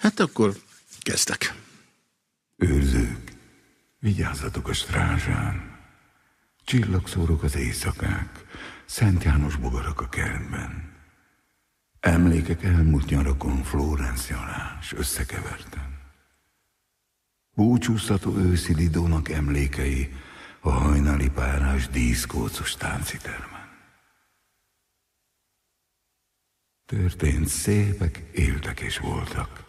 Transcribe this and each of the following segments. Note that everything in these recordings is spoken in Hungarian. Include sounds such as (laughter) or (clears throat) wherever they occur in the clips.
Hát akkor kezdtek. Őrzők, vigyázzatok a strázsán. Csillagszórok az éjszakák, Szent János bogarak a kertben. Emlékek elmúlt nyarakon Florence Jalás összekeverten. Búcsúztató őszi Lidónak emlékei a hajnali párás díszkócos táncitermen. Történt szépek, éltek és voltak,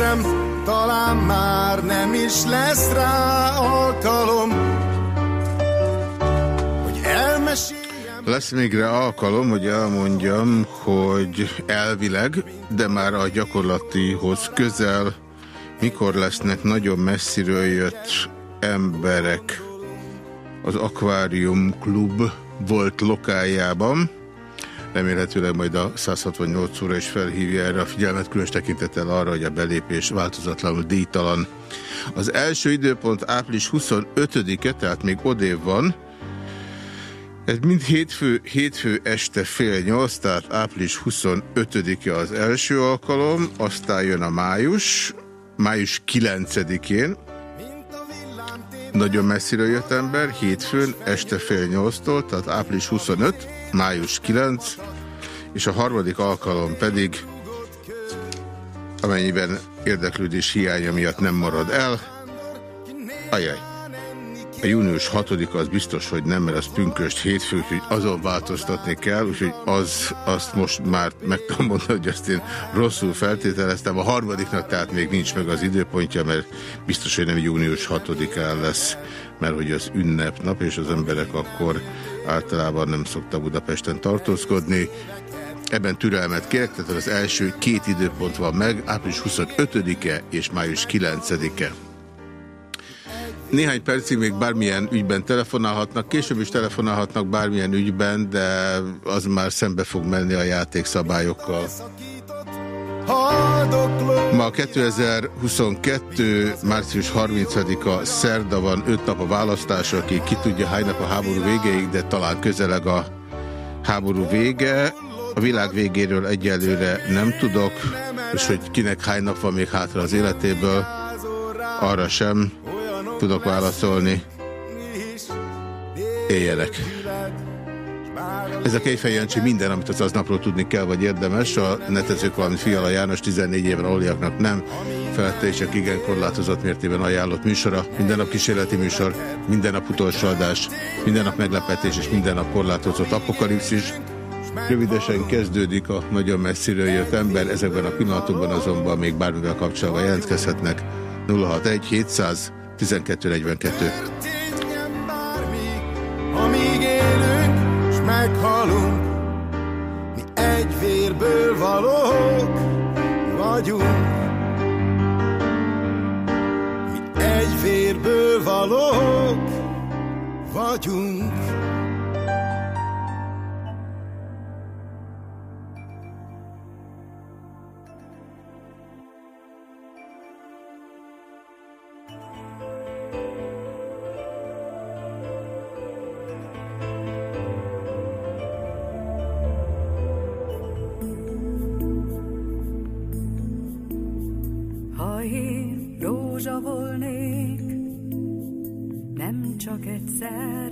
Teszem, talán már nem is lesz rá alkalom, hogy elmeséljem. Lesz még rá alkalom, hogy elmondjam, hogy elvileg, de már a gyakorlatihoz közel, mikor lesznek nagyon messziről jött emberek az Aquarium Klub volt lokájában, Remélhetőleg majd a 168 óra is felhívja erre a figyelmet, különös tekintettel arra, hogy a belépés változatlanul díjtalan. Az első időpont április 25-e, tehát még odév van. Ez mind hétfő, hétfő este fél nyolc, tehát április 25-e az első alkalom, aztán jön a május, május 9-én, nagyon messziről jött ember, hétfőn, este fél nyolctól, tehát április 25, május 9, és a harmadik alkalom pedig, amennyiben érdeklődés hiánya miatt nem marad el, ajaj, a június 6-a az biztos, hogy nem, mert az pünköst hétfő, úgyhogy azon változtatni kell, úgyhogy az, azt most már meg tudom mondani, hogy azt én rosszul feltételeztem. A harmadiknak tehát még nincs meg az időpontja, mert biztos, hogy nem június 6-án lesz, mert hogy az ünnepnap, és az emberek akkor általában nem szokta Budapesten tartózkodni. Ebben türelmet kérek, tehát az első két időpont van meg, április 25-e és május 9-e. Néhány percig még bármilyen ügyben telefonálhatnak, később is telefonálhatnak bármilyen ügyben, de az már szembe fog menni a játékszabályokkal. Ma 2022. március 30-a szerda van, öt nap a választás, aki ki tudja hány nap a háború végéig, de talán közeleg a háború vége. A világ végéről egyelőre nem tudok, és hogy kinek hány nap van még hátra az életéből, arra sem tudok válaszolni. Éljenek! Ez a Kejfej Jancsi minden, amit az aznapról tudni kell, vagy érdemes. A netezők valami Fiala János 14 éven aluljaknak nem felette és csak igen korlátozott mértében ajánlott műsora. Minden nap kísérleti műsor, minden nap utolsó adás, minden nap meglepetés és minden nap korlátozott apokalipszis. Rövidesen kezdődik a nagyon messziről jött ember, ezekben a pillanatokban azonban még bármivel kapcsolatban jelentkezhetnek. 061 700 1242. meghalunk, mi egy vérből valók vagyunk. Mi egy vérből valók vagyunk. Csak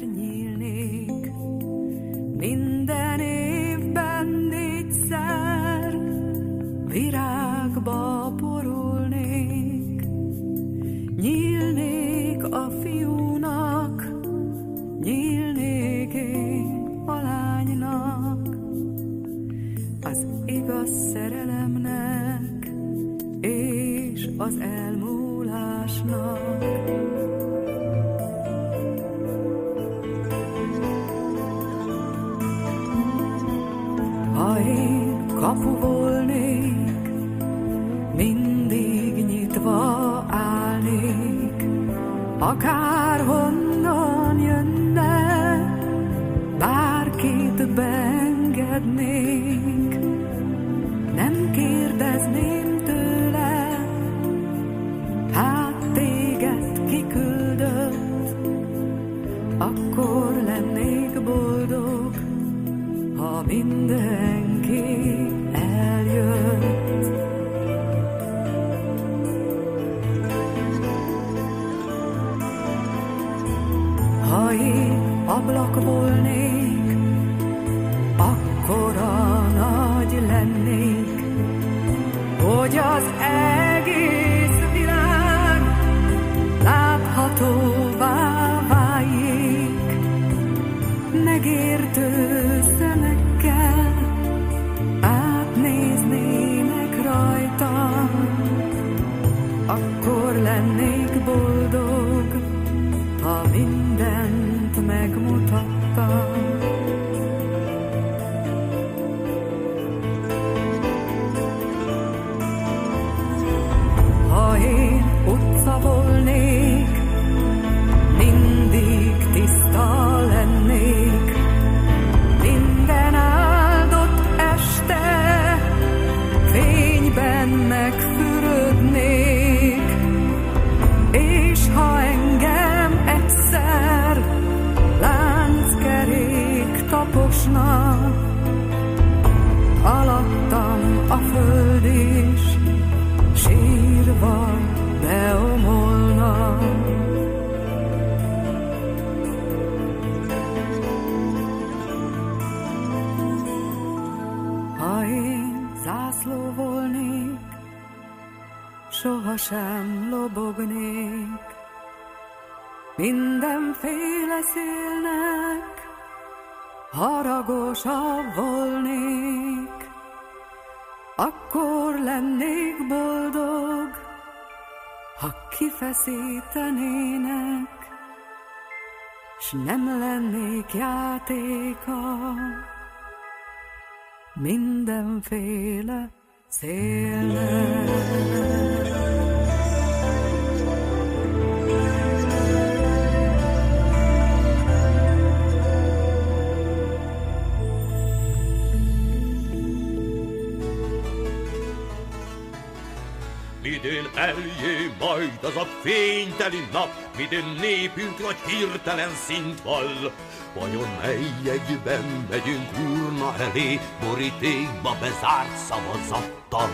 a fényteli nap, midőn népünk nagy hirtelen szint vall. Vajon mely egyben megyünk urna elé, borítékba bezárt szavazattal?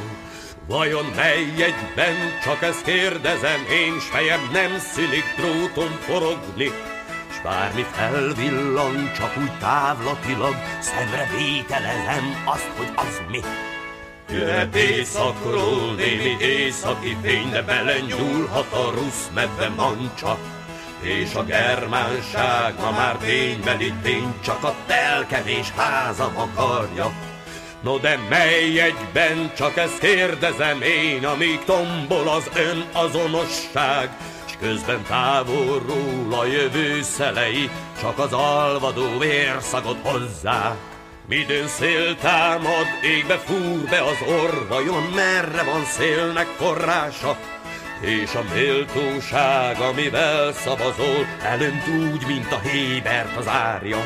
Vajon mely egyben, csak ezt kérdezem én, s fejem nem szülik dróton forogni, s bármi felvillan, csak úgy távlatilag, szemre vételezem azt, hogy az mi. Jöhet éjszakról némi északi fény, de belenyúlhat a rusz medve mancsa. És a germánság ma már ténybeli tény, csak a telkevés házam akarja. No de mely egyben, csak ezt kérdezem én, amíg tombol az ön azonosság, s közben távolról a jövő szelei, csak az alvadó vérszagot hozzá. Midőn szél támad, égbe fúr be az orr, vajon merre van szélnek forrása? És a méltóság, amivel szavazol, elönt úgy, mint a hébert az árja.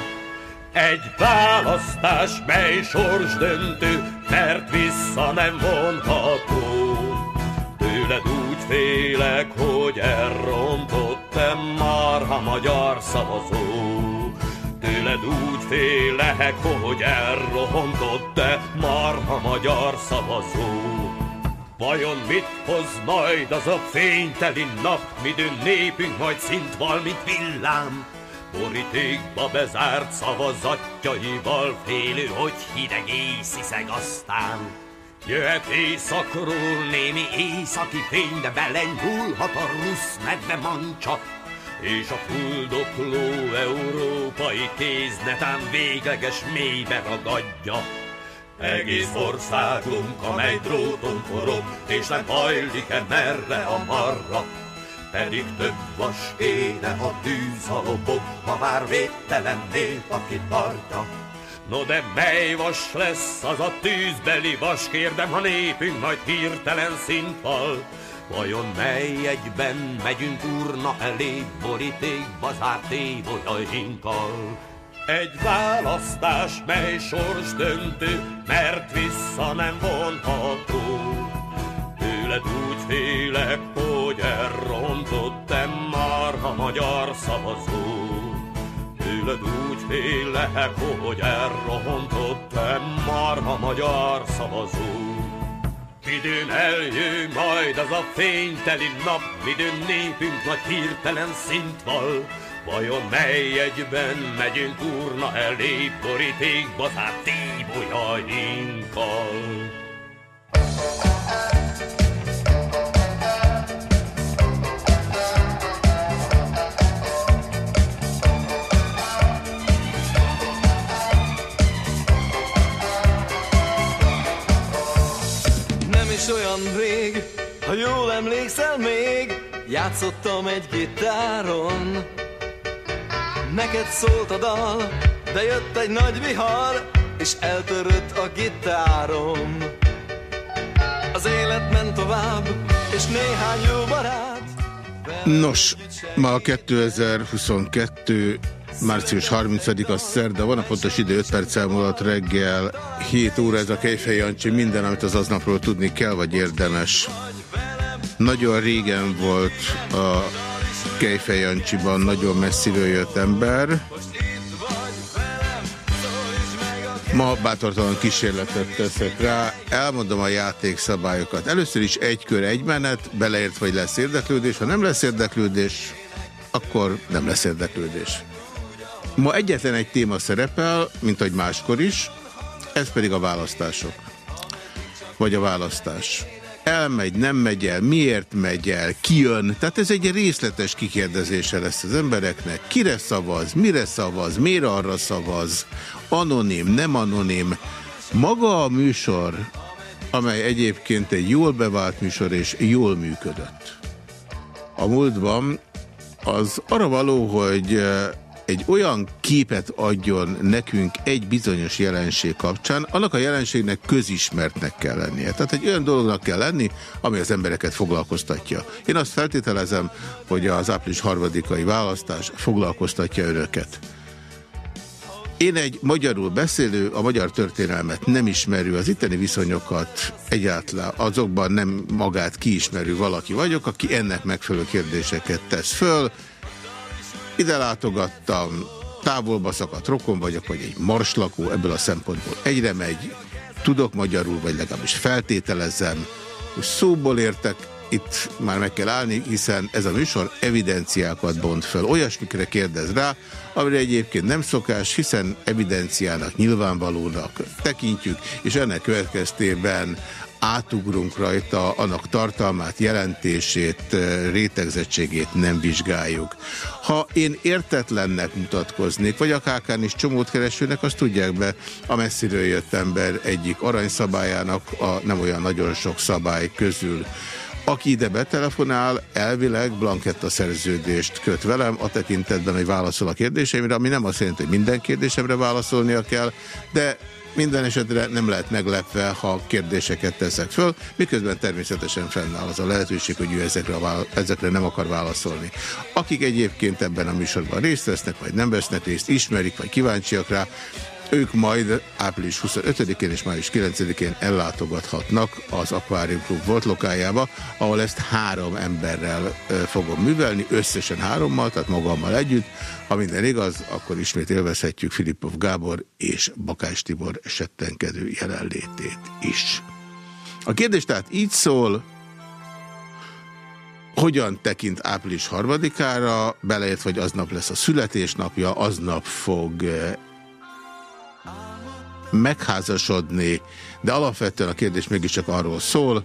Egy választás, mely sorsdöntő, mert vissza nem vonható. Tőled úgy félek, hogy elrontottam marha magyar szavazó. Tőled úgy félek, hogy elrohontott te marha magyar szavazó. Vajon mit hoz majd az a fényteli nap, midőn népünk majd szint val, mint villám? Borítékba bezárt szavazatjaival félő, hogy hideg észiszeg aztán. Jöhet éjszakról némi északi fény, de belenyúlhat a rusz medve mancsa, és a fuldokló európai kéz végleges mélybe ragadja. Egész országunk, amely dróton forog, és nem hajlik-e merre a marra, pedig több vas éne a tűz a lobog, ma már védtelen nép, aki tartja. No de mely vas lesz az a tűzbeli vas, kérdem, ha népünk majd hirtelen szintfal. Vajon mely egyben megyünk urna elé, borítékba zárt évolyainkkal? Egy választás, mely sors döntő, mert vissza nem vonható. Tőled úgy félek, hogy elrontottam már a magyar szavazó. Tőled úgy félek, hogy elrontottam már a magyar szavazó. Midőn eljön majd az a fényteli nap, midőn népünk nagy hirtelen szint val. Vajon mely egyben megyünk urna elé, borítékba zárt tíbolyainkkal? Is olyan rég, ha jól emlékszel még, játszottam egy gitáron. Neked szólt a dal, de jött egy nagy vihar, és eltörött a gitárom. Az élet ment tovább, és néhány jó barát. Nos, ma 2022. március 30-a szerda van, a pontos idő 5 perc múlott reggel 7 óra, ez a Kejfej Jancsi, minden, amit az aznapról tudni kell, vagy érdemes. Nagyon régen volt a Kejfej Jancsiban nagyon messziről jött ember. Ma bátortalan kísérletet teszek rá, elmondom a játékszabályokat. Először is egy kör, egy menet, beleért, hogy lesz érdeklődés. Ha nem lesz érdeklődés, akkor nem lesz érdeklődés. Ma egyetlen egy téma szerepel, mint ahogy máskor is, ez pedig a választások. Vagy a választás. Elmegy, nem megy el, miért megy el, ki jön. Tehát ez egy részletes kikérdezése lesz az embereknek. Kire szavaz, mire szavaz, miért arra szavaz, anonim, nem anonim. Maga a műsor, amely egyébként egy jól bevált műsor és jól működött. A múltban az arra való, hogy egy olyan képet adjon nekünk egy bizonyos jelenség kapcsán, annak a jelenségnek közismertnek kell lennie. Tehát egy olyan dolognak kell lenni, ami az embereket foglalkoztatja. Én azt feltételezem, hogy az április harmadikai választás foglalkoztatja önöket. Én egy magyarul beszélő, a magyar történelmet nem ismerő, az itteni viszonyokat egyáltalán azokban nem magát kiismerő valaki vagyok, aki ennek megfelelő kérdéseket tesz föl, ide látogattam, távolba szakadt rokon vagyok, vagy egy marslakó, ebből a szempontból egyre megy, tudok magyarul, vagy legalábbis feltételezem, hogy szóból értek, itt már meg kell állni, hiszen ez a műsor evidenciákat bont fel. Olyasmikre kérdez rá, amire egyébként nem szokás, hiszen evidenciának, nyilvánvalónak tekintjük, és ennek következtében átugrunk rajta, annak tartalmát, jelentését, rétegzettségét nem vizsgáljuk. Ha én értetlennek mutatkoznék, vagy akár is csomót keresőnek, azt tudják be a messziről jött ember egyik aranyszabályának a nem olyan nagyon sok szabály közül. Aki ide betelefonál, elvileg blanketta szerződést köt velem, a tekintetben, hogy válaszol a kérdéseimre, ami nem azt jelenti, hogy minden kérdésemre válaszolnia kell, de minden esetre nem lehet meglepve, ha kérdéseket teszek föl, miközben természetesen fennáll az a lehetőség, hogy ő ezekre, a ezekre nem akar válaszolni. Akik egyébként ebben a műsorban részt vesznek, vagy nem vesznek részt, ismerik, vagy kíváncsiak rá, ők majd április 25-én és május 9-én ellátogathatnak az Aquarium Club volt lokájába, ahol ezt három emberrel fogom művelni, összesen hárommal, tehát magammal együtt. Ha minden igaz, akkor ismét élvezhetjük Filippov Gábor és Bakás Tibor settenkedő jelenlétét is. A kérdés tehát így szól, hogyan tekint április harmadikára, beleért, vagy aznap lesz a születésnapja, aznap fog megházasodni, de alapvetően a kérdés mégiscsak arról szól,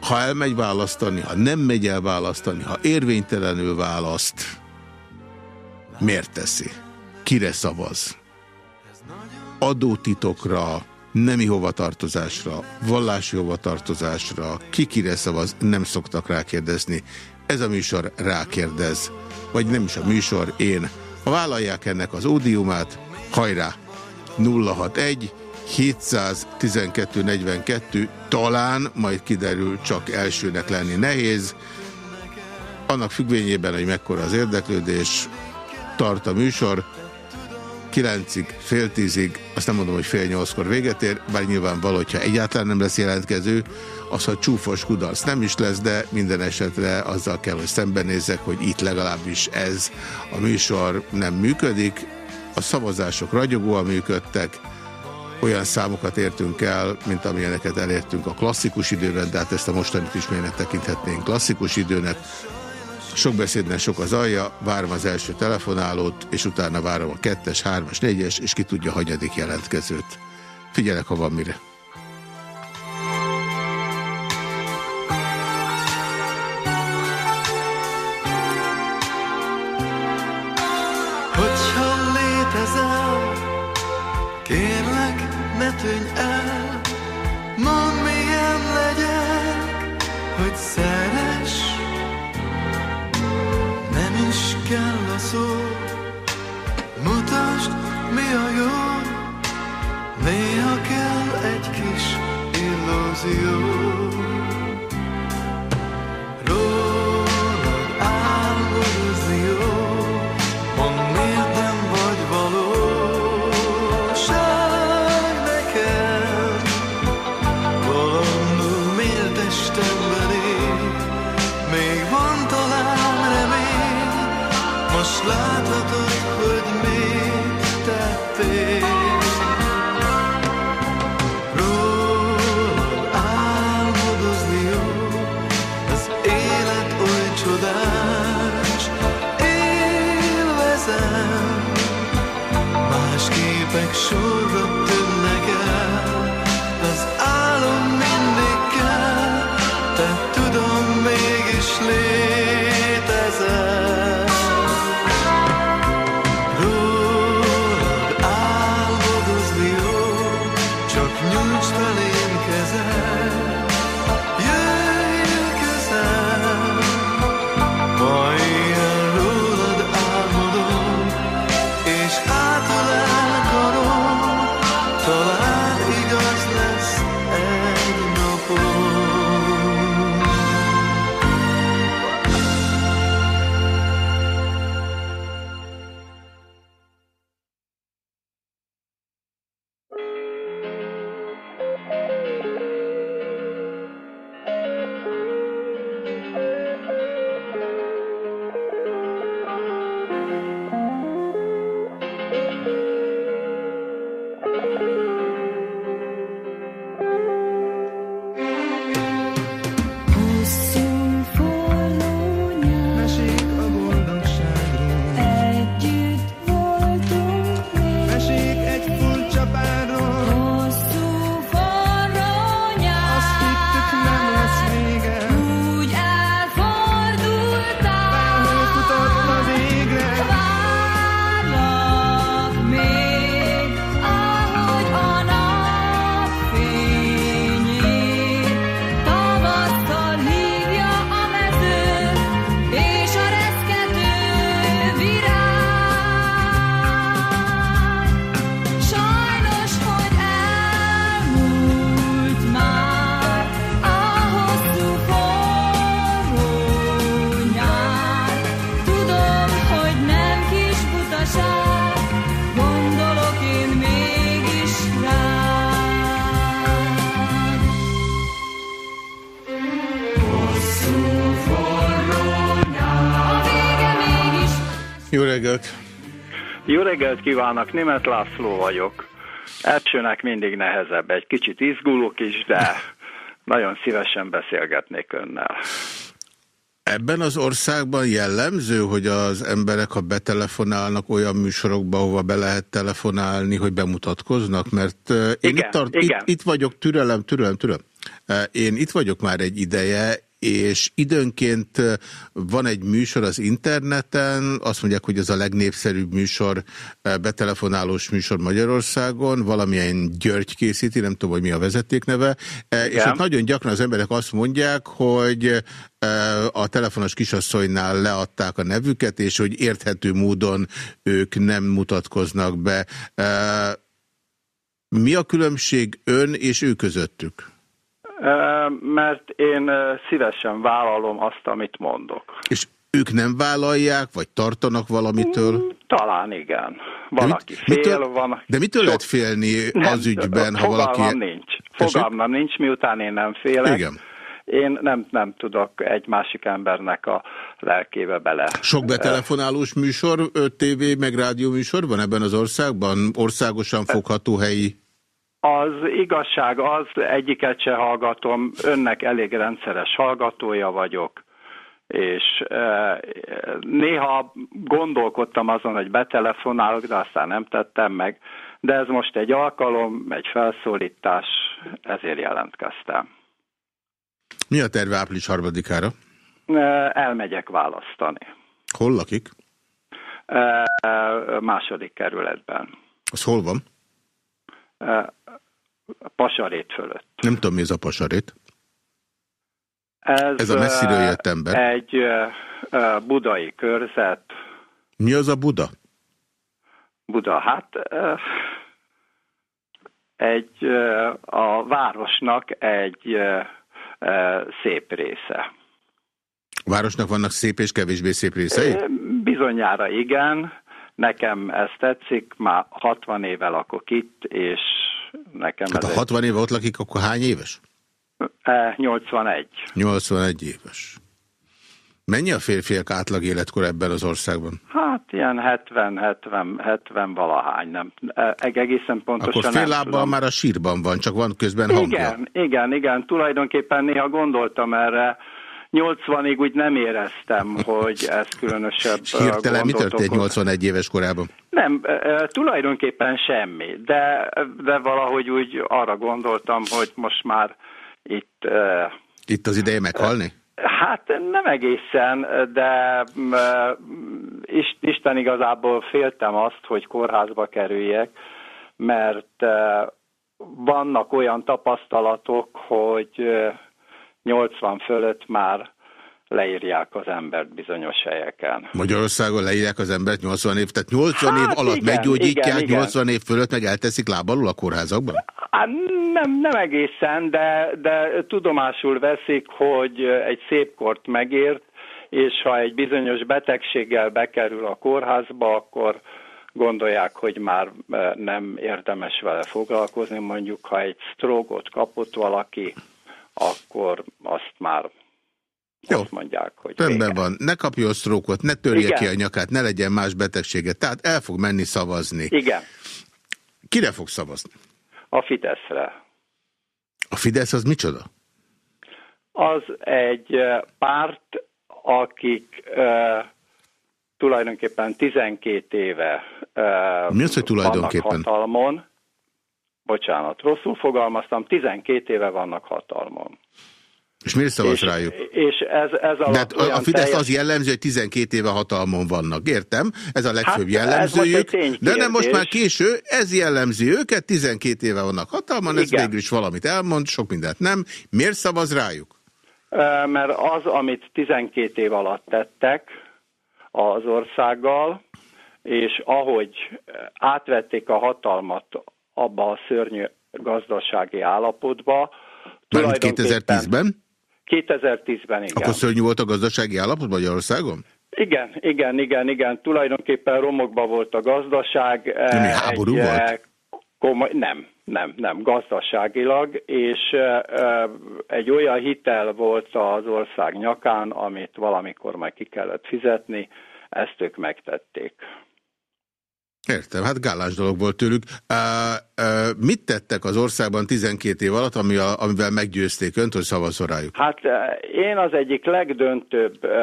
ha elmegy választani, ha nem megy el választani, ha érvénytelenül választ, miért teszi? Kire szavaz? Adótitokra, nemi hovatartozásra, vallási hovatartozásra, ki kire szavaz, nem szoktak rákérdezni. Ez a műsor rákérdez. Vagy nem is a műsor, én. Ha vállalják ennek az ódiumát, hajrá! 061 712 42 talán, majd kiderül, csak elsőnek lenni nehéz. Annak függvényében, hogy mekkora az érdeklődés, tart a műsor. 9-ig, fél tízig, azt nem mondom, hogy fél nyolckor véget ér, bár nyilvánvaló, hogyha egyáltalán nem lesz jelentkező, az, hogy csúfos kudarc nem is lesz, de minden esetre azzal kell, hogy szembenézzek, hogy itt legalábbis ez a műsor nem működik. A szavazások ragyogóan működtek, olyan számokat értünk el, mint amilyeneket elértünk a klasszikus időben, de hát ezt a mostanit is tekinthetnénk klasszikus időnek. Sok beszédnek sok az alja, várom az első telefonálót, és utána várom a kettes, hármas, négyes, és ki tudja, hanyadik jelentkezőt. Figyelek, ha van mire. Tűnj el, mondd milyen legyek, hogy szeress, is kell a szó, mutasd, mi a jó, néha kell egy kis illúzió. Reggelt! Jó reggelt kívánok, Német László vagyok. Elsőnek mindig nehezebb, egy kicsit izgulok is, de nagyon szívesen beszélgetnék önnel. Ebben az országban jellemző, hogy az emberek, ha betelefonálnak olyan műsorokba, ahova be lehet telefonálni, hogy bemutatkoznak? Mert én igen, itt, tart, igen. Itt, itt vagyok, türelem, türelem, türelem. Én itt vagyok már egy ideje, és időnként van egy műsor az interneten, azt mondják, hogy ez a legnépszerűbb műsor, betelefonálós műsor Magyarországon, valamilyen György készíti, nem tudom, hogy mi a vezetékneve, Igen. és ott nagyon gyakran az emberek azt mondják, hogy a telefonos kisasszonynál leadták a nevüket, és hogy érthető módon ők nem mutatkoznak be. Mi a különbség ön és ő közöttük? Mert én szívesen vállalom azt, amit mondok. És ők nem vállalják, vagy tartanak valamitől? Mm, talán igen. Van, de mit, fél, mitől, van... De mitől lehet félni az ügyben, ha valaki... nincs. Fogalmam nincs, miután én nem félek. Igen. Én nem, nem tudok egy másik embernek a lelkébe bele. Sok betelefonálós műsor, TV meg rádió műsor van ebben az országban? Országosan fogható helyi az igazság az, egyiket se hallgatom, önnek elég rendszeres hallgatója vagyok, és e, néha gondolkodtam azon, hogy betelefonálok, de aztán nem tettem meg, de ez most egy alkalom, egy felszólítás, ezért jelentkeztem. Mi a terve április harmadikára? E, elmegyek választani. Hol lakik? E, második kerületben. Az hol van? Pasarét fölött. Nem tudom, mi ez a pasarét. Ez, ez a messziről jött ember. Egy budai körzet. Mi az a Buda? Buda, hát egy a városnak egy szép része. A városnak vannak szép és kevésbé szép részei? Bizonyára igen. Nekem ez tetszik, már 60 éve lakok itt, és nekem hát ez ha 60 éve ott lakik, akkor hány éves? 81. 81 éves. Mennyi a férfiak átlag életkor ebben az országban? Hát ilyen 70, 70, 70 valahány, nem, e, egészen pontosan Akkor fél lábbal már a sírban van, csak van közben hangja. Igen, igen, igen, tulajdonképpen néha gondoltam erre, 80-ig úgy nem éreztem, hogy ez különösebb Hirtelen mi történt 81 éves korában? Nem, tulajdonképpen semmi, de, de valahogy úgy arra gondoltam, hogy most már itt... Itt az ideje meghalni? Hát nem egészen, de Isten igazából féltem azt, hogy kórházba kerüljek, mert vannak olyan tapasztalatok, hogy 80 fölött már leírják az embert bizonyos helyeken. Magyarországon leírják az embert 80 év, tehát 80 hát év alatt igen, meggyógyítják, igen, 80 év fölött meg elteszik lábalul a kórházakban? Hát nem, nem egészen, de, de tudomásul veszik, hogy egy szép kort megért, és ha egy bizonyos betegséggel bekerül a kórházba, akkor gondolják, hogy már e, nem érdemes vele foglalkozni. Mondjuk, ha egy sztrógot kapott valaki, akkor azt már jó. azt mondják, hogy Rendben vége. van, ne kapjon sztrókot, ne törje Igen. ki a nyakát, ne legyen más betegsége. Tehát el fog menni szavazni. Igen. Kire fog szavazni? A Fideszre. A Fidesz az micsoda? Az egy párt, akik uh, tulajdonképpen 12 éve uh, Mi az, hogy tulajdonképpen? hatalmon. Bocsánat, rosszul fogalmaztam, 12 éve vannak hatalmon. És miért szavaz és, rájuk? És ez, ez a, hát a Fidesz teljes... az jellemző, hogy 12 éve hatalmon vannak. Értem? Ez a legfőbb hát, jellemzőjük. De nem most már késő, ez jellemzi őket, 12 éve vannak hatalmon, ez végül is valamit elmond, sok mindent nem. Miért szavaz rájuk? Mert az, amit 12 év alatt tettek az országgal, és ahogy átvették a hatalmat abba a szörnyű gazdasági állapotba, 2010-ben? 2010-ben, igen. Akkor szörnyű volt a gazdasági állapot Magyarországon? Igen, igen, igen, igen. Tulajdonképpen romokba volt a gazdaság. Mi háború egy, volt? Komoly, nem, nem, nem, gazdaságilag, és egy olyan hitel volt az ország nyakán, amit valamikor majd ki kellett fizetni, ezt ők megtették. Értem, hát gállás dolog volt tőlük. Uh, uh, mit tettek az országban 12 év alatt, ami a, amivel meggyőzték önt, hogy szavazzon rájuk? Hát én az egyik legdöntőbb uh, uh,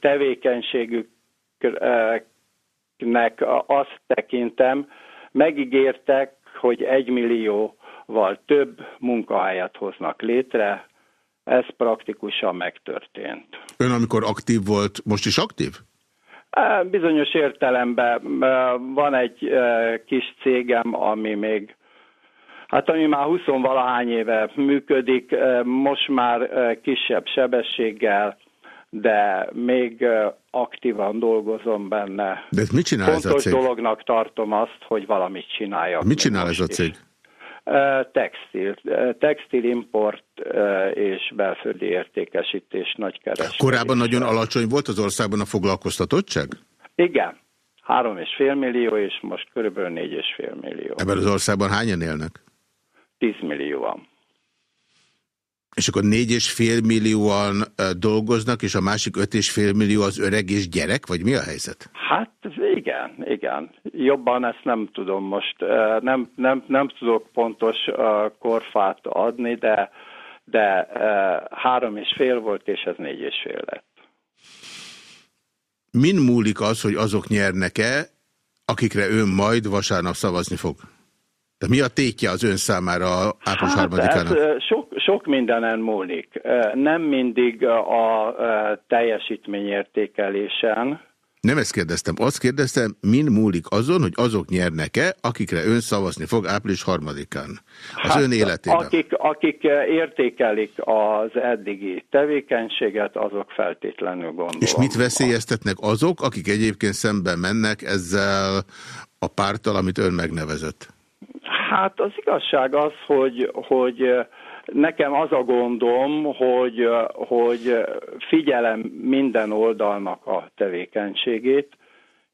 tevékenységüknek azt tekintem, megígértek, hogy egy millióval több munkahelyet hoznak létre, ez praktikusan megtörtént. Ön amikor aktív volt, most is aktív? Bizonyos értelemben van egy kis cégem, ami még Hát ami már 20 valahány éve működik, most már kisebb sebességgel, de még aktívan dolgozom benne. De mit csinál Fontos ez a cég? dolognak tartom azt, hogy valamit csináljak. Mit csinál ez a cég? Is. Textil, textilimport és belföldi értékesítés nagykereskedelés. Korábban nagyon alacsony volt az országban a foglalkoztatottság? Igen, három és fél millió, és most körülbelül négy és fél millió. Ebben az országban hányan élnek? Tíz millióan. És akkor négy és fél millióan dolgoznak, és a másik öt és fél millió az öreg és gyerek, vagy mi a helyzet? Hát igen, igen. Jobban ezt nem tudom most, nem, nem, nem tudok pontos korfát adni, de, de három és fél volt, és ez négy és fél lett. Min múlik az, hogy azok nyernek-e, akikre ön majd vasárnap szavazni fog? De mi a tétje az ön számára április hát harmadikának? sok, sok mindenen múlik. Nem mindig a teljesítményértékelésen. Nem ezt kérdeztem. Azt kérdeztem, min múlik azon, hogy azok nyernek-e, akikre ön szavazni fog április harmadikán az hát, ön életében? Akik, akik értékelik az eddigi tevékenységet, azok feltétlenül gondolom. És mit veszélyeztetnek azok, akik egyébként szemben mennek ezzel a pártal, amit ön megnevezett? Hát az igazság az, hogy, hogy nekem az a gondom, hogy, hogy figyelem minden oldalnak a tevékenységét,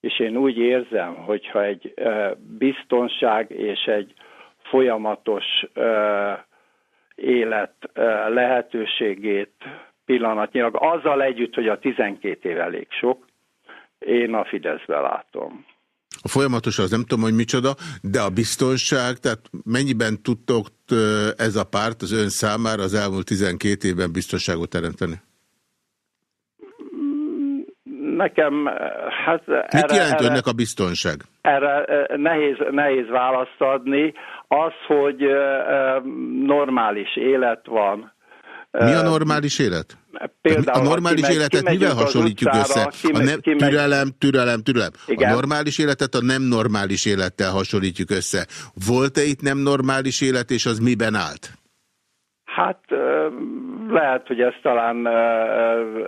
és én úgy érzem, hogyha egy biztonság és egy folyamatos élet lehetőségét pillanatnyilag, azzal együtt, hogy a 12 év elég sok, én a Fideszbe látom. A folyamatos az nem tudom, hogy micsoda, de a biztonság, tehát mennyiben tudtok ez a párt az ön számára az elmúlt 12 évben biztonságot teremteni? Nekem, hát... Mit erre, jelent erre, önnek a biztonság? Erre nehéz, nehéz választ adni. Az, hogy normális élet van, mi a normális élet? Például, a normális kimegy, életet mivel hasonlítjuk utcára, össze? Kimegy, a kimegy... Türelem, türelem, türelem. Igen. A normális életet a nem normális élettel hasonlítjuk össze. Volt-e itt nem normális élet, és az miben állt? Hát lehet, hogy ez talán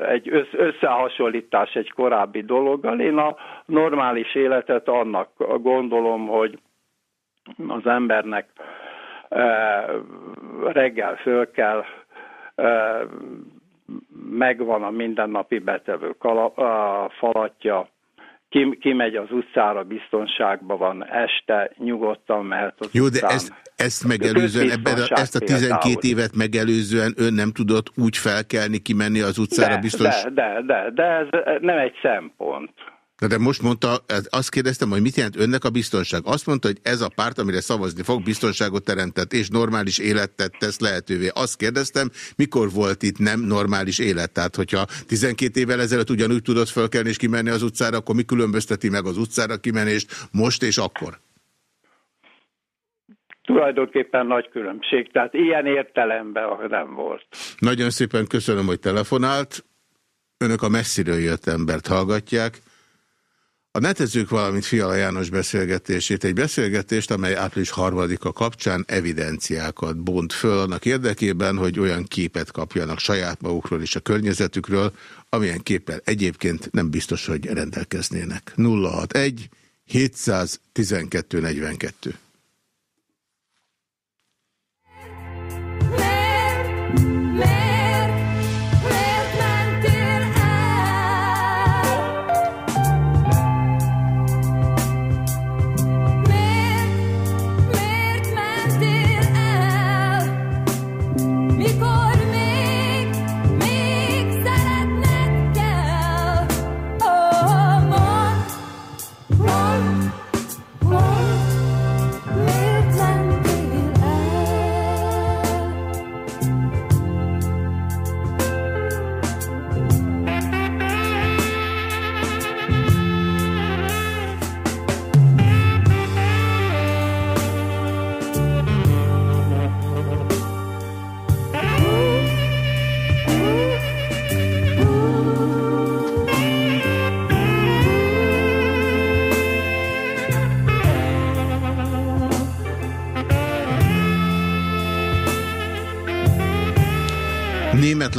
egy összehasonlítás egy korábbi dologgal. Én a normális életet annak gondolom, hogy az embernek reggel föl kell, megvan a mindennapi betevő falatja, kimegy az utcára, biztonságban van, este nyugodtan mehet az Jó, utcán. de ezt, ezt megelőzően, ebben a, ezt a 12 évet megelőzően ön nem tudott úgy felkelni, kimenni az utcára de, biztos... De, de, de, de ez nem egy szempont. De, de most mondta, azt kérdeztem, hogy mit jelent önnek a biztonság. Azt mondta, hogy ez a párt, amire szavazni fog, biztonságot teremtett és normális életet tesz lehetővé. Azt kérdeztem, mikor volt itt nem normális élet? Tehát, hogyha 12 évvel ezelőtt ugyanúgy tudott fölkelni és kimenni az utcára, akkor mi különbözteti meg az utcára kimenést most és akkor? Tulajdonképpen nagy különbség, tehát ilyen értelemben nem volt. Nagyon szépen köszönöm, hogy telefonált. Önök a messziről jött embert hallgatják. A netezők, valamint Fiala János beszélgetését, egy beszélgetést, amely április harmadika kapcsán evidenciákat bont föl annak érdekében, hogy olyan képet kapjanak saját magukról és a környezetükről, amilyen képpel egyébként nem biztos, hogy rendelkeznének. 061 712 42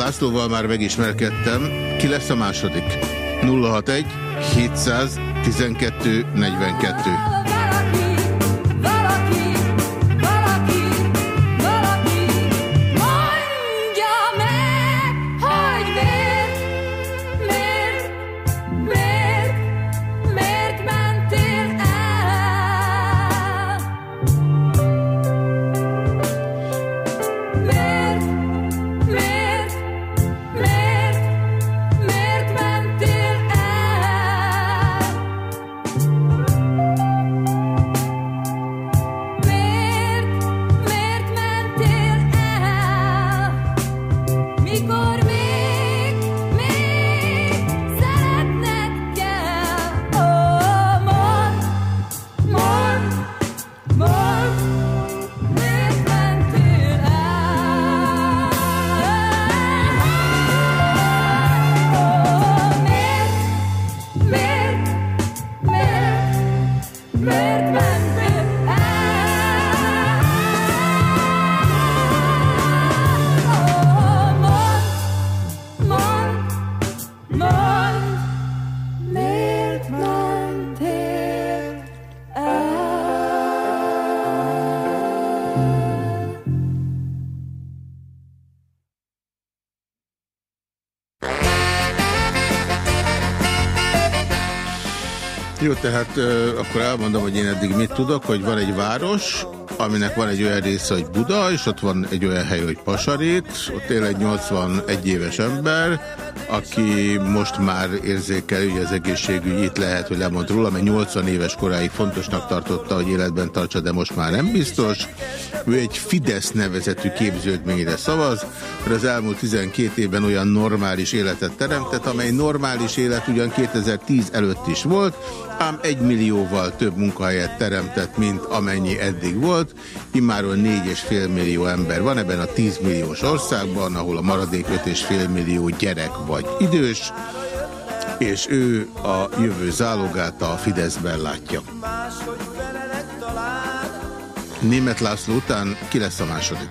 Lászlóval már megismerkedtem. Ki lesz a második? 061 712 42. tehát akkor elmondom, hogy én eddig mit tudok, hogy van egy város, aminek van egy olyan része, hogy Buda, és ott van egy olyan hely, hogy Pasarét, ott él egy 81 éves ember, aki most már érzékel, hogy az egészségügy itt lehet, hogy lemond róla, mert 80 éves koráig fontosnak tartotta, hogy életben tartsa, de most már nem biztos. Ő egy Fidesz nevezetű képződményre szavaz, mert az elmúlt 12 évben olyan normális életet teremtett, amely normális élet ugyan 2010 előtt is volt, ám egy millióval több munkahelyet teremtett, mint amennyi eddig volt. Immáron 4,5 millió ember van ebben a 10 milliós országban, ahol a maradék 5,5 millió gyerek vagy idős, és ő a jövő zálogát a Fideszben látja. Német László után ki lesz a második?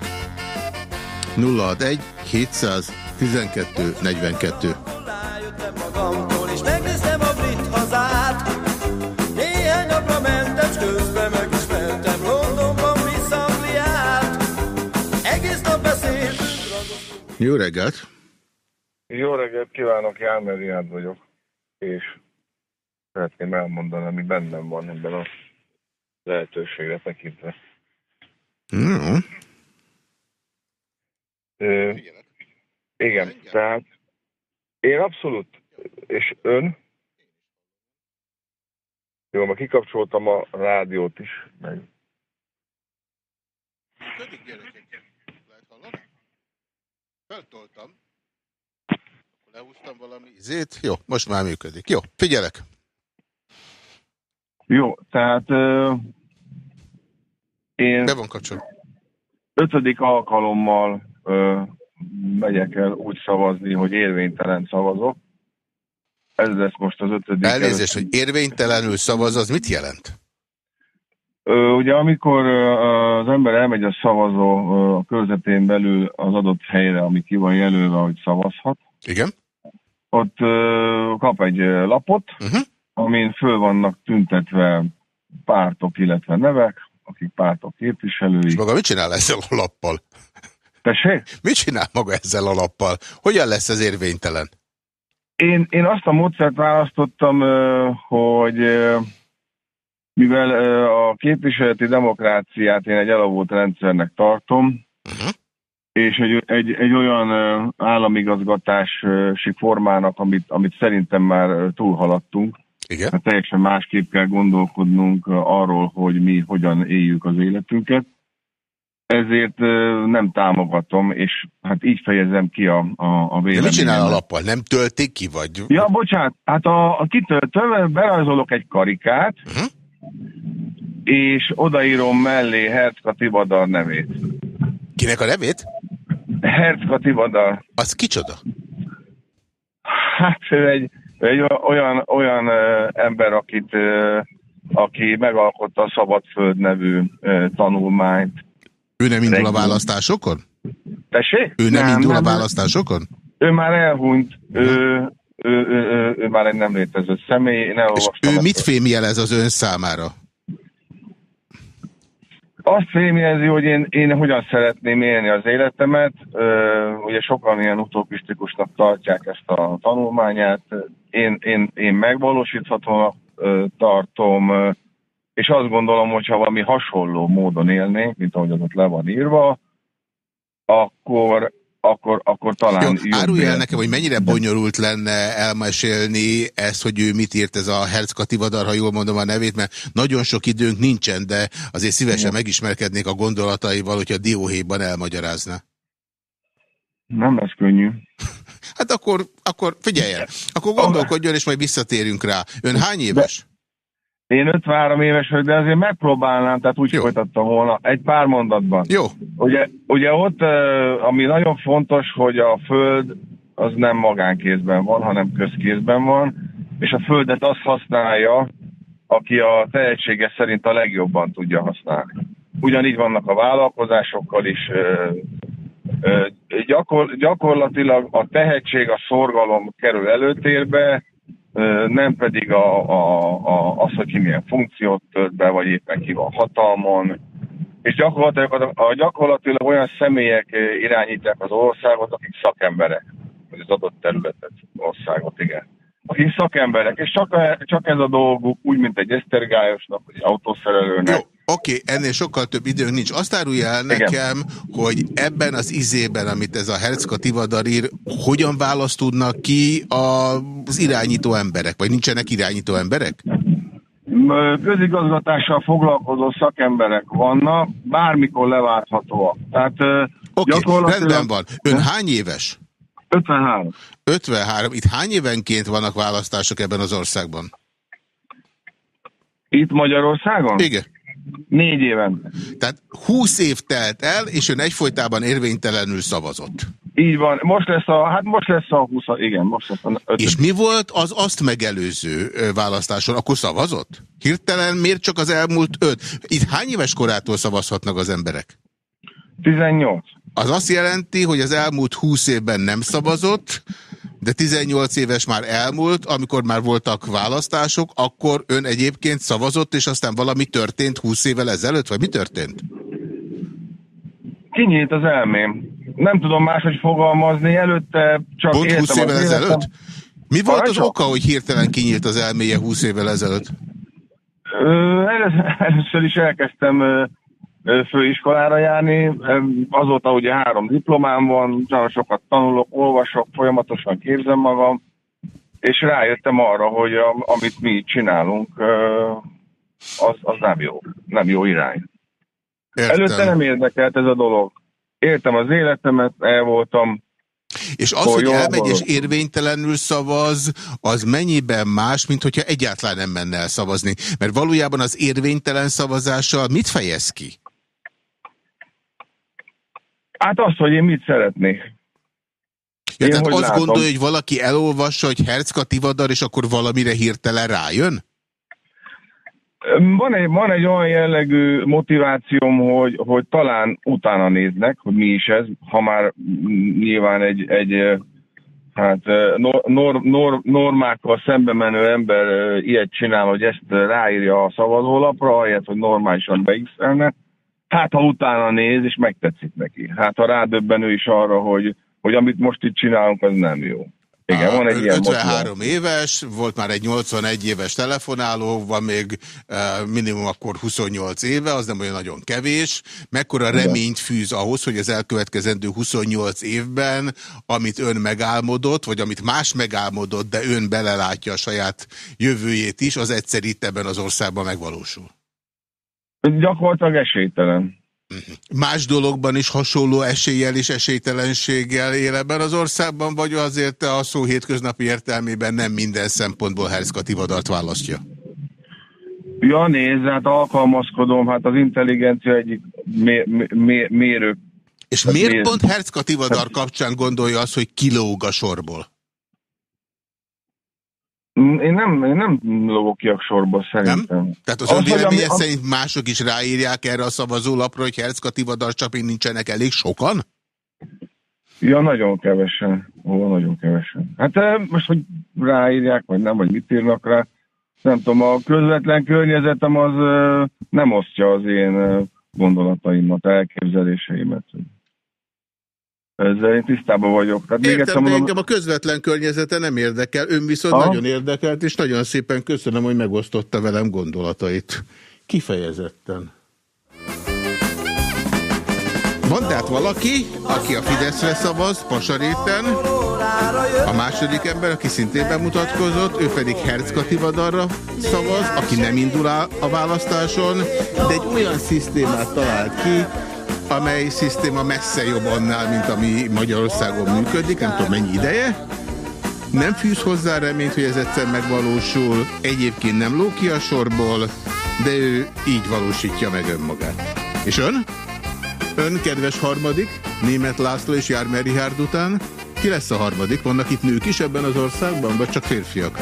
061 712 42 Jó reggelt! Jó reggelt kívánok, Jálmer Riád vagyok, és szeretném elmondani, ami bennem van ebben a lehetőségre tekintve. Mm. Ö, igen, tehát én abszolút, és ön, jó, ma kikapcsoltam a rádiót is, meg Feltoltam. Lehúztam valami izét. Jó, most már működik. Jó, figyelek. Jó, tehát uh, én Be van kapcsolva. ötödik alkalommal uh, megyek el úgy szavazni, hogy érvénytelen szavazok. Ez lesz most az ötödik. Elnézést, hogy érvénytelenül szavaz, az mit jelent? Ugye amikor az ember elmegy a szavazó a körzetén belül az adott helyre, ami ki van jelölve, hogy szavazhat, Igen? ott kap egy lapot, Uh -huh. amin föl vannak tüntetve pártok, illetve nevek, akik pártok képviselői. És maga mit csinál ezzel a lappal? Tessék? Mit csinál maga ezzel a lappal? Hogyan lesz ez érvénytelen? Én, én azt a módszert választottam, hogy mivel a képviseleti demokráciát én egy elavult rendszernek tartom, Uh -huh. és egy, egy, egy olyan államigazgatási formának, amit, amit szerintem már túlhaladtunk, Igen? hát teljesen másképp kell gondolkodnunk arról, hogy mi hogyan éljük az életünket. Ezért nem támogatom, és hát így fejezem ki a, a, a De mit csinál a véleményemet. lappal? Nem töltik ki, vagy? Ja, bocsánat, hát a, a kitöltőn berajzolok egy karikát, Uh -huh. És odaírom mellé Hercka Tibadar nevét. Kinek a nevét? Hercka Tibadar. Az kicsoda? Hát ő egy, egy olyan, olyan ember, akit, aki megalkotta a Szabadföld nevű tanulmányt. Ő nem indul a választásokon? Tessék? Ő nem, nem indul nem, a választásokon? Ő már elhunyt. Ő, ő, ő, ő, ő már egy nem létező személy. Nem És ő mit fémjelez az ön számára? Azt fémjelzi, hogy én, én hogyan szeretném élni az életemet. Ugye sokan ilyen utopisztikusnak tartják ezt a tanulmányát. Én, én, én megvalósíthatónak tartom, és azt gondolom, hogy ha valami hasonló módon élnénk, mint ahogy az ott le van írva, akkor, akkor, akkor talán... Jó, árulj el nekem, hogy mennyire bonyolult lenne elmesélni ezt, hogy ő mit írt ez a Herz Kativadar, ha jól mondom a nevét, mert nagyon sok időnk nincsen, de azért szívesen megismerkednék a gondolataival, hogyha dióhéjban elmagyarázna. Nem lesz könnyű. Hát akkor, akkor figyeljen, akkor gondolkodjon, és majd visszatérünk rá. Ön hány éves? De... Én 53 éves vagyok, de azért megpróbálnám, tehát úgy Jó. folytattam volna, egy pár mondatban. Jó. Ugye, ugye ott, ami nagyon fontos, hogy a Föld az nem magánkézben van, hanem közkézben van, és a Földet azt használja, aki a tehetsége szerint a legjobban tudja használni. Ugyanígy vannak a vállalkozásokkal is. Gyakor, gyakorlatilag a tehetség, a szorgalom kerül előtérbe, nem pedig a, a, a, az, hogy ki milyen funkciót tölt be, vagy éppen ki van hatalmon. És gyakorlatilag, a, gyakorlatilag olyan személyek irányítják az országot, akik szakemberek, vagy az adott területet, országot, igen. Akik szakemberek, és csak, csak ez a dolguk, úgy, mint egy esztergályosnak, vagy egy autószerelőnek, Oké, okay, ennél sokkal több időnk nincs. Azt árulja el nekem, Igen. hogy ebben az izében, amit ez a Hercka Tivadar ír, hogyan választódnak ki az irányító emberek? Vagy nincsenek irányító emberek? Közigazgatással foglalkozó szakemberek vannak, bármikor leválthatóak. Tehát Oké, okay, gyakorlatilag... rendben van. Ön hány éves? 53. 53. Itt hány évenként vannak választások ebben az országban? Itt Magyarországon? Igen. Négy éven. Tehát húsz év telt el, és ön egyfolytában érvénytelenül szavazott. Így van. Most lesz a, hát most lesz a 20, igen, most lesz a 5. És mi volt az azt megelőző választáson? Akkor szavazott? Hirtelen miért csak az elmúlt öt? Itt hány éves korától szavazhatnak az emberek? 18. Az azt jelenti, hogy az elmúlt 20 évben nem szavazott, de 18 éves már elmúlt, amikor már voltak választások, akkor ön egyébként szavazott, és aztán valami történt 20 évvel ezelőtt, vagy mi történt? Kinyílt az elmém. Nem tudom máshogy fogalmazni, előtte csak Pont 20 évvel ezelőtt? Mi volt az oka, hogy hirtelen kinyílt az elméje 20 évvel ezelőtt? (laughs) Először is elkezdtem főiskolára járni. Azóta ugye három diplomám van, nagyon sokat tanulok, olvasok, folyamatosan képzem magam, és rájöttem arra, hogy a, amit mi csinálunk, az, az nem jó, nem jó irány. Értem. Előtte nem érdekelt ez a dolog. Értem az életemet, el voltam, és az, hogy elmegy és érvénytelenül szavaz, az mennyiben más, mint hogyha egyáltalán nem menne el szavazni? Mert valójában az érvénytelen szavazással mit fejez ki? Hát azt, hogy én mit szeretnék. Ja, én tehát azt látom. gondolja, hogy valaki elolvassa, hogy Hercka Tivadar, és akkor valamire hirtelen rájön? Van egy, van egy olyan jellegű motivációm, hogy, hogy talán utána néznek, hogy mi is ez, ha már nyilván egy, egy hát nor, nor, normákkal szembe menő ember ilyet csinál, hogy ezt ráírja a szavazólapra, ahelyett, hogy normálisan beixelne. Hát, ha utána néz, és megtetszik neki. Hát, ha rádöbben ő is arra, hogy, hogy amit most itt csinálunk, az nem jó. Igen, van egy 53 ilyen éves, volt már egy 81 éves telefonáló, van még uh, minimum akkor 28 éve, az nem olyan nagyon kevés. Mekkora reményt fűz ahhoz, hogy az elkövetkezendő 28 évben, amit ön megálmodott, vagy amit más megálmodott, de ön belelátja a saját jövőjét is, az egyszer itt ebben az országban megvalósul? Gyakorlatilag esélytelen. Más dologban is hasonló eséllyel és esélytelenséggel él ebben az országban, vagy azért a szó hétköznapi értelmében nem minden szempontból Herszkativadart választja? Ja, nézd, hát alkalmazkodom, hát az intelligencia egyik mé mé mérő. És miért mér... pont Herszkativadar kapcsán gondolja azt, hogy kilóg a sorból? Én nem, én nem lógok ki a sorba szerintem. Nem? Tehát az, az véleménye ami, szerint mások is ráírják erre a szavazólapra, hogy Hercka Tivadar nincsenek elég sokan? Ja, nagyon kevesen. Ó, nagyon kevesen. Hát most, hogy ráírják, vagy nem, vagy mit írnak rá, nem tudom, a közvetlen környezetem az nem osztja az én gondolataimat, elképzeléseimet. Ezzel én tisztában vagyok. Tehát Értem, még mondom... engem a közvetlen környezete nem érdekel, ön viszont Aha. nagyon érdekelt, és nagyon szépen köszönöm, hogy megosztotta velem gondolatait. Kifejezetten. Van tehát valaki, aki a Fideszre szavaz, Pasaréten, a második ember, aki szintén bemutatkozott, ő pedig Herz Kativadarra szavaz, aki nem indul a választáson, de egy olyan szisztémát talált ki, amely szisztéma messze jobb annál, mint ami Magyarországon működik, nem tudom mennyi ideje. Nem fűz hozzá reményt, hogy ez egyszer megvalósul, egyébként nem ló ki a sorból, de ő így valósítja meg önmagát. És ön? Ön, kedves harmadik, német László és Jármer Richard után, ki lesz a harmadik? Vannak itt nők is ebben az országban, vagy csak férfiak?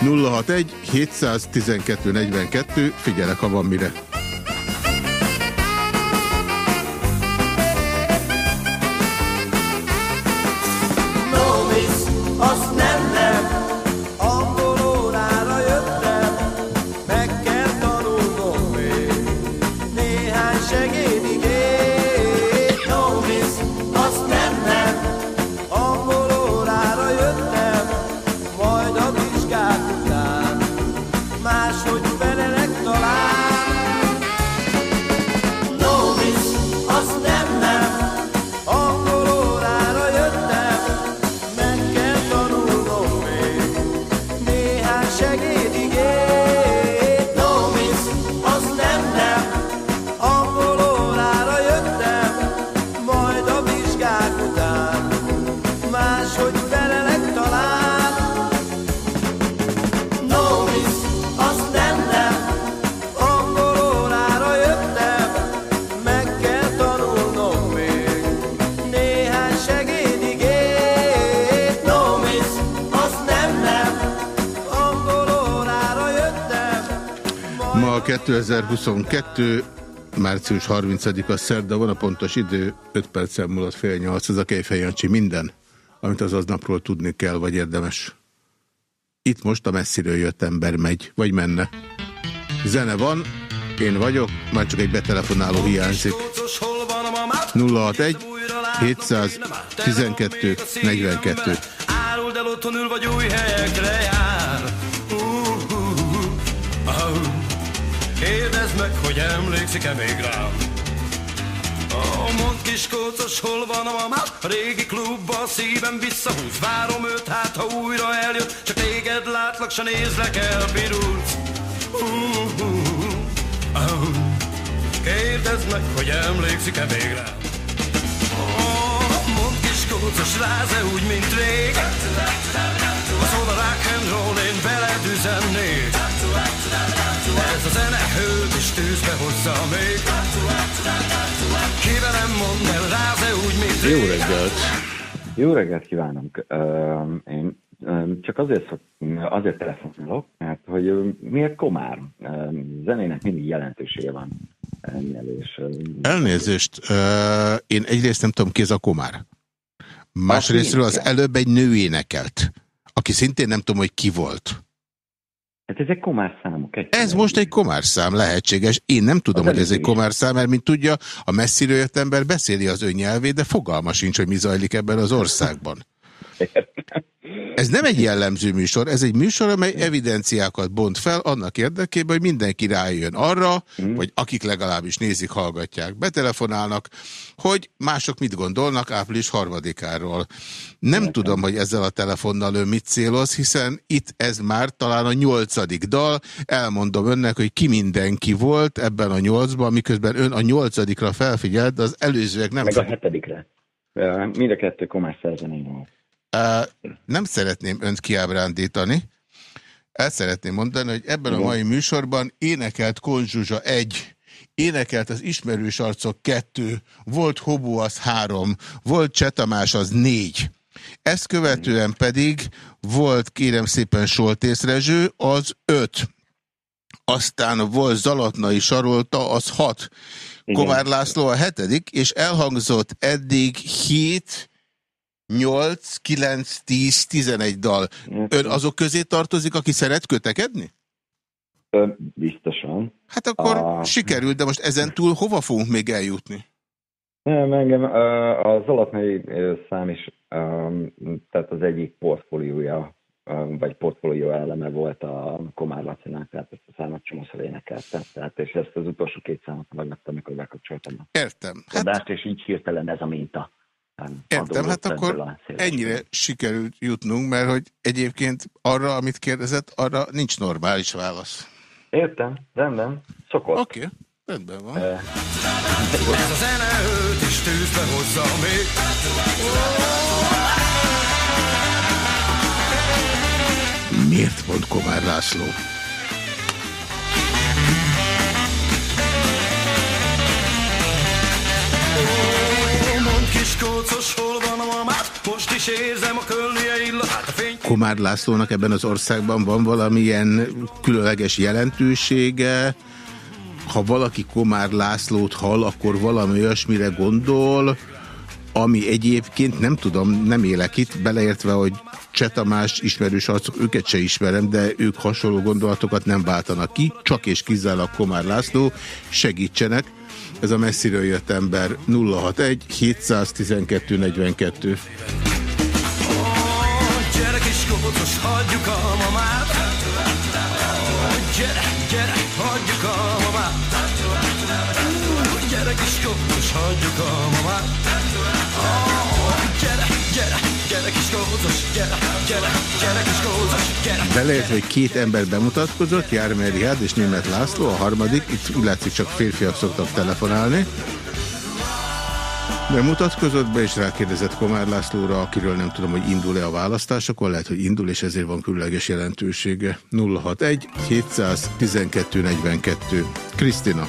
061 712 42, figyelek, ha van mire. 2022. március 30-a szerda van a pontos idő, 5 perccel múlott fél nyolc, ez a Kejfej Jancsi minden, amit az aznapról tudni kell, vagy érdemes. Itt most a messziről jött ember megy, vagy menne. Zene van, én vagyok, már csak egy betelefonáló hiányzik. 061 712 42 Áruld el ül, vagy új helyekre jár. Kérdezd meg, hogy emlékszik-e még rám Oh, mond kis kócos, hol van a mama? A régi klubba a szívem visszahúz. Várom őt, hát ha újra eljött Csak téged látlak, se nézlek el, pirulc. Uh. Kérdezd meg, hogy emlékszik-e még rám oh, Mond kis kócos, ráze úgy, mint rég Szól a rock and roll, én veled üzennék ez a zene hőt és tűzbe hozza még Ki velem mond el, ráze úgy, mint Jó reggelt! Jó reggelt kívánok! Én csak azért, azért telefonálok, mert hogy miért komár? Zenének mindig jelentősége van. És, Elnézést, én egyrészt nem tudom ki ez a komár. Másrésztről az előbb egy nő énekelt, aki szintén nem tudom, hogy ki volt. Hát ezek komárszámok. Ez most egy komárszám lehetséges. Én nem tudom, az hogy ez egy komárszám, mert mint tudja, a messziről jött ember beszéli az ön nyelvét, de fogalma sincs, hogy mi zajlik ebben az országban. Ez nem egy jellemző műsor, ez egy műsor, amely evidenciákat bont fel annak érdekében, hogy mindenki rájön arra, mm. vagy akik legalábbis nézik, hallgatják, betelefonálnak, hogy mások mit gondolnak április harmadikáról. Nem Értem. tudom, hogy ezzel a telefonnal ön mit céloz, hiszen itt ez már talán a nyolcadik dal. Elmondom önnek, hogy ki mindenki volt ebben a nyolcban, miközben ön a nyolcadikra felfigyelt, de az előzőek nem... Meg a hetedikre. Mind a kettő komás szerzenény volt. Nem szeretném önt kiábrándítani. El szeretném mondani, hogy ebben a mai műsorban énekelt Konzsuzsa egy, énekelt az ismerős arcok kettő, volt Hobó az három, volt Csetamás az négy. Ezt követően pedig volt kérem szépen Soltész Rezső, az öt. Aztán volt Zalatnai Sarolta, az hat. Komár László a hetedik, és elhangzott eddig 7, 8, 9, 10, 11 dal. Ön azok közé tartozik, aki szeret kötekedni? Ö, biztosan. Hát akkor A- sikerült, de most ezen túl hova fogunk még eljutni? Nem, engem az alatmai ö, szám is, tehát az egyik portfóliója, vagy portfólió eleme volt a Komár Lacinak, tehát ezt a számot csomószor énekelte. Tehát, és ezt az utolsó két számot megadtam, amikor bekapcsoltam a Értem. Hát, adást, és így hirtelen ez a minta. Értem, adódott hát akkor ennyire sikerült jutnunk, mert hogy egyébként arra, amit kérdezett, arra nincs normális válasz. Értem, rendben, szokott. Oké, okay, rendben van. Ö, Ez a zene őt is tűzbe hozza még Miért pont Komár László? Kócos, hol van a mamát Most is érzem a kölnje illatát A fény Komár Lászlónak ebben az országban van valamilyen különleges jelentősége? Ha valaki Komár Lászlót hall, akkor valami olyasmire gondol, ami egyébként nem tudom, nem élek itt, beleértve, hogy Cseh Tamás ismerős arcok, őket se ismerem, de ők hasonló gondolatokat nem váltanak ki, csak és kizárólag Komár László, segítsenek. Ez a messziről jött ember 061 712 42. Gyere kis kócos, hagyjuk a mamát Gyere, gyere, hagyjuk a mamát Gyere kis kócos, hagyjuk a mamát Gyere, gyere, Beleértve, hogy két ember bemutatkozott, Jármer Rihád és Német László, a harmadik, itt úgy látszik csak férfiak szoktak telefonálni. Bemutatkozott be, és rákérdezett Komár Lászlóra, akiről nem tudom, hogy indul-e a választásokon, lehet, hogy indul, és ezért van különleges jelentősége. 061 712 42. Krisztina.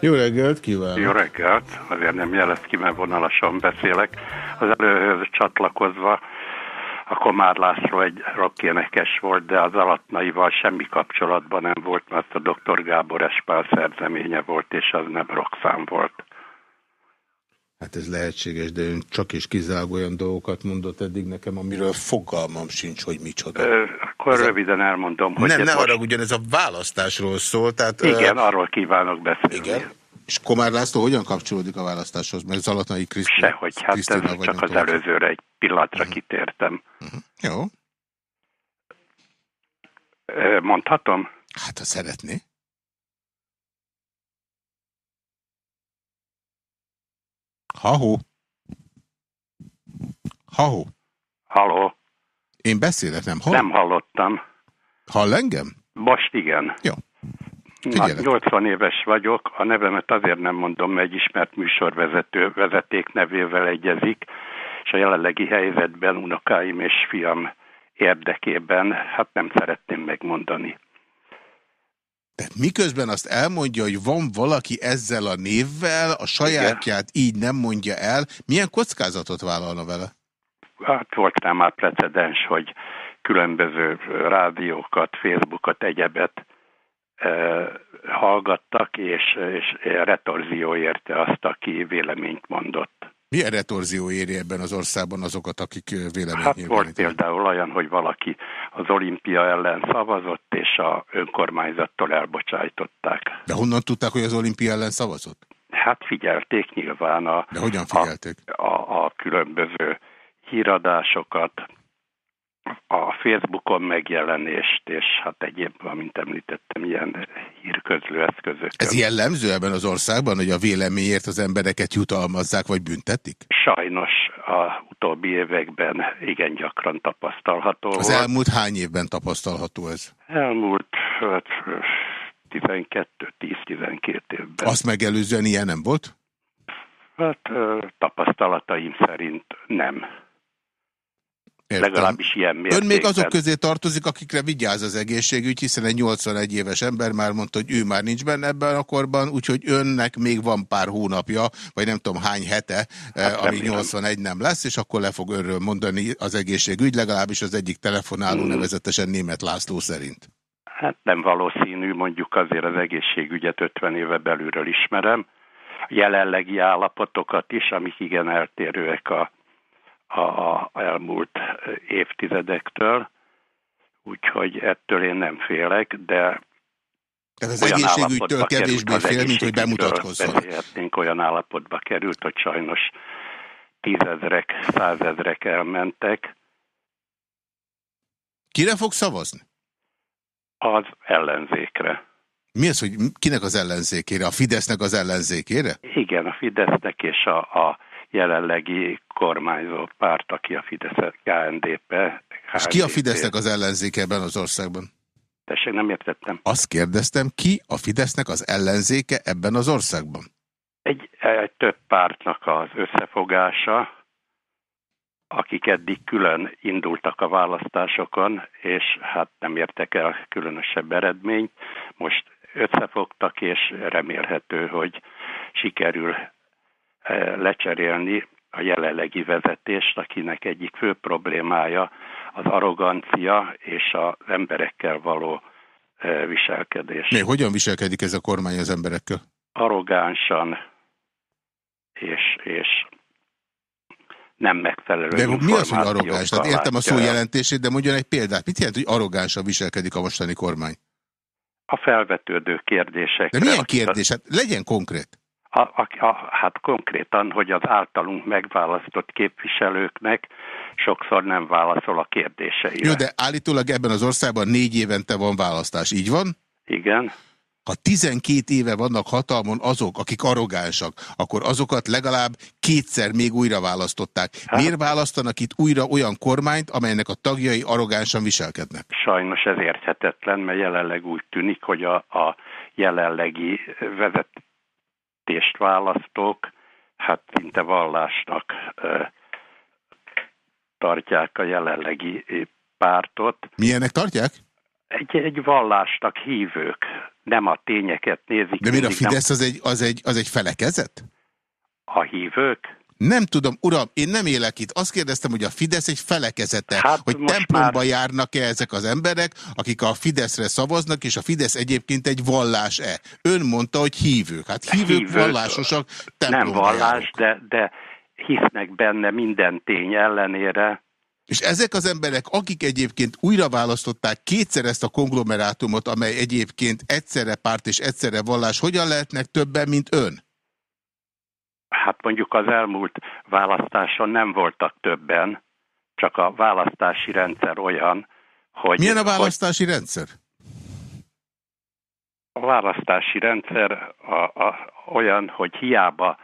Jó reggelt kívánok! Jó reggelt, azért nem jelez ki, mert vonalasan beszélek. Az előhöz csatlakozva a Komár László egy rockénekes volt, de az alatnaival semmi kapcsolatban nem volt, mert a dr. Gábor Espál szerzeménye volt, és az nem rokszám volt. Hát ez lehetséges, de ön csak és kizárólag olyan dolgokat mondott eddig nekem, amiről fogalmam sincs, hogy micsoda. Ö, akkor röviden elmondom, hogy nem, ez ne most- ugyan ez a választásról szól, tehát... Igen, ö, arról kívánok beszélni. Igen. És Komár László hogyan kapcsolódik a választáshoz? Mert Zalatnai Krisztina... Sehogy, hát Krisztina ez csak az előzőre egy pillanatra Mhm. kitértem. Jó, Ö, Mondhatom? hát ha szeretné. Ha-hó. Ha-hó. Halló? Én beszélek, nem hall? Nem hallottam. Hall engem? Most igen. Jó. Na, Figyelek. 80 éves vagyok, a nevemet azért nem mondom, mert egy ismert műsorvezető vezeték nevével egyezik, és a jelenlegi helyzetben unokáim és fiam érdekében, hát nem szeretném megmondani. Tehát miközben azt elmondja, hogy van valaki ezzel a névvel, a sajátját így nem mondja el, milyen kockázatot vállalna vele? Hát volt rá már precedens, hogy különböző rádiókat, Facebookot, egyebet hallgattak, és, és retorzió érte azt, aki véleményt mondott. Milyen retorzió éri ebben az országban azokat, akik véleményt Hát volt például olyan, hogy valaki az olimpia ellen szavazott, és a önkormányzattól elbocsájtották. De honnan tudták, hogy az olimpia ellen szavazott? Hát figyelték nyilván a, De hogyan figyelték? A, a, a különböző híradásokat, a Facebookon megjelenést, és hát egyéb, amint említettem, ilyen hírközlő eszközök. Ez jellemző ebben az országban, hogy a véleményért az embereket jutalmazzák, vagy büntetik? Sajnos a utóbbi években igen gyakran tapasztalható Az volt. elmúlt hány évben tapasztalható ez? Elmúlt hát, 12-10-12 évben. Azt megelőzően ilyen nem volt? Hát tapasztalataim szerint nem. Értem. Legalábbis ilyen mértékben. Ön még azok közé tartozik, akikre vigyáz az egészségügy, hiszen egy 81 éves ember már mondta, hogy ő már nincs benne ebben a korban, úgyhogy önnek még van pár hónapja, vagy nem tudom hány hete, hát amíg 81 nem lesz, és akkor le fog önről mondani az egészségügy, legalábbis az egyik telefonáló hmm. nevezetesen német László szerint. Hát nem valószínű, mondjuk azért az egészségügyet 50 éve belülről ismerem. Jelenlegi állapotokat is, amik igen eltérőek a a, a elmúlt évtizedektől, úgyhogy ettől én nem félek, de tehát az egészségügytől kevésbé fél, mint hogy bemutatkozzon. Beszélhetnénk olyan állapotba került, hogy sajnos tízezrek, százezrek elmentek. Kire fog szavazni? Az ellenzékre. Mi az, hogy kinek az ellenzékére? A Fidesznek az ellenzékére? Igen, a Fidesznek és a, a jelenlegi kormányzó párt, aki a Fidesz KNDP. És ki a Fidesznek az ellenzéke ebben az országban? Tessék, nem értettem. Azt kérdeztem, ki a Fidesznek az ellenzéke ebben az országban? Egy, egy több pártnak az összefogása, akik eddig külön indultak a választásokon, és hát nem értek el különösebb eredményt. Most összefogtak, és remélhető, hogy sikerül lecserélni a jelenlegi vezetést, akinek egyik fő problémája az arrogancia és az emberekkel való viselkedés. Még hogyan viselkedik ez a kormány az emberekkel? Arrogánsan és, és nem megfelelő De mi az, hogy arrogáns? Tehát értem a szó jelentését, de mondjon egy példát. Mit jelent, hogy arrogánsan viselkedik a mostani kormány? A felvetődő kérdések. De milyen kérdés? Hát legyen konkrét. A, a, a, hát konkrétan, hogy az általunk megválasztott képviselőknek sokszor nem válaszol a kérdéseire. Jó, de állítólag ebben az országban négy évente van választás, így van? Igen. Ha 12 éve vannak hatalmon azok, akik arrogánsak, akkor azokat legalább kétszer még újra választották. Hát. Miért választanak itt újra olyan kormányt, amelynek a tagjai arrogánsan viselkednek? Sajnos ez érthetetlen, mert jelenleg úgy tűnik, hogy a, a jelenlegi vezet, vezetést választók, hát szinte vallásnak tartják a jelenlegi pártot. Milyenek tartják? Egy, egy vallásnak hívők, nem a tényeket nézik. De miért a Fidesz nem... az egy, az, egy, az egy felekezet? A hívők? Nem tudom, uram, én nem élek itt. Azt kérdeztem, hogy a Fidesz egy felekezete, hát hogy templomba már... járnak-e ezek az emberek, akik a Fideszre szavaznak, és a Fidesz egyébként egy vallás-e. Ön mondta, hogy hívők. Hát hívők, hívők vallásosak, Nem vallás, de, de hisznek benne minden tény ellenére. És ezek az emberek, akik egyébként újra választották kétszer ezt a konglomerátumot, amely egyébként egyszerre párt és egyszerre vallás, hogyan lehetnek többen, mint ön? Hát mondjuk az elmúlt választáson nem voltak többen, csak a választási rendszer olyan, hogy... Milyen a választási hogy rendszer? A választási rendszer a, a, olyan, hogy hiába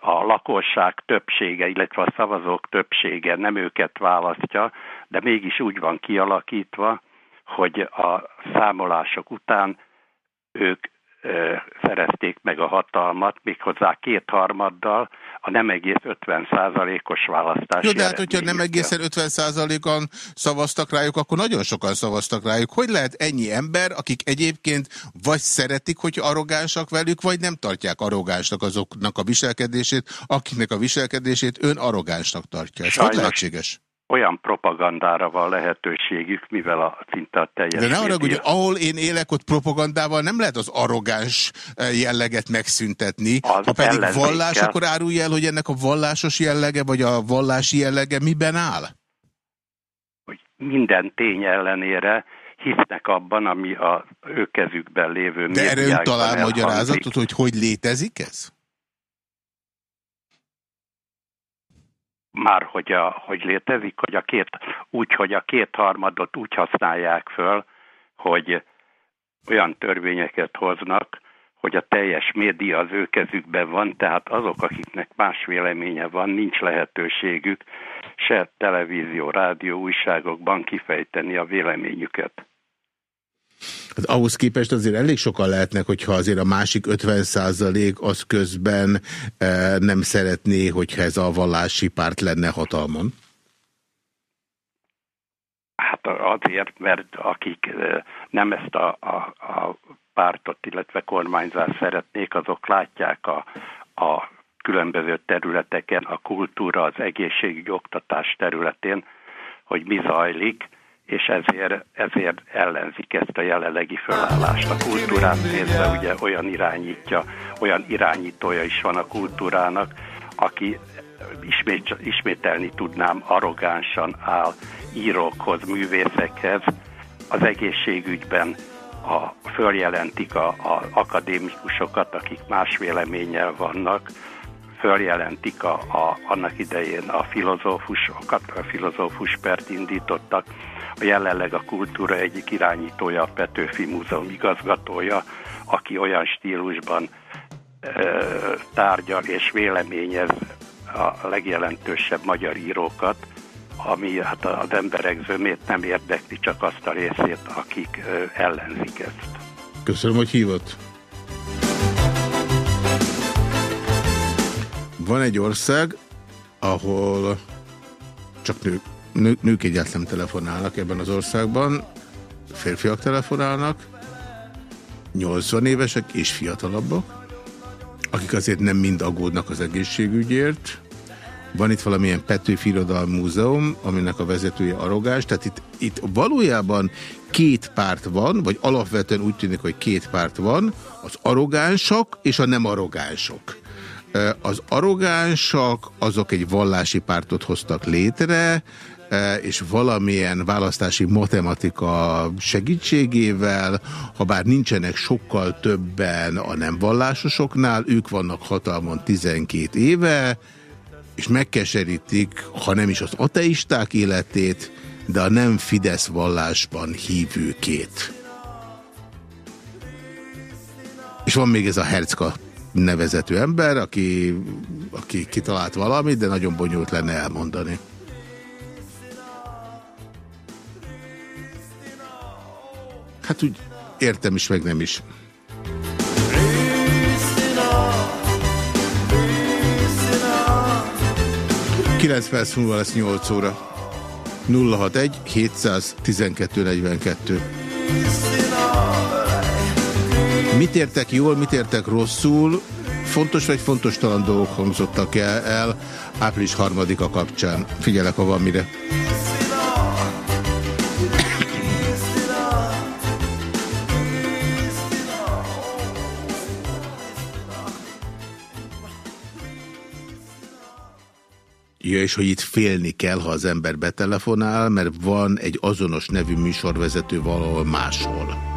a lakosság többsége, illetve a szavazók többsége nem őket választja, de mégis úgy van kialakítva, hogy a számolások után ők szerezték meg a hatalmat, méghozzá kétharmaddal, a nem egész 50 százalékos választás. Jó, de hát, hogyha nem egészen 50 százalékan szavaztak rájuk, akkor nagyon sokan szavaztak rájuk. Hogy lehet ennyi ember, akik egyébként vagy szeretik, hogy arrogánsak velük, vagy nem tartják arrogánsnak azoknak a viselkedését, akiknek a viselkedését ön arrogánsnak tartja. Ez Sajnos hogy lehetséges? Olyan prop propagandára van lehetőségük, mivel a szinte a teljes... De ne arra, hogy ahol én élek, ott propagandával nem lehet az arrogáns eh, jelleget megszüntetni. Az ha pedig ellenzékkel. vallás, akkor árulj el, hogy ennek a vallásos jellege, vagy a vallási jellege miben áll? minden tény ellenére hisznek abban, ami a ő kezükben lévő De erre ön talál elhangzik. magyarázatot, hogy hogy létezik ez? Már hogy, a, hogy létezik, hogy a két, úgy, hogy a kétharmadot úgy használják föl, hogy olyan törvényeket hoznak, hogy a teljes média az ő kezükben van, tehát azok, akiknek más véleménye van, nincs lehetőségük se televízió, rádió, újságokban kifejteni a véleményüket. Hát ahhoz képest azért elég sokan lehetnek, hogyha azért a másik 50 százalék az közben e, nem szeretné, hogyha ez a vallási párt lenne hatalmon. Hát azért, mert akik eh, nem ezt a, a, a pártot, illetve kormányzást szeretnék, azok látják a, a különböző területeken, a kultúra, az egészségügy, oktatás területén, hogy mi zajlik, és ezért, ezért ellenzik ezt a jelenlegi fölállást. A kultúrát nézve ugye olyan irányítja, olyan irányítója is van a kultúrának, aki ismét, ismételni tudnám, arrogánsan áll írókhoz, művészekhez, az egészségügyben a, följelentik a, a akadémikusokat, akik más véleménnyel vannak, följelentik a, a, annak idején a filozófusokat, a filozófus pert indítottak, a jelenleg a kultúra egyik irányítója, a Petőfi Múzeum igazgatója, aki olyan stílusban ö, tárgyal és véleményez a legjelentősebb magyar írókat, ami hát az emberek zömét nem érdekli, csak azt a részét, akik ö, ellenzik ezt. Köszönöm, hogy hívott. Van egy ország, ahol csak nők, nő, nők egyáltalán telefonálnak ebben az országban, férfiak telefonálnak, 80 évesek és fiatalabbak, akik azért nem mind aggódnak az egészségügyért. Van itt valamilyen Petőfi Irodalmi Múzeum, aminek a vezetője arrogáns, tehát itt, itt valójában két párt van, vagy alapvetően úgy tűnik, hogy két párt van, az arrogánsok és a nem arrogánsok. Az arrogánsak azok egy vallási pártot hoztak létre, és valamilyen választási matematika segítségével, ha bár nincsenek sokkal többen a nem vallásosoknál, ők vannak hatalmon 12 éve, és megkeserítik, ha nem is az ateisták életét, de a nem Fidesz vallásban hívőkét. És van még ez a Hercka nevezető ember, aki, aki kitalált valamit, de nagyon bonyolult lenne elmondani. Hát úgy értem is, meg nem is. Kilenc perc múlva lesz 8 óra. 061 712 42. Mit értek jól, mit értek rosszul? Fontos vagy fontos talan dolgok hangzottak el, el április harmadika kapcsán. Figyelek, ha van mire. Ja, és hogy itt félni kell, ha az ember betelefonál, mert van egy azonos nevű műsorvezető valahol máshol.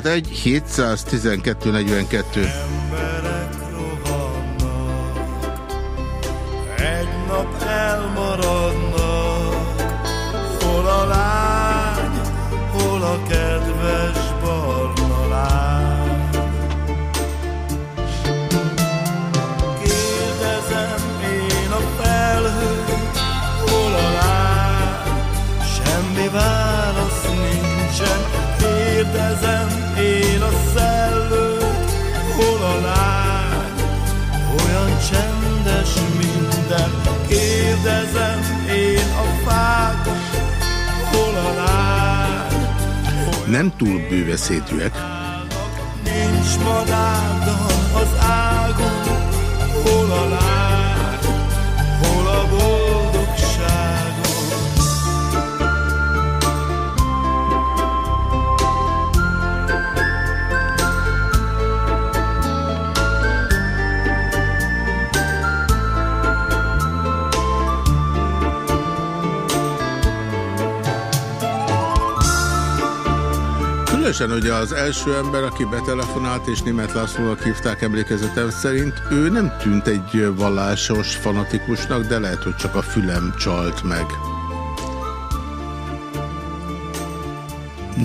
061 712 42. nem túl bőveszédűek. Nincs madárda az ágon, hol a lány, Különösen ugye az első ember, aki betelefonált, és német Lászlónak hívták emlékezetem szerint, ő nem tűnt egy vallásos fanatikusnak, de lehet, hogy csak a fülem csalt meg.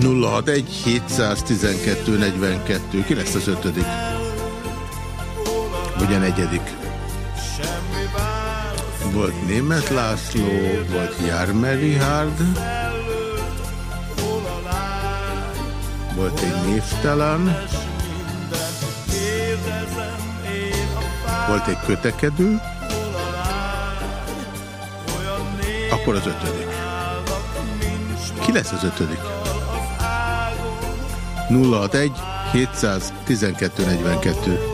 061 712 42 Ki lesz az ötödik? Vagy a negyedik? Volt német László, volt Jarmer Richard, volt egy névtelen, volt egy kötekedő, akkor az ötödik. Ki lesz az ötödik? 061 712 42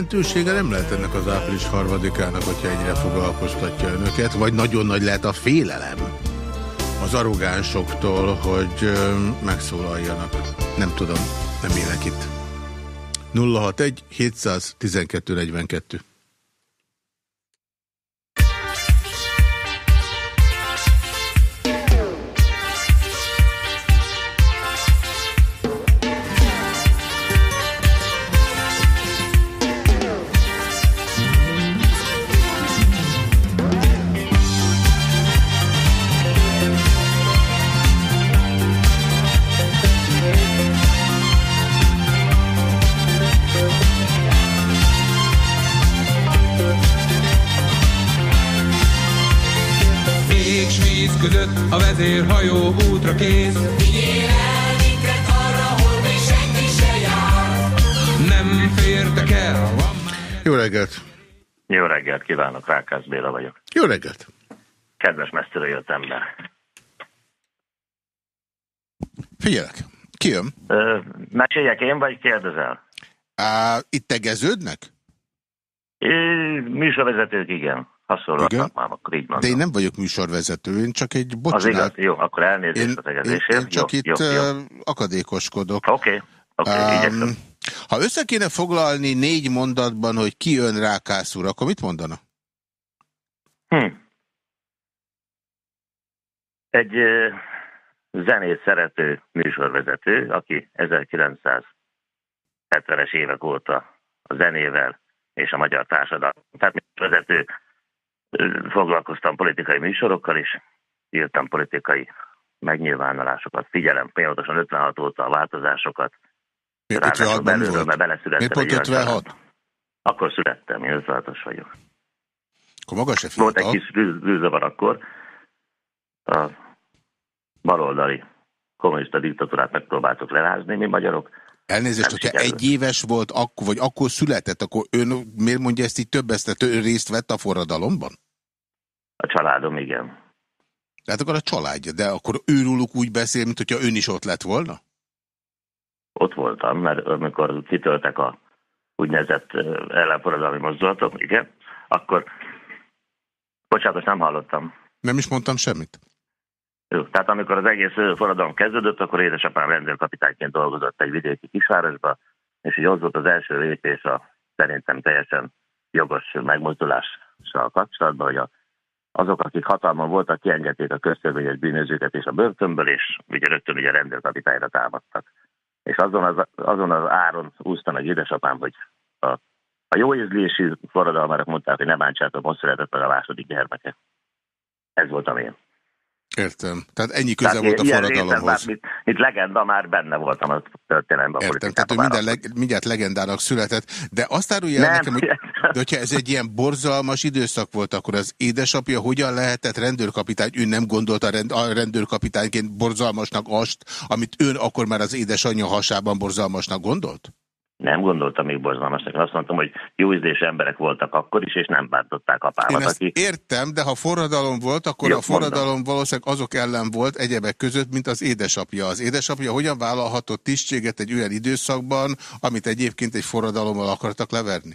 jelentősége nem lehet ennek az április harmadikának, hogyha ennyire foglalkoztatja önöket, vagy nagyon nagy lehet a félelem az arrogánsoktól, hogy megszólaljanak. Nem tudom, nem élek itt. 061 712 42 kívánok, Rákász Béla vagyok. Jó reggelt! Kedves messziről jött ember. Figyelek, ki jön? Ö, meséljek én, vagy kérdezel? Á, itt tegeződnek? É, műsorvezetők, igen. Hasonlóak Igen? már, akkor így De mondom. én nem vagyok műsorvezető, én csak egy Az bocsánat. igaz, jó, akkor elnézést Én, a én, tegezésért. én csak jó, itt jó, jó. akadékoskodok. Oké, oké, igyekszem. ha össze kéne foglalni négy mondatban, hogy ki jön Rákász úr, akkor mit mondana? Hm. Egy zenét szerető műsorvezető, aki 1970-es évek óta a zenével és a magyar társadalom. Tehát műsorvezető foglalkoztam politikai műsorokkal is, írtam politikai megnyilvánulásokat, figyelem pontosan 56 óta a változásokat. 56-ban mi belülről, volt? mert beleszülettem Miért pont egy olyan 56? családba. Akkor születtem, én 56-os vagyok. Akkor maga se Volt egy fiatal. kis bűz- bűzavar akkor. A baloldali kommunista diktatúrát megpróbáltuk lerázni, mi magyarok. Elnézést, hogyha sikerült. egy éves volt, akkor, vagy akkor született, akkor ön miért mondja ezt így többesztet? Ön részt vett a forradalomban? A családom, igen. Tehát akkor a családja, de akkor őróluk úgy beszél, mint hogyha ön is ott lett volna? Ott voltam, mert amikor kitöltek a úgynevezett ellenforradalmi mozdulatok, igen, akkor, bocsánat, most nem hallottam. Nem is mondtam semmit. Jó, tehát amikor az egész forradalom kezdődött, akkor édesapám rendőrkapitányként dolgozott egy vidéki kisvárosba, és így az volt az első lépés a szerintem teljesen jogos megmozdulással kapcsolatban, hogy a, azok, akik hatalmon voltak, kiengedték a köztörvényes bűnözőket és a börtönből, és ugye rögtön ugye rendőrkapitányra támadtak. És azon az, azon az áron úszta meg édesapám, hogy a A jó ízlésű forradalmának mondták, hogy nem bántsátok, most született meg a második gyermeke. Ez voltam én. Értem. Tehát ennyi köze tehát volt a forradalomhoz. Mint, mint legenda már benne voltam a történelemben. Értem, tehát ő minden leg, mindjárt legendának született. De azt árulja el nekem, hogy (laughs) de hogyha ez egy ilyen borzalmas időszak volt, akkor az édesapja hogyan lehetett rendőrkapitány? Ő nem gondolta a, rend, a rendőrkapitányként borzalmasnak azt, amit ön akkor már az édesanyja hasában borzalmasnak gondolt? Nem gondoltam még borzalmasnak. Azt mondtam, hogy jó ízlés emberek voltak akkor is, és nem bántották apámat. Én ezt aki... értem, de ha forradalom volt, akkor jó, a forradalom mondom. valószínűleg azok ellen volt egyebek között, mint az édesapja. Az édesapja hogyan vállalhatott tisztséget egy olyan időszakban, amit egyébként egy forradalommal akartak leverni?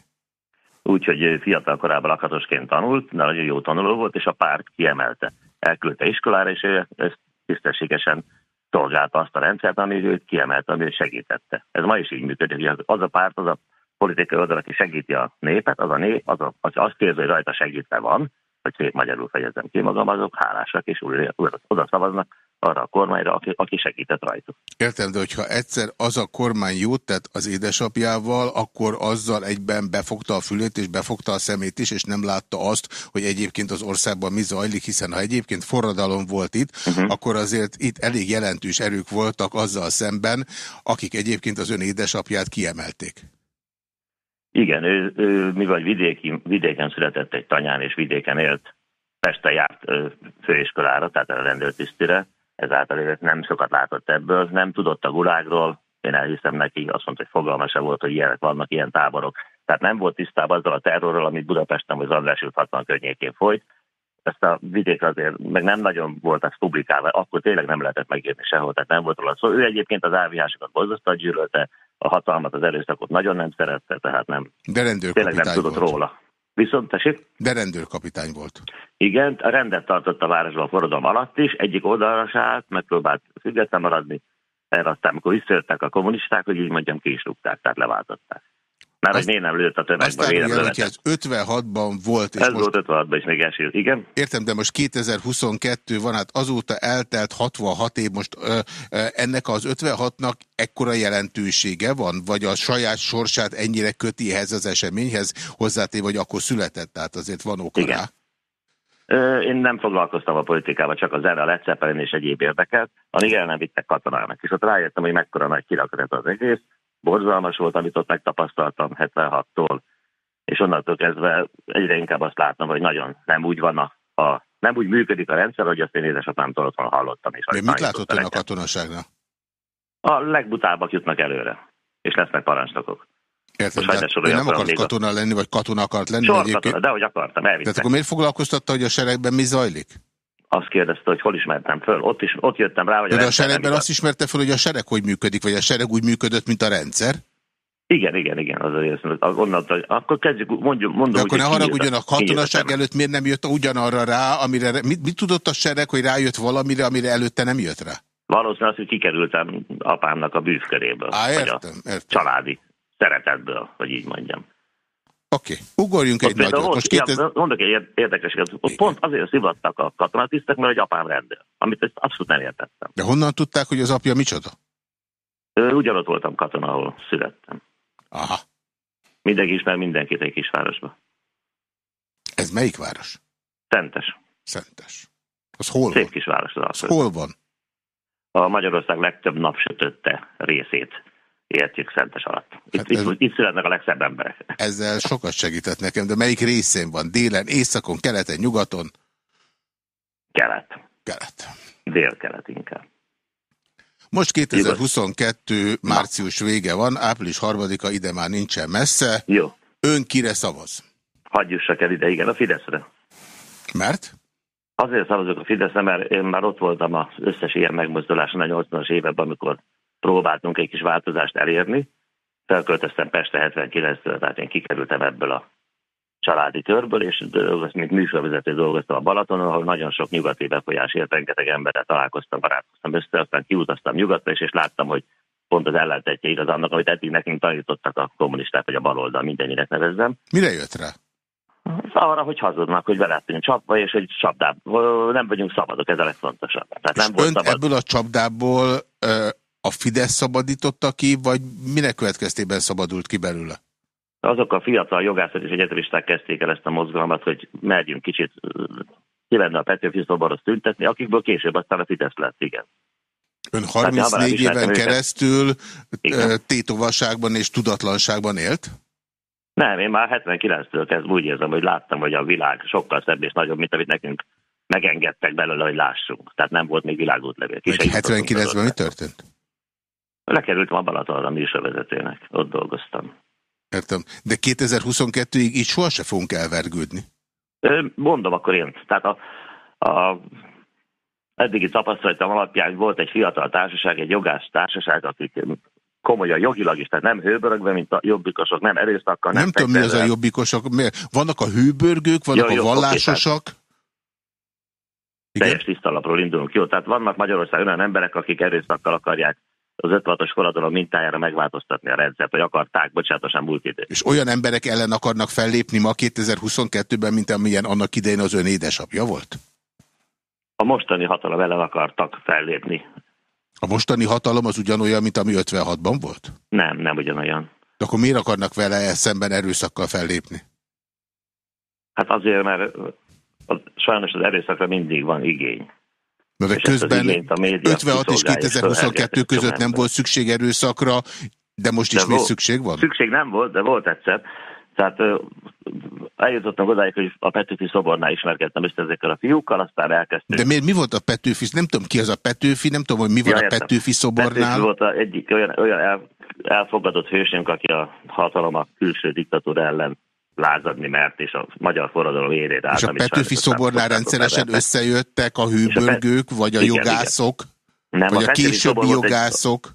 Úgyhogy fiatal korában lakatosként tanult, de nagyon jó tanuló volt, és a párt kiemelte. Elküldte iskolára, és ő ezt tisztességesen szolgálta azt a rendszert, ami őt kiemelte, ami segítette. Ez ma is így működik. Az a párt, az a politikai oldal, aki segíti a népet, az a nép, az a, az azt érzi, hogy rajta segítve van, hogy szép magyarul fejezem ki magam, azok hálásak, és oda szavaznak arra a kormányra, aki, aki segített rajtuk. Értem, de hogyha egyszer az a kormány jót tett az édesapjával, akkor azzal egyben befogta a fülét és befogta a szemét is, és nem látta azt, hogy egyébként az országban mi zajlik, hiszen ha egyébként forradalom volt itt, uh mhm. -huh. akkor azért itt elég jelentős erők voltak azzal szemben, akik egyébként az ön édesapját kiemelték. Igen, ő, ő mivel vidéki, vidéken született egy tanyán, és vidéken élt, Pesten járt főiskolára, tehát a rendőrtisztire, ezáltal évet nem sokat látott ebből, nem tudott a gulágról, én elhiszem neki, azt mondta, hogy fogalma se volt, hogy ilyenek vannak, ilyen táborok. Tehát nem volt tisztában azzal a terrorral, amit Budapesten vagy András 60 környékén folyt. Ezt a vidék azért, meg nem nagyon volt ez publikálva, akkor tényleg nem lehetett megírni sehol, tehát nem volt róla szó. Ő egyébként az ávihásokat borzasztóan gyűlölte, a hatalmat, az erőszakot nagyon nem szerette, tehát nem, De tényleg nem tudott volt. róla. Viszont, tessék? De rendőrkapitány volt. Igen, a rendet tartott a városban a forradalom alatt is, egyik oldalra se állt, megpróbált független maradni, erre aztán, amikor visszajöttek a kommunisták, hogy így mondjam, ki is rúgták, tehát leváltották. Azt, hogy miért nem lőtt a tömegbe, miért nem hogy ez 56-ban volt. És ez most... volt 56-ban, és még eső, igen. Értem, de most 2022 van, hát azóta eltelt 66 év, most ö, ö, ennek az 56-nak ekkora jelentősége van, vagy a saját sorsát ennyire köti ehhez az eseményhez, hozzátéve, hogy akkor született, tehát azért van oka igen. rá. Én nem foglalkoztam a politikával, csak az erre a Led és egyéb érdekelt, amíg el nem vittek katonának. És ott rájöttem, hogy mekkora nagy kirakret az egész, borzalmas volt, amit ott megtapasztaltam 76-tól, és onnantól kezdve egyre inkább azt látom, hogy nagyon nem úgy van a, a nem úgy működik a rendszer, hogy azt én édesapámtól otthon hallottam. És De mit látott ön a katonaságnál? A legbutábbak jutnak előre, és lesznek parancsnokok. Értem, de nem akart katona lenni, vagy katona akart lenni? Sorkatona, de hogy akartam, elvittek. Tehát akkor miért foglalkoztatta, hogy a seregben mi zajlik? Azt kérdezte, hogy hol ismertem föl. Ott, is, ott jöttem rá, hogy De a, a seregben azt ismerte föl, hogy a sereg hogy működik, vagy a sereg úgy működött, mint a rendszer? Igen, igen, igen. Az, az, onnan, akkor kezdjük, mondjuk, mondom, De akkor ne haragudjon, a katonaság előtt miért nem jött ugyanarra rá, amire, mit, mit tudott a sereg, hogy rájött valamire, amire előtte nem jött rá? Valószínűleg az, hogy kikerültem apámnak a bűvköréből. Á, értem, értem. Családi szeretetből, hogy így mondjam. Oké, okay. ugorjunk egy nagyot. Most két... ja, mondok egy érdekeset. Pont azért szivattak a katonatisztek, mert egy apám rendel. Amit ezt abszolút nem értettem. De honnan tudták, hogy az apja micsoda? Ugyanott voltam katona, ahol születtem. Aha. Mindenki ismer mindenkit egy kisvárosba. Ez melyik város? Szentes. Szentes. Az hol Szép van? kisváros az, az hol van? A Magyarország legtöbb napsütötte részét értjük Szentes alatt. Itt, hát ez, itt, itt születnek a legszebb emberek. Ezzel sokat segített nekem, de melyik részén van? Délen, északon, keleten, nyugaton? Kelet. Kelet. Dél-kelet inkább. Most 2022 Igaz? március vége van, április harmadika ide már nincsen messze. Jó. Ön kire szavaz? Hagyjussak el ide, igen, a Fideszre. Mert? Azért szavazok a Fideszre, mert én már ott voltam az összes ilyen megmozduláson a 80-as években, amikor próbáltunk egy kis változást elérni. Felköltöztem Peste 79-től, tehát én kikerültem ebből a családi körből, és mint műsorvezető dolgoztam a Balatonon, ahol nagyon sok nyugati befolyás ért, rengeteg emberrel találkoztam, barátkoztam össze, aztán kiutaztam nyugatra is, és láttam, hogy pont az ellentetje igaz annak, amit eddig nekünk tanítottak a kommunisták, vagy a baloldal, mindenkinek nevezzem. Mire jött rá? Arra, hogy hazudnak, hogy be csapva, és hogy csapdából nem vagyunk szabadok, ez a legfontosabb. Tehát nem volt szabad. ebből a csapdából a Fidesz szabadította ki, vagy minek következtében szabadult ki belőle? azok a fiatal jogászok és egyetemisták kezdték el ezt a mozgalmat, hogy merjünk kicsit kivenni a Petőfi szoborhoz tüntetni, akikből később aztán a Fidesz lett, igen. Ön 34 éven keresztül igen. tétovasságban és tudatlanságban élt? Nem, én már 79-től kezdve úgy érzem, hogy láttam, hogy a világ sokkal szebb és nagyobb, mint amit nekünk megengedtek belőle, hogy lássunk. Tehát nem volt még világútlevél. 79-ben mi történt? Lekerültem a Balatonra műsorvezetőnek, ott dolgoztam. Értem. De 2022-ig így sohasem fogunk elvergődni. Mondom akkor én. Tehát a, a eddigi tapasztalatom alapján volt egy fiatal társaság, egy jogász társaság, akik komolyan jogilag is, tehát nem hőbörögve, mint a jobbikosok, nem erőszakkal. Nem, nem tudom, mi az a jobbikosok. Vannak a hőbörgők, vannak jó, jó, a vallásosak. Okay, teljes tisztalapról indulunk. Jó, tehát vannak Magyarországon olyan emberek, akik erőszakkal akarják az 56-os forradalom mintájára megváltoztatni a rendszert, vagy akarták, bocsánatosan múlt idő. És olyan emberek ellen akarnak fellépni ma 2022-ben, mint amilyen annak idején az ön édesapja volt? A mostani hatalom ellen akartak fellépni. A mostani hatalom az ugyanolyan, mint ami 56-ban volt? Nem, nem ugyanolyan. De akkor miért akarnak vele szemben erőszakkal fellépni? Hát azért, mert sajnos az erőszakra mindig van igény. Na de közben 56 és 2022 között nem volt szükség erőszakra, de most is de még szükség van? Szükség nem volt, de volt egyszer. Tehát eljutottam odáig, hogy a Petőfi szobornál ismerkedtem össze ezekkel a fiúkkal, aztán elkezdtem. De miért mi volt a Petőfi? Nem tudom ki az a Petőfi, nem tudom, hogy mi van ja, a Petőfi szobornál. Petőfi volt a egyik olyan, olyan el, elfogadott hősünk, aki a hatalom a külső diktatúra ellen lázadni mert, és a magyar forradalom érére És a Petőfi szobornál rendszeresen összejöttek a hűbörgők, vagy a igen, jogászok, igen. Nem, vagy a, a későbbi jogászok?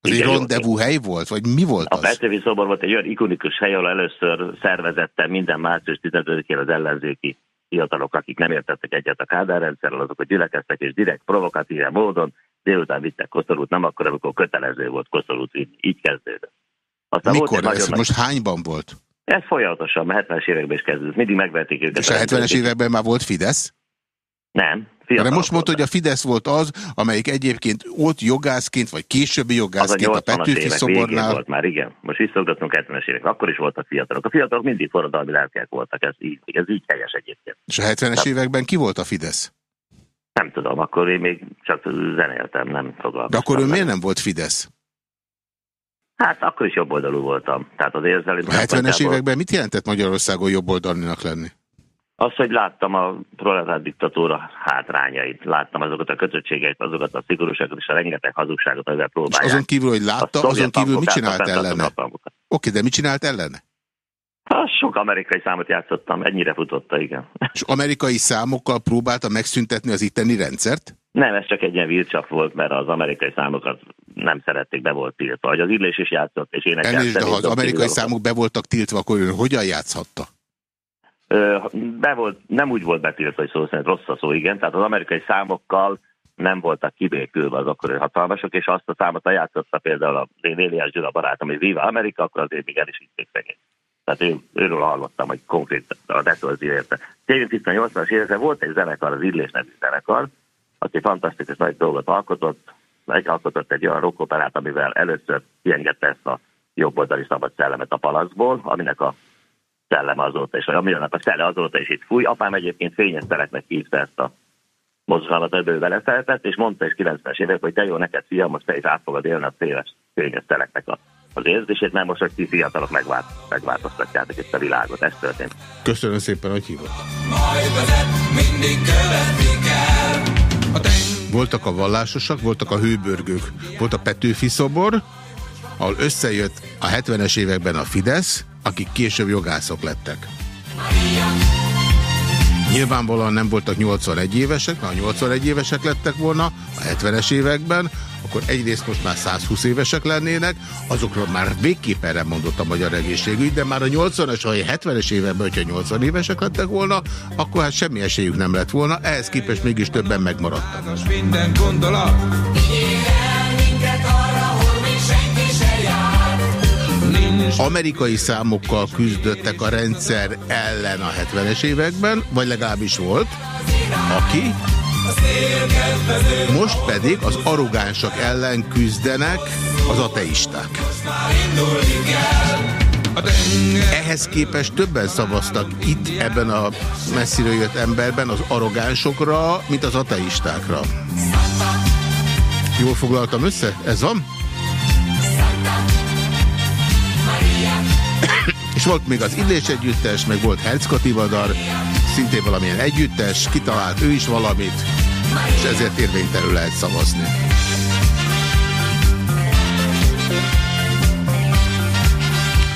Az egy rendezvú hely volt? Vagy mi volt az? A Petőfi szobor volt egy olyan ikonikus hely, ahol először szervezette minden március 15-én az ellenzéki fiatalok, akik nem értettek egyet a Kádár rendszerrel, azok a gyülekeztek, és direkt provokatív módon délután vittek koszorút, nem akkor, amikor kötelező volt koszorút, így, így kezdődött. Aztán Mikor? Volt ez most hányban volt? Ez folyamatosan, a 70-es években is kezdődött. Mindig megverték őket. És a 70-es években már volt Fidesz? Nem. De most mondta, hogy a Fidesz volt az, amelyik egyébként ott jogászként, vagy későbbi jogászként a, a Petőfi szobornál... volt már, igen. Most visszaugratunk 70-es évek. Akkor is voltak fiatalok. A fiatalok mindig forradalmi lelkek voltak. Ez így, ez így helyes egyébként. És a 70-es években ki volt a Fidesz? Nem tudom, akkor én még csak zenéltem, nem foglalkoztam. De akkor ő miért nem volt Fidesz? Hát akkor is jobboldalú voltam. Tehát az érzelmi... A 70-es években mit jelentett Magyarországon jobboldalinak lenni? Az, hogy láttam a proletár diktatúra hátrányait, láttam azokat a kötöttségeit, azokat a szigorúságot és a rengeteg hazugságot, amivel próbálják. És azon kívül, hogy látta, azon kívül mit csinált ellene? Oké, de mit csinált ellene? Ha, sok amerikai számot játszottam, ennyire futotta, igen. És amerikai számokkal próbálta megszüntetni az itteni rendszert? Nem, ez csak egy ilyen vircsak volt, mert az amerikai számokat nem szerették, be volt tiltva. Hogy az illés is játszott, és énekelt. Elnézést, de ha az amerikai számok be voltak tiltva, akkor ön hogyan játszhatta? Be volt, nem úgy volt betiltva, hogy szó szerint rossz a szó, igen. Tehát az amerikai számokkal nem voltak kibékülve az akkori hatalmasok, és azt a számot játszotta például a Éliás Gyula barátom, hogy Viva Amerika, akkor azért még el is így szegény. Tehát ő, őről hallottam, hogy konkrét a Detorzi érte. Tényleg 80-as években volt egy zenekar, az Illés nevű zenekar, aki fantasztikus nagy dolgot alkotott, alkotott egy olyan rockoperát, amivel először kiengedte ezt a jobboldali szabad szellemet a palaszból, aminek a szelleme azóta is, aminek a szelle azóta is itt fúj. Apám egyébként fényes teleknek hívta ezt a mozgalmat, ebből belefeltett, és mondta is 90-es évek, hogy te jó neked fiam, most te is át fogod élni a széles fényes teleknek a az érzését, mert most, hogy ti fiatalok megvált, megváltoztatjátok itt a világot. Ez történt. Köszönöm szépen, hogy hívott. Voltak a vallásosak, voltak a hőbörgők, volt a Petőfi szobor, ahol összejött a 70-es években a Fidesz, akik később jogászok lettek. Nyilvánvalóan nem voltak 81 évesek, mert ha 81 évesek lettek volna a 70-es években, akkor egyrészt most már 120 évesek lennének, azokról már végképp erre mondott a magyar egészségügy, de már a 80-as vagy 70-es években, hogyha 80 évesek lettek volna, akkor hát semmi esélyük nem lett volna, ehhez képest mégis többen megmaradtak. Minden gondolat. Amerikai számokkal küzdöttek a rendszer ellen a 70-es években, vagy legalábbis volt, aki most pedig az arrogánsak ellen küzdenek az ateisták. Ehhez képest többen szavaztak itt ebben a messziről jött emberben az arrogánsokra, mint az ateistákra. Jól foglaltam össze? Ez van? (coughs) És volt még az Illés együttes, meg volt Herckati szintén valamilyen együttes, kitalált ő is valamit, és ezért érvénytelő lehet szavazni.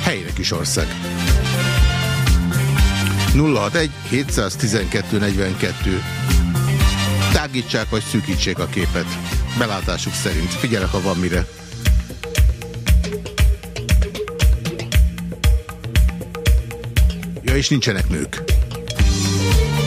Helyre kis ország. 061 712 42 Tágítsák vagy szűkítsék a képet. Belátásuk szerint. Figyelek, ha van mire. Ja, és nincsenek nők. 061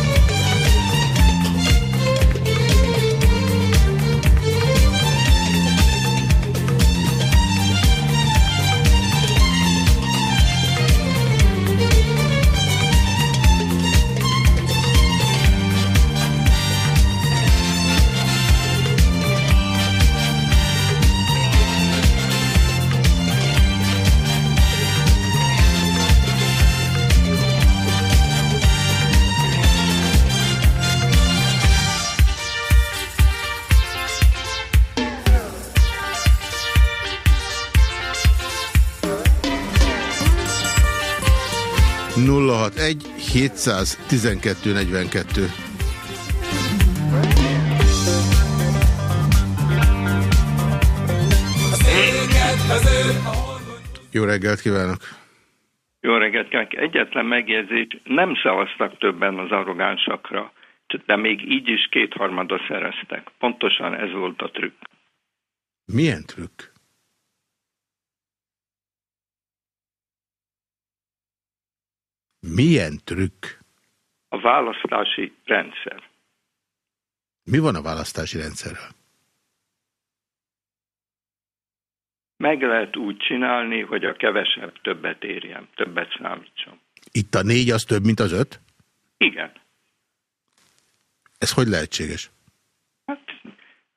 712 42. Jó reggelt kívánok! Jó reggelt kívánok! Egyetlen megjegyzés, nem szavaztak többen az arrogánsakra, de még így is kétharmadot szereztek. Pontosan ez volt a trükk. Milyen trükk? Milyen trükk? A választási rendszer. Mi van a választási rendszerrel? Meg lehet úgy csinálni, hogy a kevesebb többet érjen, többet számítson. Itt a négy az több, mint az öt? Igen. Ez hogy lehetséges?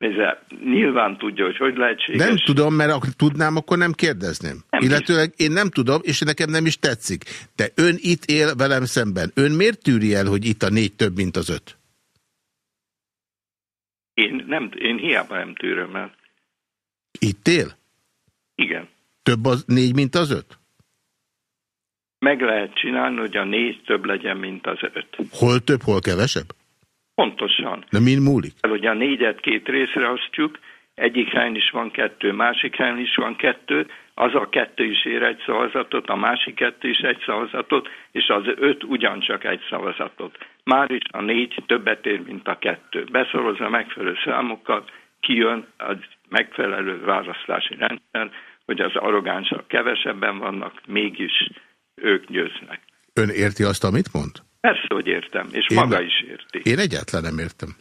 Nézze, nyilván tudja, hogy hogy lehetséges. Nem tudom, mert ha tudnám, akkor nem kérdezném. Nem Illetőleg én nem tudom, és nekem nem is tetszik. De ön itt él velem szemben. Ön miért tűri el, hogy itt a négy több, mint az öt? Én, nem, én hiába nem tűröm el. Itt él? Igen. Több az négy, mint az öt? Meg lehet csinálni, hogy a négy több legyen, mint az öt. Hol több, hol kevesebb? Pontosan. De min múlik? Hogy a négyet két részre osztjuk, egyik helyen is van kettő, másik helyen is van kettő, az a kettő is ér egy szavazatot, a másik kettő is egy szavazatot, és az öt ugyancsak egy szavazatot. Már is a négy többet ér, mint a kettő. Beszorozza megfelelő számokkal, kijön az megfelelő választási rendszer, hogy az arrogánsak kevesebben vannak, mégis ők győznek. Ön érti azt, amit mond? Persze, hogy értem, és én, maga is érti. Én egyáltalán nem értem.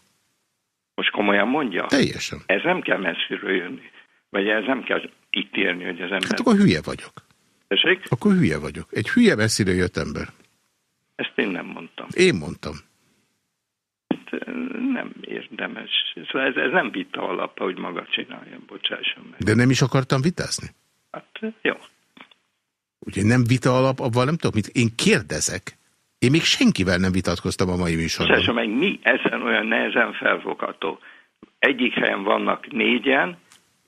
Most komolyan mondja? Teljesen. Ez nem kell messziről jönni. Vagy ez nem kell itt érni, hogy az ember... Hát akkor hülye vagyok. Tessék? Akkor hülye vagyok. Egy hülye messziről jött ember. Ezt én nem mondtam. Én mondtam. Hát, nem érdemes. Szóval ez, ez nem vita alap, hogy maga csinálja, bocsásson meg. De nem is akartam vitázni? Hát jó. Ugye nem vita alap, abban nem tudok mit. Én kérdezek. Én még senkivel nem vitatkoztam a mai műsorban. Bocsásson meg, mi ezen olyan nehezen felfogható? Egyik helyen vannak négyen,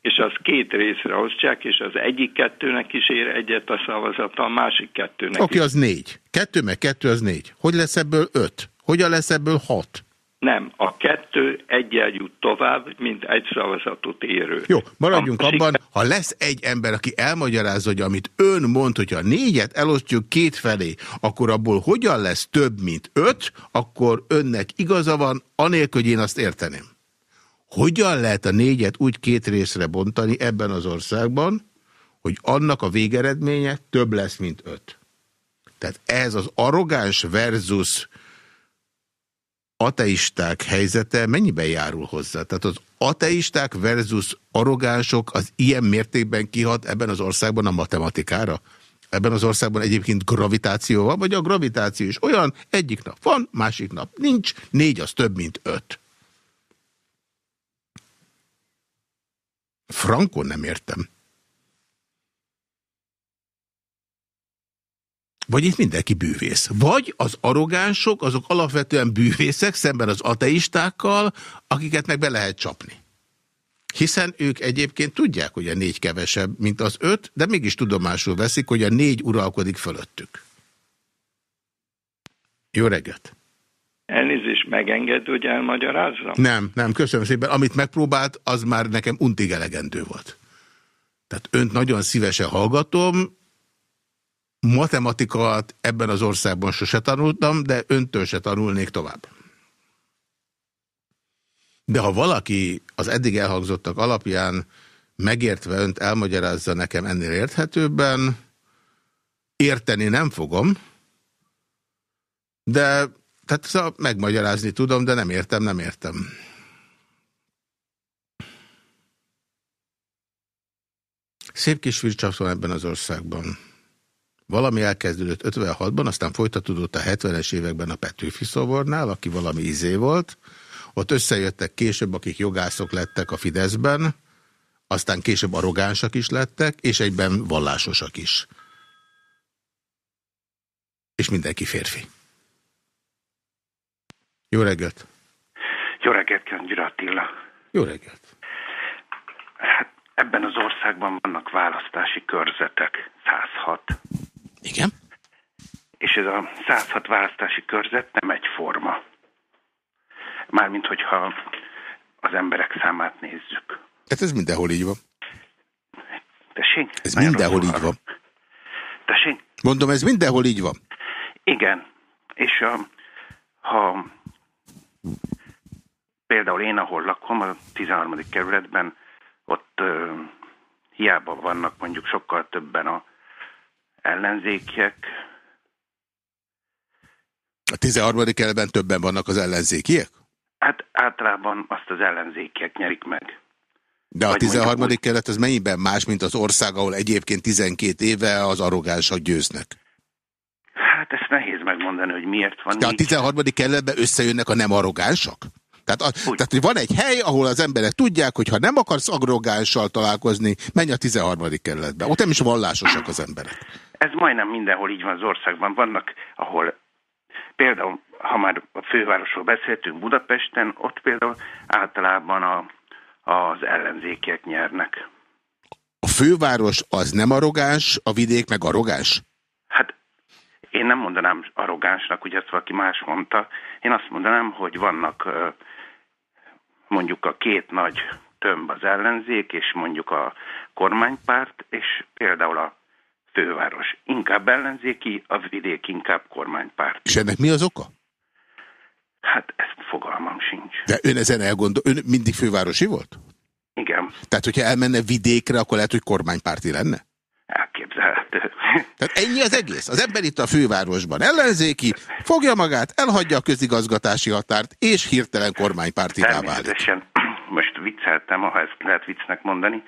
és az két részre osztják, és az egyik kettőnek is ér egyet a szavazata, a másik kettőnek Oké, okay, az négy. Kettő meg kettő az négy. Hogy lesz ebből öt? Hogyan lesz ebből hat? Nem, a kettő egyel jut tovább, mint egy szavazatot érő. Jó, maradjunk a abban, ha lesz egy ember, aki elmagyarázza, hogy amit ön mond, hogyha négyet elosztjuk két felé, akkor abból hogyan lesz több, mint öt, akkor önnek igaza van, anélkül, hogy én azt érteném. Hogyan lehet a négyet úgy két részre bontani ebben az országban, hogy annak a végeredménye több lesz, mint öt? Tehát ez az arrogáns versus ateisták helyzete mennyiben járul hozzá? Tehát az ateisták versus arrogánsok az ilyen mértékben kihat ebben az országban a matematikára? Ebben az országban egyébként gravitáció van, vagy a gravitáció is olyan, egyik nap van, másik nap nincs, négy az több, mint öt. Frankon nem értem. Vagy itt mindenki bűvész. Vagy az arrogánsok, azok alapvetően bűvészek szemben az ateistákkal, akiket meg be lehet csapni. Hiszen ők egyébként tudják, hogy a négy kevesebb, mint az öt, de mégis tudomásul veszik, hogy a négy uralkodik fölöttük. Jó reggelt! Elnézést megenged, hogy elmagyarázzam? Nem, nem, köszönöm szépen. Amit megpróbált, az már nekem untig elegendő volt. Tehát önt nagyon szívesen hallgatom. Matematikát ebben az országban sose tanultam, de öntől se tanulnék tovább. De ha valaki az eddig elhangzottak alapján megértve önt elmagyarázza nekem ennél érthetőbben, érteni nem fogom, de tehát szóval megmagyarázni tudom, de nem értem, nem értem. Szép kis vircsaps van ebben az országban. Valami elkezdődött 56-ban, aztán folytatódott a 70-es években a Petőfi szobornál, aki valami izé volt. Ott összejöttek később, akik jogászok lettek a Fideszben, aztán később arrogánsak is lettek, és egyben vallásosak is. És mindenki férfi. Jó reggelt! Jó reggelt, Köngyűr Attila! Jó reggelt! Hát ebben az országban vannak választási körzetek, 106. Igen? És ez a 106 választási körzet nem egyforma. Mármint, hogyha az emberek számát nézzük. Hát ez mindenhol így van. Tessék? Ez Nagyon mindenhol így van. Tessék? Mondom, ez mindenhol így van. Igen. És a, ha például én, ahol lakom, a 13. kerületben, ott ö, hiába vannak mondjuk sokkal többen a ellenzékiek. A 13. kerületben többen vannak az ellenzékiek? Hát általában azt az ellenzékiek nyerik meg. De a 13. Úgy... kerület az mennyiben más, mint az ország, ahol egyébként 12 éve az arrogánsak győznek? Hát ezt nehéz megmondani, hogy miért van De a 13. kerületben összejönnek a nem arrogánsak? Tehát, a, tehát van egy hely, ahol az emberek tudják, hogy ha nem akarsz arrogánssal találkozni, menj a 13. kerületbe. Ott nem is vallásosak az emberek. Ez majdnem mindenhol így van az országban. Vannak, ahol például, ha már a fővárosról beszéltünk Budapesten, ott például általában a, az ellenzékiek nyernek. A főváros az nem arrogáns, a vidék meg arrogáns? Hát én nem mondanám arrogánsnak, hogy ezt valaki más mondta. Én azt mondanám, hogy vannak mondjuk a két nagy tömb az ellenzék, és mondjuk a kormánypárt, és például a főváros. Inkább ellenzéki, a vidék inkább kormánypárt. És ennek mi az oka? Hát ezt fogalmam sincs. De ön ezen elgondol, ön mindig fővárosi volt? Igen. Tehát, hogyha elmenne vidékre, akkor lehet, hogy kormánypárti lenne? Elképzelhető. Tehát ennyi az egész. Az ember itt a fővárosban ellenzéki, fogja magát, elhagyja a közigazgatási határt, és hirtelen kormánypárti válik. most vicceltem, ha ezt lehet viccnek mondani,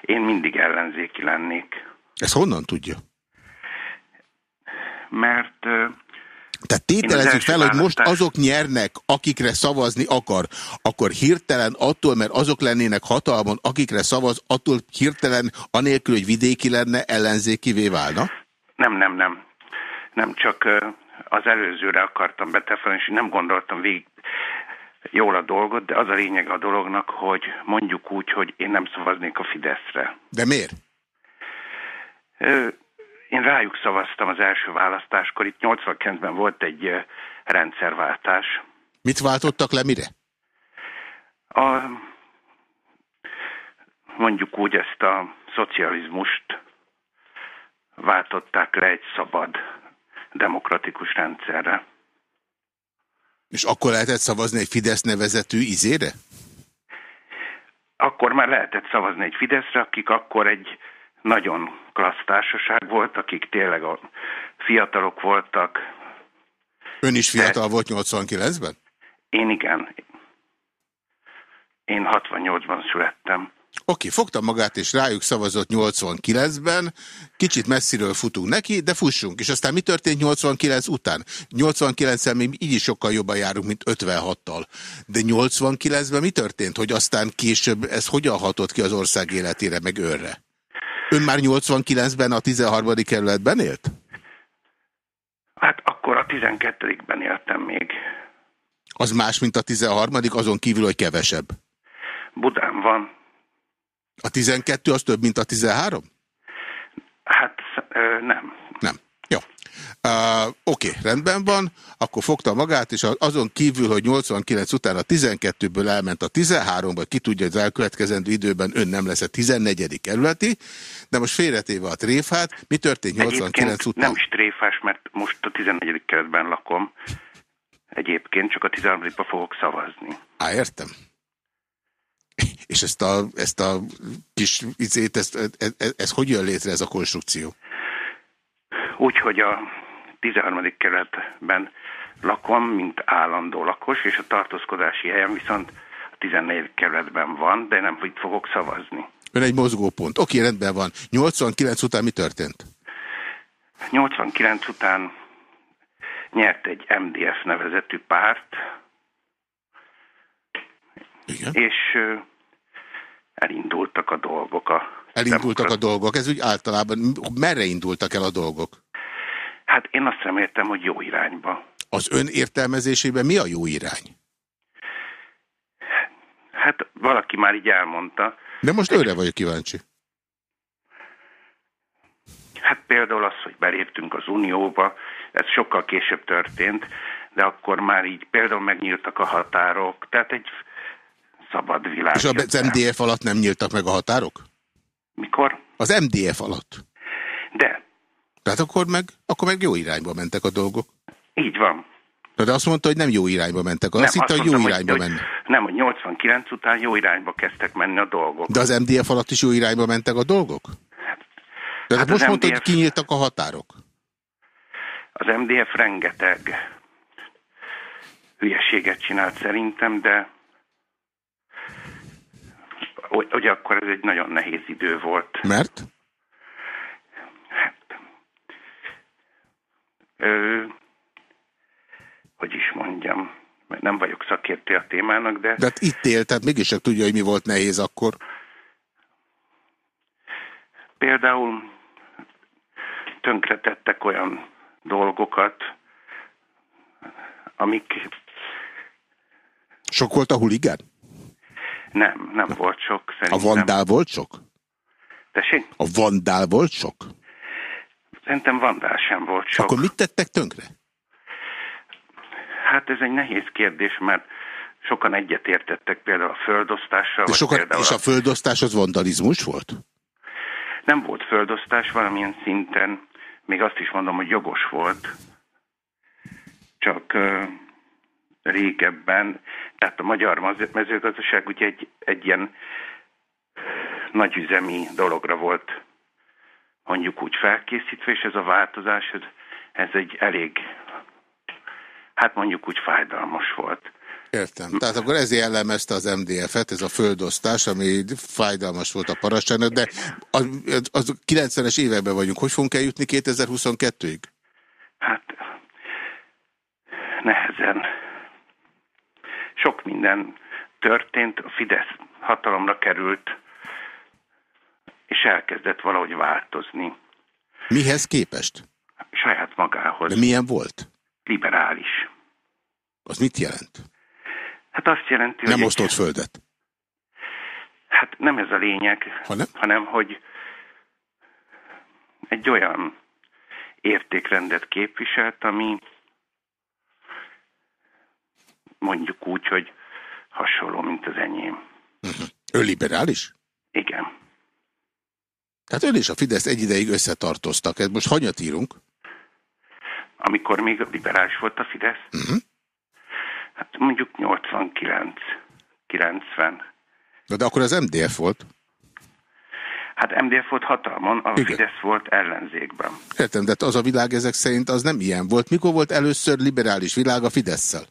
én mindig ellenzéki lennék. Ezt honnan tudja? Mert tehát tételezzük fel, hogy most azok nyernek, akikre szavazni akar, akkor hirtelen attól, mert azok lennének hatalmon, akikre szavaz, attól hirtelen, anélkül, hogy vidéki lenne, ellenzékivé válna? Nem, nem, nem. Nem, csak az előzőre akartam betefelni, és nem gondoltam végig jól a dolgot, de az a lényeg a dolognak, hogy mondjuk úgy, hogy én nem szavaznék a Fideszre. De miért? Én rájuk szavaztam az első választáskor, itt 89-ben volt egy rendszerváltás. Mit váltottak le, mire? A, mondjuk úgy ezt a szocializmust váltották le egy szabad, demokratikus rendszerre. És akkor lehetett szavazni egy Fidesz nevezetű izére? Akkor már lehetett szavazni egy Fideszre, akik akkor egy nagyon klassz társaság volt, akik tényleg a fiatalok voltak. Ön is fiatal De... volt 89-ben? Én igen. Én 68-ban születtem. Oké, fogta magát és rájuk szavazott 89-ben, kicsit messziről futunk neki, de fussunk. És aztán mi történt 89 után? 89-en még így is sokkal jobban járunk, mint 56-tal. De 89-ben mi történt, hogy aztán később ez hogyan hatott ki az ország életére, meg őrre? Ön már 89-ben a 13. kerületben élt? 12-ben éltem még. Az más, mint a 13 azon kívül, hogy kevesebb. Budán van. A 12 az több, mint a 13? Hát nem. Nem. Uh, Oké, okay, rendben van, akkor fogta magát, és azon kívül, hogy 89 után a 12-ből elment a 13 vagy ki tudja, hogy az elkövetkezendő időben ön nem lesz a 14. kerületi, de most félretéve a tréfát, mi történt 89 Egyébként után? nem is tréfás, mert most a 14. kerületben lakom. Egyébként csak a 13-ba fogok szavazni. Á, értem. (laughs) És ezt a, ezt a kis izét, ezt, ez, ez, ez hogy jön létre ez a konstrukció? Úgy, hogy a 13. kerületben lakom, mint állandó lakos, és a tartózkodási helyem viszont a 14. kerületben van, de nem itt fogok szavazni. Ön egy mozgópont. Oké, rendben van. 89 után mi történt? 89 után nyert egy MDF nevezetű párt, Igen. és elindultak a dolgok. A elindultak a dolgok. Ez úgy általában, merre indultak el a dolgok? Hát én azt reméltem, hogy jó irányba. Az ön értelmezésében mi a jó irány? Hát valaki már így elmondta. De most őre vagyok kíváncsi. Hát például az, hogy beléptünk az Unióba, ez sokkal később történt, de akkor már így például megnyíltak a határok, tehát egy szabad világ. És az MDF alatt nem nyíltak meg a határok? Mikor? Az MDF alatt. De. Tehát akkor meg, akkor meg jó irányba mentek a dolgok. Így van. De azt mondta, hogy nem jó irányba mentek. Azt nem, hitte, hogy jó mondtam, irányba hogy, mennek. Nem, hogy 89 után jó irányba kezdtek menni a dolgok. De az MDF alatt is jó irányba mentek a dolgok? De hát most mondta, MDF... hogy kinyíltak a határok. Az MDF rengeteg hülyeséget csinált szerintem, de ugye akkor ez egy nagyon nehéz idő volt. Mert? Hát, ö, hogy is mondjam, mert nem vagyok szakértő a témának, de... De hát itt él, tehát mégis csak tudja, hogy mi volt nehéz akkor. Például tönkretettek olyan dolgokat, amik... Sok volt a huligán? Nem, nem volt sok. Szerintem. A vandál volt sok? Tessék? A vandál volt sok? Szerintem vandál sem volt sok. Akkor mit tettek tönkre? Hát ez egy nehéz kérdés, mert sokan egyetértettek például a földosztással. De sokan, például és a földosztás az vandalizmus volt? Nem volt földosztás valamilyen szinten, még azt is mondom, hogy jogos volt. Csak uh, régebben, tehát a magyar mezőgazdaság ugye egy, egy ilyen nagyüzemi dologra volt mondjuk úgy felkészítve, és ez a változás, ez, ez egy elég, hát mondjuk úgy fájdalmas volt. Értem. Tehát akkor ez jellemezte az MDF-et, ez a földosztás, ami fájdalmas volt a parassának, de az, az 90-es években vagyunk. Hogy fogunk eljutni 2022-ig? Hát nehezen. Sok minden történt, a Fidesz hatalomra került, és elkezdett valahogy változni. Mihez képest? Saját magához. De milyen volt? Liberális. Az mit jelent? Hát azt jelenti, Nem hogy... osztott földet? Hát nem ez a lényeg, hanem? hanem hogy egy olyan értékrendet képviselt, ami mondjuk úgy, hogy hasonló, mint az enyém. Uh -huh. Ő liberális? Igen. Tehát ön és a Fidesz egy ideig összetartoztak. Ez most hanyat írunk? Amikor még liberális volt a Fidesz? Uh -huh. Hát mondjuk 89, 90. De, de akkor az MDF volt? Hát MDF volt hatalmon, a Igen. Fidesz volt ellenzékben. Értem, de az a világ ezek szerint az nem ilyen volt. Mikor volt először liberális világ a Fidesz-szel?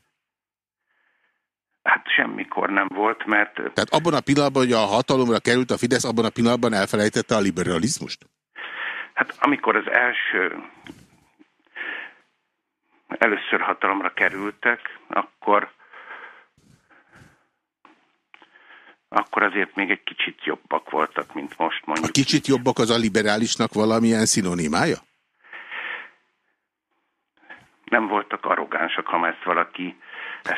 Hát semmikor nem volt, mert... Tehát abban a pillanatban, hogy a hatalomra került a Fidesz, abban a pillanatban elfelejtette a liberalizmust? Hát amikor az első először hatalomra kerültek, akkor akkor azért még egy kicsit jobbak voltak, mint most mondjuk. A kicsit jobbak az a liberálisnak valamilyen szinonimája? nem voltak arrogánsak, ha ezt valaki...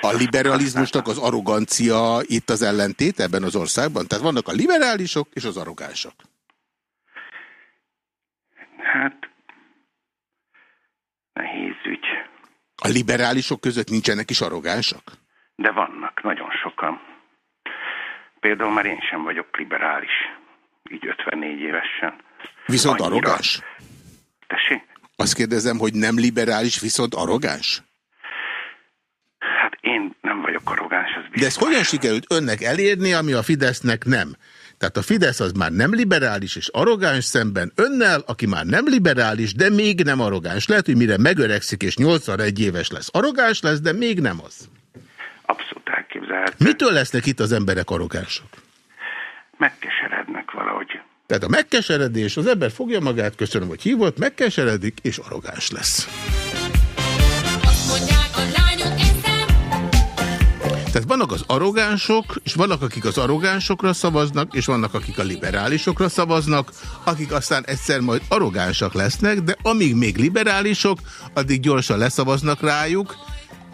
A liberalizmusnak az arrogancia itt az ellentét ebben az országban? Tehát vannak a liberálisok és az arrogánsok. Hát, nehéz ügy. A liberálisok között nincsenek is arrogánsak? De vannak, nagyon sokan. Például már én sem vagyok liberális, így 54 évesen. Viszont Annyira. arrogáns? Tessék? Azt kérdezem, hogy nem liberális, viszont arrogáns? Én nem vagyok arrogáns, az De ezt hogyan sikerült önnek elérni, ami a Fidesznek nem? Tehát a Fidesz az már nem liberális és arrogáns szemben önnel, aki már nem liberális, de még nem arrogáns. Lehet, hogy mire megöregszik és 81 éves lesz, arrogáns lesz, de még nem az. Abszolút elképzelhető. Mitől lesznek itt az emberek arrogánsok? Megkeserednek valahogy. Tehát a megkeseredés, az ember fogja magát, köszönöm, hogy hívott, megkeseredik, és arrogáns lesz. Tehát vannak az arrogánsok, és vannak, akik az arrogánsokra szavaznak, és vannak, akik a liberálisokra szavaznak, akik aztán egyszer majd arrogánsak lesznek, de amíg még liberálisok, addig gyorsan leszavaznak rájuk,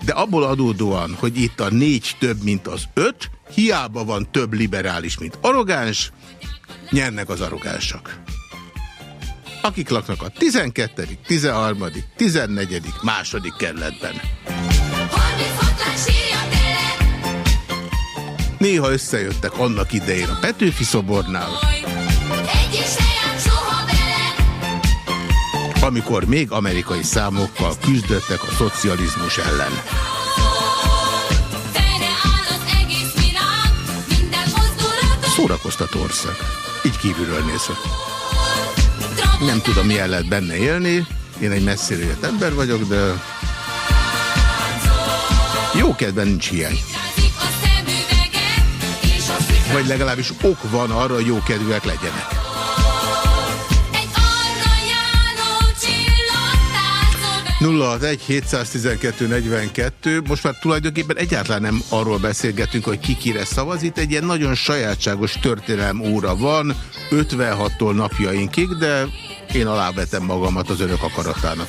de abból adódóan, hogy itt a négy több, mint az öt, hiába van több liberális, mint arrogáns, nyernek az arrogánsak. Akik laknak a 12., 13., 14., második kerületben. Néha összejöttek annak idején a Petőfi szobornál, amikor még amerikai számokkal küzdöttek a szocializmus ellen. Szórakoztató ország. Így kívülről nézve. Nem tudom, milyen lehet benne élni. Én egy messzire jött ember vagyok, de jó kedven nincs hiány. Vagy legalábbis ok van arra, hogy jó kedvűek legyenek. nulla 712 42. Most már tulajdonképpen egyáltalán nem arról beszélgetünk, hogy ki kire szavaz. Itt egy ilyen nagyon sajátságos történelem óra van, 56-tól napjainkig, de én alávetem magamat az önök akaratának.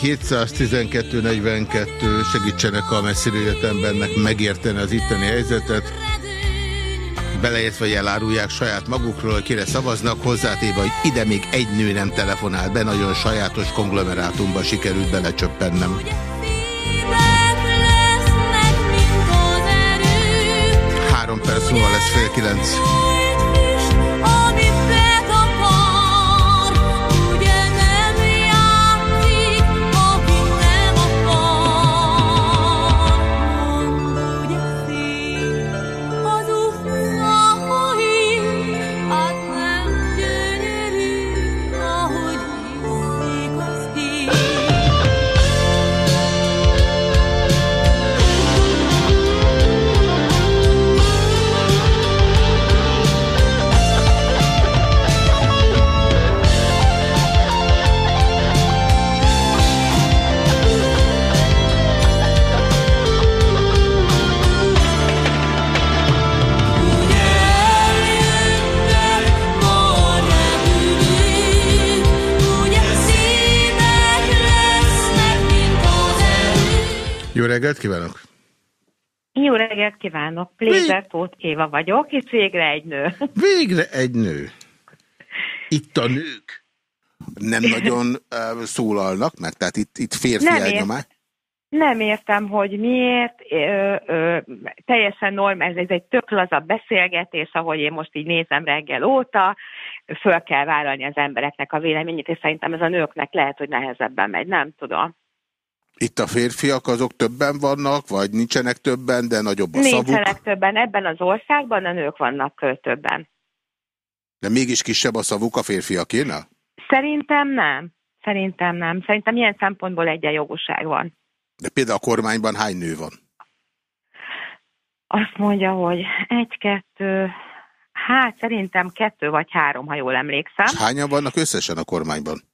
712 42 segítsenek a messzire jött embernek megérteni az itteni helyzetet. Beleértve, hogy elárulják saját magukról, hogy kire szavaznak, hozzátéve, hogy ide még egy nő nem telefonált be, nagyon sajátos konglomerátumba sikerült belecsöppennem. Három perc múlva lesz fél kilenc. Jó reggelt kívánok! Jó reggelt kívánok! Plézer Tóth Éva vagyok, és végre egy nő. (laughs) Végre egy nő. Itt a nők. nem nagyon uh, szólalnak meg? Tehát itt, itt férfi Nem elnyomás? Nem értem, hogy miért. Ö, ö, teljesen normális, ez egy tök laza beszélgetés, ahogy én most így nézem reggel óta. Föl kell vállalni az embereknek a véleményét, és szerintem ez a nőknek lehet, hogy nehezebben megy, nem tudom. Itt a férfiak azok többen vannak, vagy nincsenek többen, de nagyobb a szavuk? Nincsenek többen. Ebben az országban a nők vannak többen. De mégis kisebb a szavuk a férfiakénál? Szerintem nem. Szerintem nem. Szerintem ilyen szempontból egyenjogúság van. De például a kormányban hány nő van? Azt mondja, hogy egy, kettő, hát szerintem kettő vagy három, ha jól emlékszem. És hányan vannak összesen a kormányban?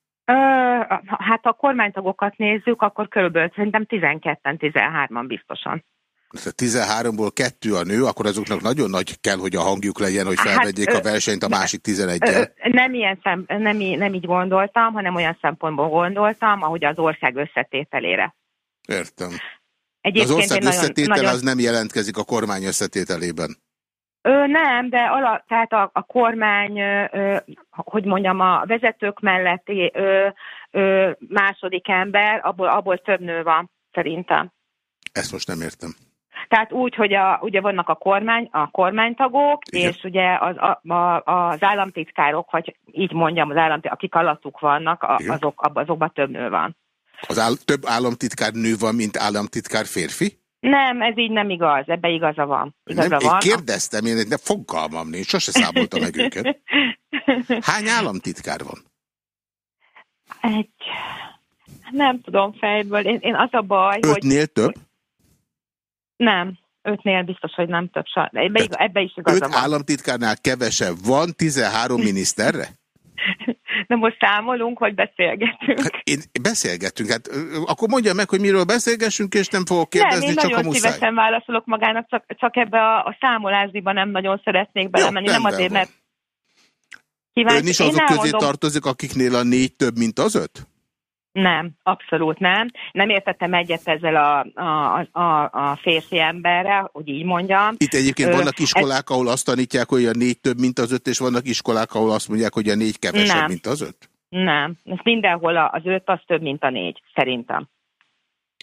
Hát ha a kormánytagokat nézzük, akkor körülbelül szerintem 12-en, 13-an biztosan. Tehát 13-ból kettő a nő, akkor azoknak nagyon nagy kell, hogy a hangjuk legyen, hogy Hát, felvegyék ö, a versenyt a másik 11 Ö, -el. nem, ilyen szem, nem, nem így gondoltam, hanem olyan szempontból gondoltam, ahogy az ország összetételére. Értem. Egyébként az ország én nagyon- összetétel nagyon- az nem jelentkezik a kormány összetételében. Ö, nem, de ala, tehát a, a kormány, ö, hogy mondjam, a vezetők melletti ö, ö, második ember, abból, abból több nő van, szerintem. Ezt most nem értem. Tehát úgy, hogy a, ugye vannak a kormány, a kormánytagok, Igen. és ugye az, a, a, az államtitkárok, vagy így mondjam, az államtitkárok, akik alattuk vannak, a, azok, azokban több nő van. Az áll, több államtitkár nő van, mint államtitkár férfi? Nem, ez így nem igaz, ebbe igaza van. Igaza nem, én van. kérdeztem, én de fogalmam nincs, sose számoltam meg őket. Hány államtitkár van? Egy, nem tudom fejből, én, én az a baj, hogy Ötnél több? nem, ötnél biztos, hogy nem több. Ebbe, ebbe is igaza Öt van. államtitkárnál kevesebb van 13 (laughs) miniszterre? De most számolunk, hogy beszélgetünk. Hát én beszélgettünk, hát akkor mondja meg, hogy miről beszélgessünk, és nem fogok kérdezni, nem, csak nagyon a muszáj. szívesen válaszolok magának, csak, csak ebbe a, a számolásba nem nagyon szeretnék belemenni. nem azért, van. mert kíváncsi. Ön is azok közé tartozik, akiknél a négy több, mint az öt? Nem, abszolút nem. Nem értettem egyet ezzel a, a, a, a férfi emberrel, hogy így mondjam. Itt egyébként vannak iskolák, ahol azt tanítják, hogy a négy több, mint az öt, és vannak iskolák, ahol azt mondják, hogy a négy kevesebb, Nem. mint az öt. Nem, ez mindenhol az öt az több, mint a négy, szerintem.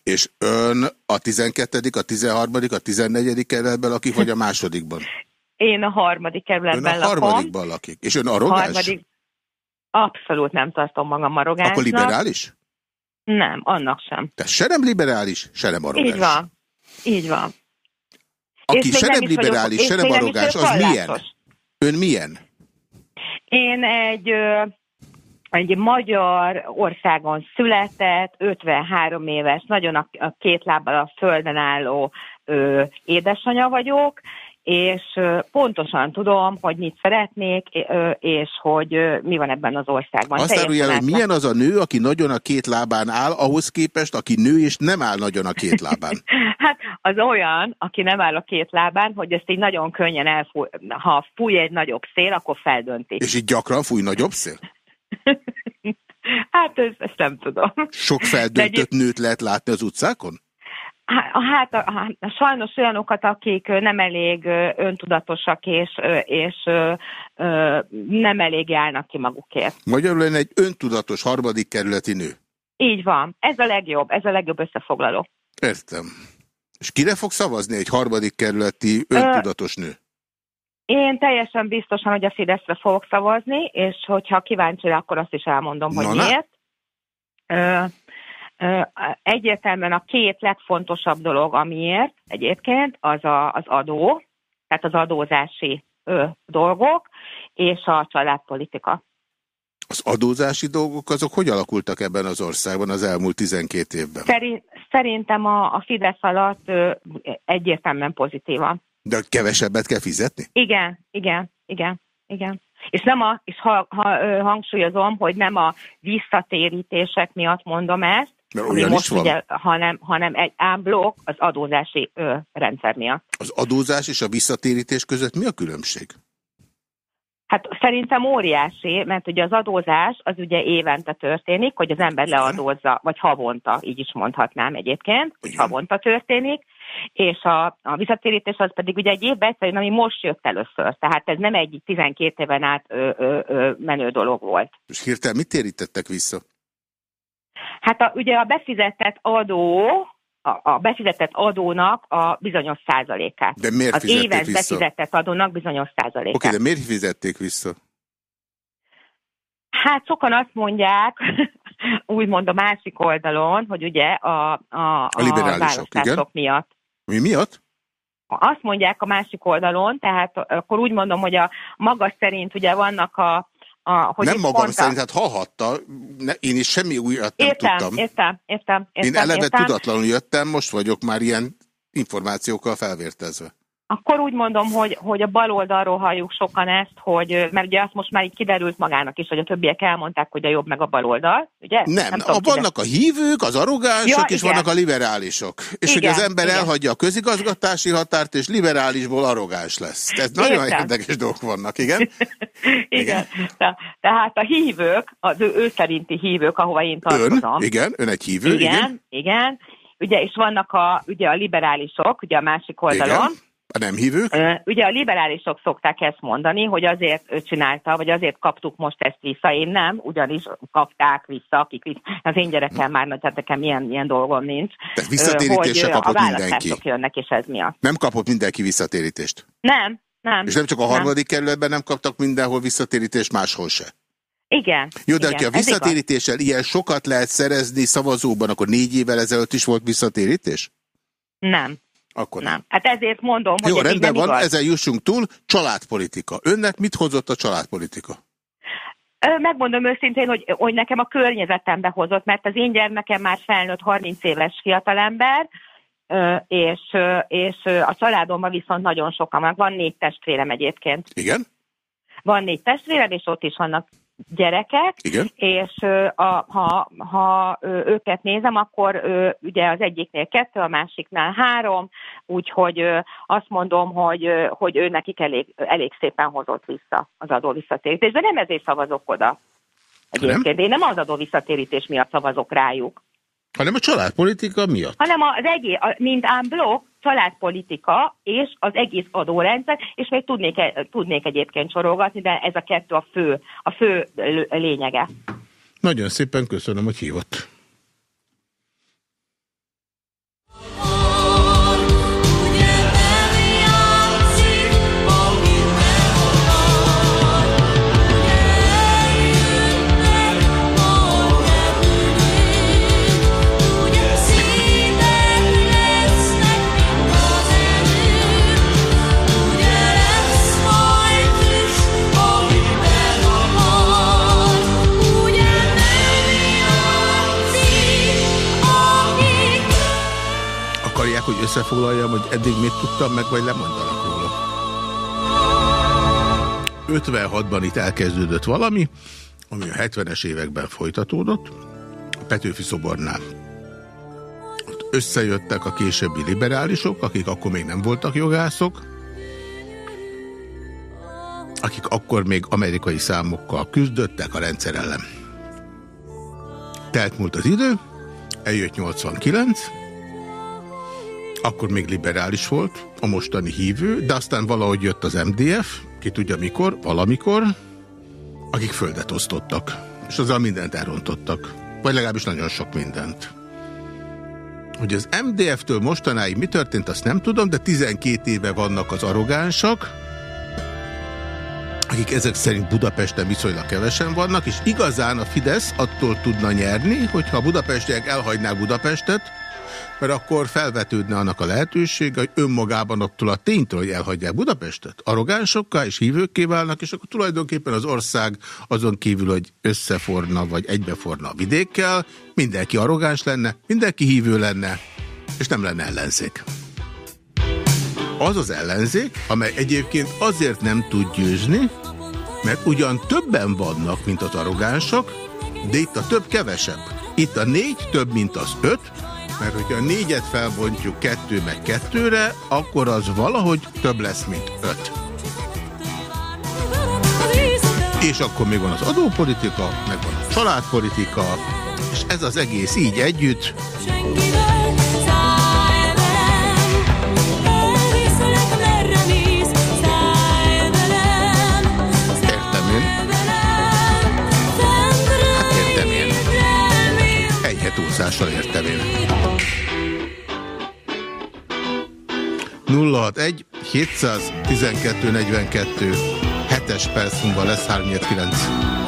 És ön a 12., a 13., a 14. kerületben lakik, vagy a másodikban? Én a harmadik Ön kerületben a lakom. harmadikban lakik. És ön arrogáns? Harmadik... Abszolút nem tartom magam arrogánsnak. Akkor liberális? Nem, annak sem. Tehát se nem liberális, se nem arrogáns. Így van. Így van. Aki se nem nem is vagyok- liberális, és se nem arrogáns, vagyok az milyen? Ön milyen? Én egy, egy magyar országon született, 53 éves, nagyon a, a két lábbal a földön álló ö, édesanyja vagyok, és pontosan tudom, hogy mit szeretnék, és hogy mi van ebben az országban. Azt árulja hogy milyen az a nő, aki nagyon a két lábán áll, ahhoz képest, aki nő és nem áll nagyon a két lábán. (laughs) Hát az olyan, aki nem áll a két lábán, hogy ezt így nagyon könnyen elfúj, ha fúj egy nagyobb szél, akkor feldönti. És így gyakran fúj nagyobb szél? (laughs) Hát ez, ezt nem tudom. Sok feldöntött nőt lehet látni az utcákon? Hát, hát a, a, sajnos olyanokat, akik nem elég öntudatosak és, és ö, ö, nem elég állnak ki magukért. Magyarul lenne egy öntudatos harmadik kerületi nő. Így van. Ez a legjobb, ez a legjobb összefoglaló. Értem. És kire fog szavazni egy harmadik kerületi öntudatos nő? Én teljesen biztosan, hogy a Fideszre fogok szavazni, és hogyha kíváncsi akkor azt is elmondom, hogy Na, na. miért. Ö, egyértelműen a két legfontosabb dolog, amiért egyébként, az a, az adó, tehát az adózási ö, dolgok, és a családpolitika. Az adózási dolgok azok hogy alakultak ebben az országban az elmúlt 12 évben? Szerint, szerintem a, a Fidesz alatt ö, egyértelműen pozitívan. De kevesebbet kell fizetni? Igen, igen, igen, igen. És nem a, és ha, ha hangsúlyozom, hogy nem a visszatérítések miatt mondom ezt, Mert olyan most is van. ugye, hanem, hanem egy ámblok az adózási ö, rendszer miatt. Az adózás és a visszatérítés között mi a különbség? Hát szerintem óriási, mert ugye az adózás az ugye évente történik, hogy az ember leadózza, vagy havonta, így is mondhatnám egyébként, hogy havonta történik, és a, a visszatérítés az pedig ugye egy évben egyszerűen, ami most jött először. Tehát ez nem egy 12 éven át ö, ö, ö, menő dolog volt. És hirtelen mit térítettek vissza? Hát a, ugye a befizetett adó, a, a befizetett adónak a bizonyos százalékát. De miért Az éves vissza? befizetett adónak bizonyos százalékát. Oké, de miért fizették vissza? Hát sokan azt mondják, (laughs) úgymond a másik oldalon, hogy ugye a, a, a, liberálisok, választások miatt. Mi miatt? Azt mondják a másik oldalon, tehát akkor úgy mondom, hogy a maga szerint ugye vannak a, a hogy nem magam pont a- szerint, hát hallhatta, ne, én is semmi újat nem értem, tudtam. értem, értem, értem, én eleve értem. tudatlanul jöttem, most vagyok már ilyen információkkal felvértezve. Akkor úgy mondom, hogy, hogy a bal oldalról halljuk sokan ezt, hogy, mert ugye azt most már így kiderült magának is, hogy a többiek elmondták, hogy a jobb meg a bal oldal, ugye? Nem, tudom, a, vannak a hívők, az arrogánsok, Ja, és igen. vannak a liberálisok. És hogy Igen, az ember igen. elhagyja a közigazgatási határt, és liberálisból arrogáns lesz. Ez nagyon Értem. érdekes dolgok vannak, igen? (laughs) Igen. Te- Tehát a hívők, az ő, ő szerinti hívők, ahova én tartozom. Ön, igen, ön egy hívő, igen, igen. igen. Ugye, és vannak a, ugye a liberálisok, ugye a másik oldalon. igen. A nem hívők. Ugye a liberálisok szokták ezt mondani, hogy azért ő csinálta, vagy azért kaptuk most ezt vissza. Én nem, ugyanis kapták vissza, akik vissza. Az én gyerekem már, tehát nekem ilyen, ilyen dolgom nincs. Tehát visszatérítésre kapott a mindenki. jönnek, és ez miatt. Nem kapott mindenki visszatérítést. Nem, nem. És nem csak a harmadik kerületben nem kaptak mindenhol visszatérítést, máshol se. Igen. Jó, de igen, a visszatérítéssel ilyen sokat lehet szerezni szavazóban, akkor négy évvel ezelőtt is volt visszatérítés? Nem. Akkor nem. Hát ezért mondom, hogy Jó, rendben nem van, igaz. ezen jussunk túl. Családpolitika. Önnek mit hozott a családpolitika? Megmondom őszintén, hogy, hogy nekem a környezetembe hozott, mert az én gyermekem már felnőtt 30 éves fiatalember, és, és a családomban viszont nagyon sokan van. Van négy testvérem egyébként. Igen? Van négy testvérem, és ott is vannak gyerekek, Igen. és a, ha, ha őket nézem, akkor ugye az egyiknél kettő, a másiknál három, úgyhogy azt mondom, hogy, hogy ő nekik elég, elég szépen hozott vissza az adó visszatérítés, de nem ezért szavazok oda. Egyébként én nem az adó visszatérítés miatt szavazok rájuk, Hanem a családpolitika miatt. hanem az egész, mint ám blokk, családpolitika és az egész adórendszer, és még tudnék, tudnék egyébként sorolgatni, de ez a kettő a fő, a fő lényege. Nagyon szépen köszönöm, hogy hívott. Összefoglaljam, hogy eddig mit tudtam meg, vagy lemondanak róla? 56-ban itt elkezdődött valami, ami a 70-es években folytatódott, a Petőfi szobornál. Ott összejöttek a későbbi liberálisok, akik akkor még nem voltak jogászok, akik akkor még amerikai számokkal küzdöttek a rendszer ellen. Telt múlt az idő, eljött 89, akkor még liberális volt, a mostani hívő, de aztán valahogy jött az MDF, ki tudja mikor, valamikor, akik földet osztottak, és azzal mindent elrontottak. Vagy legalábbis nagyon sok mindent. Hogy az MDF-től mostanáig mi történt, azt nem tudom, de 12 éve vannak az arrogánsak, akik ezek szerint Budapesten viszonylag kevesen vannak, és igazán a Fidesz attól tudna nyerni, hogyha a budapestiek elhagynák Budapestet, mert akkor felvetődne annak a lehetősége, hogy önmagában attól a ténytől, hogy elhagyják Budapestet, arrogánsokká és hívőkké válnak, és akkor tulajdonképpen az ország azon kívül, hogy összeforna vagy egybeforna a vidékkel, mindenki arrogáns lenne, mindenki hívő lenne, és nem lenne ellenzék. Az az ellenzék, amely egyébként azért nem tud győzni, mert ugyan többen vannak, mint az arrogánsok, de itt a több kevesebb. Itt a négy több, mint az öt, mert hogyha a négyet felbontjuk kettő meg kettőre, akkor az valahogy több lesz, mint öt. És akkor még van az adópolitika, meg van a családpolitika, és ez az egész így együtt. Hát túlzással értem én. 061 712 42. 7-es perc múlva lesz 3 9.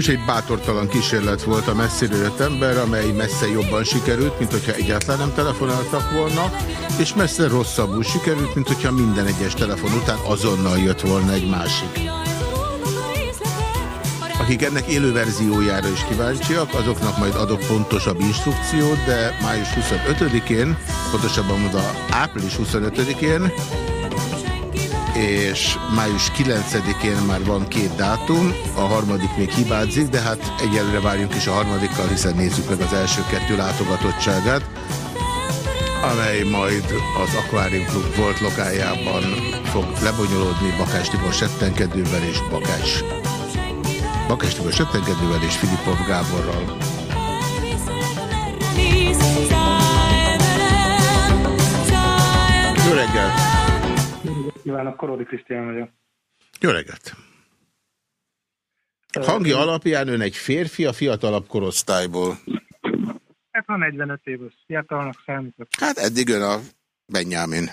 Végülis egy bátortalan kísérlet volt a messziről jött ember, amely messze jobban sikerült, mint hogyha egyáltalán nem telefonáltak volna, és messze rosszabbul sikerült, mint hogyha minden egyes telefon után azonnal jött volna egy másik. Akik ennek élő verziójára is kíváncsiak, azoknak majd adok pontosabb instrukciót, de május 25-én, pontosabban mondva április 25-én, és május 9-én már van két dátum, a harmadik még hibázik, de hát egyelőre várjunk is a harmadikkal, hiszen nézzük meg az első kettő látogatottságát, amely majd az Aquarium Club volt lokájában fog lebonyolódni Bakás Tibor settenkedővel és Bakás. Bakás Tibor settenkedővel és Filipov Gáborral. Jó reggelt! Kívánok, Korodi Krisztián vagyok. Jó reggelt! Hangi alapján ön egy férfi a fiatalabb korosztályból. Hát van 45 éves, fiatalnak számított. Hát eddig ön a Benyámin.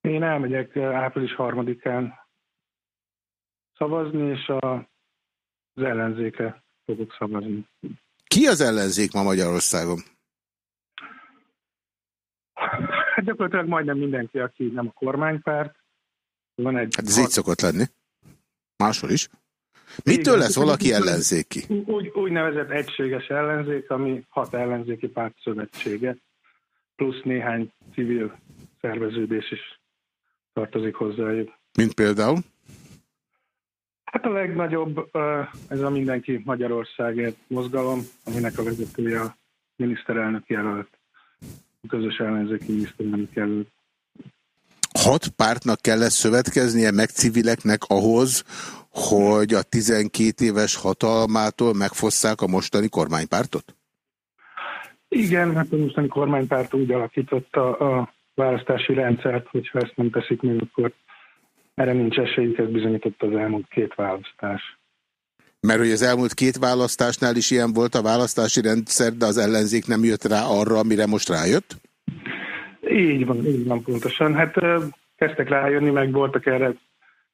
Én elmegyek április harmadikán szavazni, és a, az ellenzéke fogok szavazni. Ki az ellenzék ma Magyarországon? Hát gyakorlatilag majdnem mindenki, aki nem a kormánypárt. Van egy Hát ez így szokott lenni. Máshol is. Mitől lesz valaki ellenzéki? Úgy, úgynevezett egységes ellenzék, ami hat ellenzéki párt szövetsége, plusz néhány civil szerveződés is tartozik hozzájuk. Mint például? Hát a legnagyobb ez a Mindenki Magyarországért mozgalom, aminek a vezetője a miniszterelnök jelölt, közös ellenzéki miniszterelnök jelölt. Hat pártnak kell lesz szövetkeznie, meg civileknek ahhoz, hogy a 12 éves hatalmától megfosszák a mostani kormánypártot? Igen, hát a mostani kormánypárt úgy alakította a választási rendszert, hogyha ezt nem teszik meg, akkor erre nincs esélyük, ez bizonyította az elmúlt két választás. Mert hogy az elmúlt két választásnál is ilyen volt a választási rendszer, de az ellenzék nem jött rá arra, amire most rájött? Így van, így van pontosan. Hát kezdtek rájönni, meg voltak erre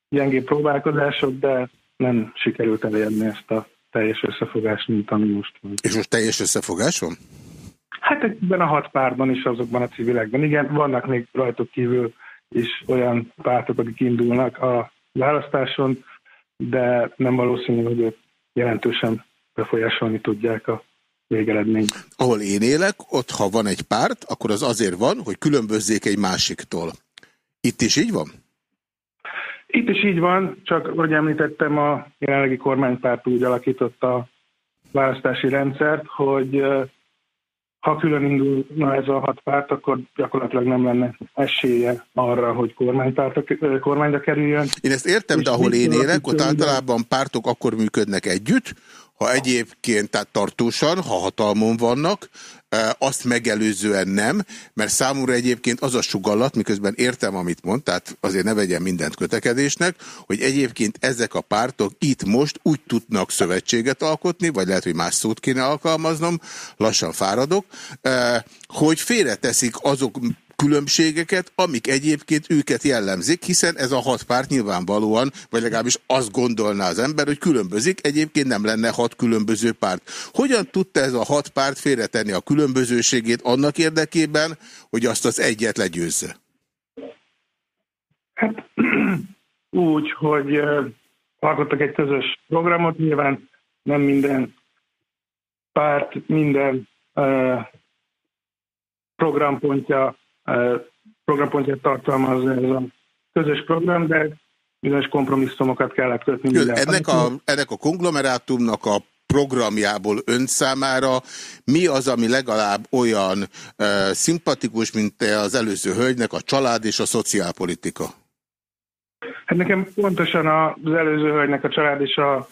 gyengébb próbálkozások, de nem sikerült elérni ezt a teljes összefogást, mint ami most van. És most teljes összefogás van? Hát ebben a hat pártban is, azokban a civilekben. Igen, vannak még rajtuk kívül is olyan pártok, akik indulnak a választáson, de nem valószínű, hogy ők jelentősen befolyásolni tudják a végeredményt. Ahol én élek, ott ha van egy párt, akkor az azért van, hogy különbözzék egy másiktól. Itt is így van? Itt is így van, csak ahogy említettem, a jelenlegi kormánypárt úgy alakította a választási rendszert, hogy ha külön indulna ez a hat párt, akkor gyakorlatilag nem lenne esélye arra, hogy kormánypártra, ö, kormányra kerüljön. Én ezt értem, de ahol én élek, ott általában pártok akkor működnek együtt, ha egyébként, tehát tartósan, ha hatalmon vannak, azt megelőzően nem, mert számomra egyébként az a sugallat, miközben értem, amit mond, tehát azért ne vegyen mindent kötekedésnek, hogy egyébként ezek a pártok itt most úgy tudnak szövetséget alkotni, vagy lehet, hogy más szót kéne alkalmaznom, lassan fáradok, hogy félreteszik azok különbségeket, amik egyébként őket jellemzik, hiszen ez a hat párt nyilvánvalóan, vagy legalábbis azt gondolná az ember, hogy különbözik, egyébként nem lenne hat különböző párt. Hogyan tudta ez a hat párt félretenni a különbözőségét annak érdekében, hogy azt az egyet legyőzze? (clears throat) Úgy, hogy alkottak egy közös programot, nyilván nem minden párt, minden ö, programpontja, programpontját tartalmazza ez a közös program, de bizonyos kompromisszumokat kellett kötni. Minden Ennek a, ennek a konglomerátumnak a programjából ön számára mi az, ami legalább olyan e, szimpatikus, mint az előző hölgynek a család és a szociálpolitika? Hát nekem pontosan az előző hölgynek a család és a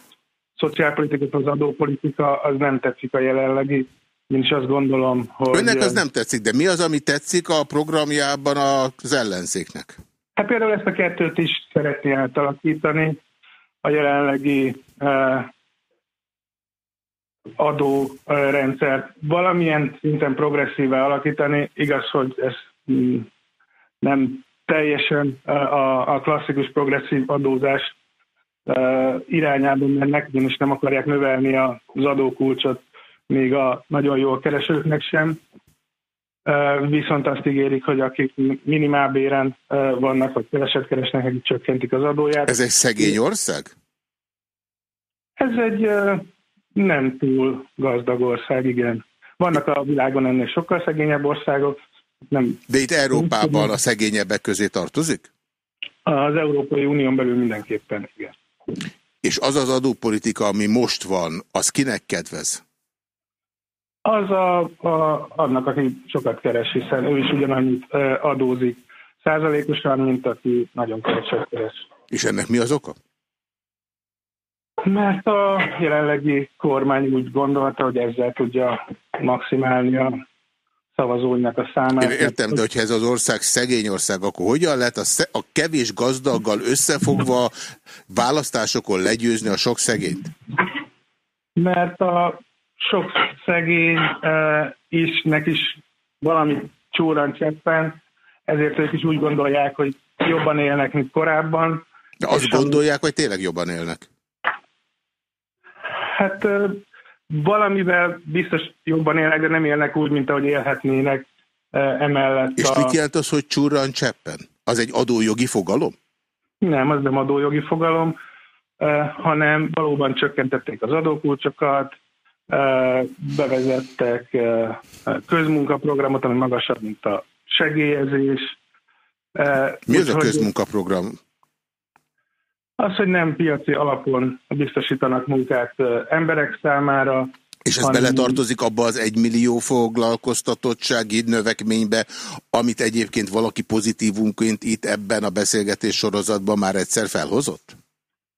szociálpolitika, az adópolitika, az nem tetszik a jelenlegi. Én is azt gondolom, hogy... Önnek az nem tetszik, de mi az, ami tetszik a programjában az ellenzéknek? Hát például ezt a kettőt is szeretné átalakítani. A jelenlegi eh, adórendszert valamilyen szinten progresszíve alakítani. Igaz, hogy ez mm, nem teljesen eh, a, a klasszikus progresszív adózás eh, irányában mennek, ugyanis nem akarják növelni az adókulcsot még a nagyon jól keresőknek sem. Viszont azt ígérik, hogy akik minimálbéren vannak, vagy keveset keresnek, nekik csökkentik az adóját. Ez egy szegény ország? Ez egy nem túl gazdag ország, igen. Vannak a világon ennél sokkal szegényebb országok. Nem, De itt Európában a szegényebbek közé tartozik? az Európai Unión belül mindenképpen, igen. És az az adópolitika, ami most van, az kinek kedvez? Az a, a, annak, aki sokat keres, hiszen ő is ugyanannyit adózik százalékosan, mint aki nagyon keveset keres. És ennek mi az oka? Mert a jelenlegi kormány úgy gondolta, hogy ezzel tudja maximálni a szavazóinak a számát. Én értem, de hogyha ez az ország szegény ország, akkor hogyan lehet a, a kevés gazdaggal összefogva választásokon legyőzni a sok szegényt? Mert a sok szegény is, nek is valami csúran cseppen, ezért ők is úgy gondolják, hogy jobban élnek, mint korábban. De azt gondolják, hogy tényleg jobban élnek. Hát valamivel biztos jobban élnek, de nem élnek úgy, mint ahogy élhetnének emellett. És a... mit jelent az, hogy csúran cseppen? Az egy adójogi fogalom? Nem, az nem adójogi fogalom, hanem valóban csökkentették az adókulcsokat, bevezettek közmunkaprogramot, ami magasabb, mint a segélyezés. Mi az a közmunkaprogram? Az, hogy nem piaci alapon biztosítanak munkát emberek számára. És ez hanem- beletartozik abba az egymillió foglalkoztatottsági növekménybe, amit egyébként valaki pozitívunként itt ebben a beszélgetés sorozatban már egyszer felhozott?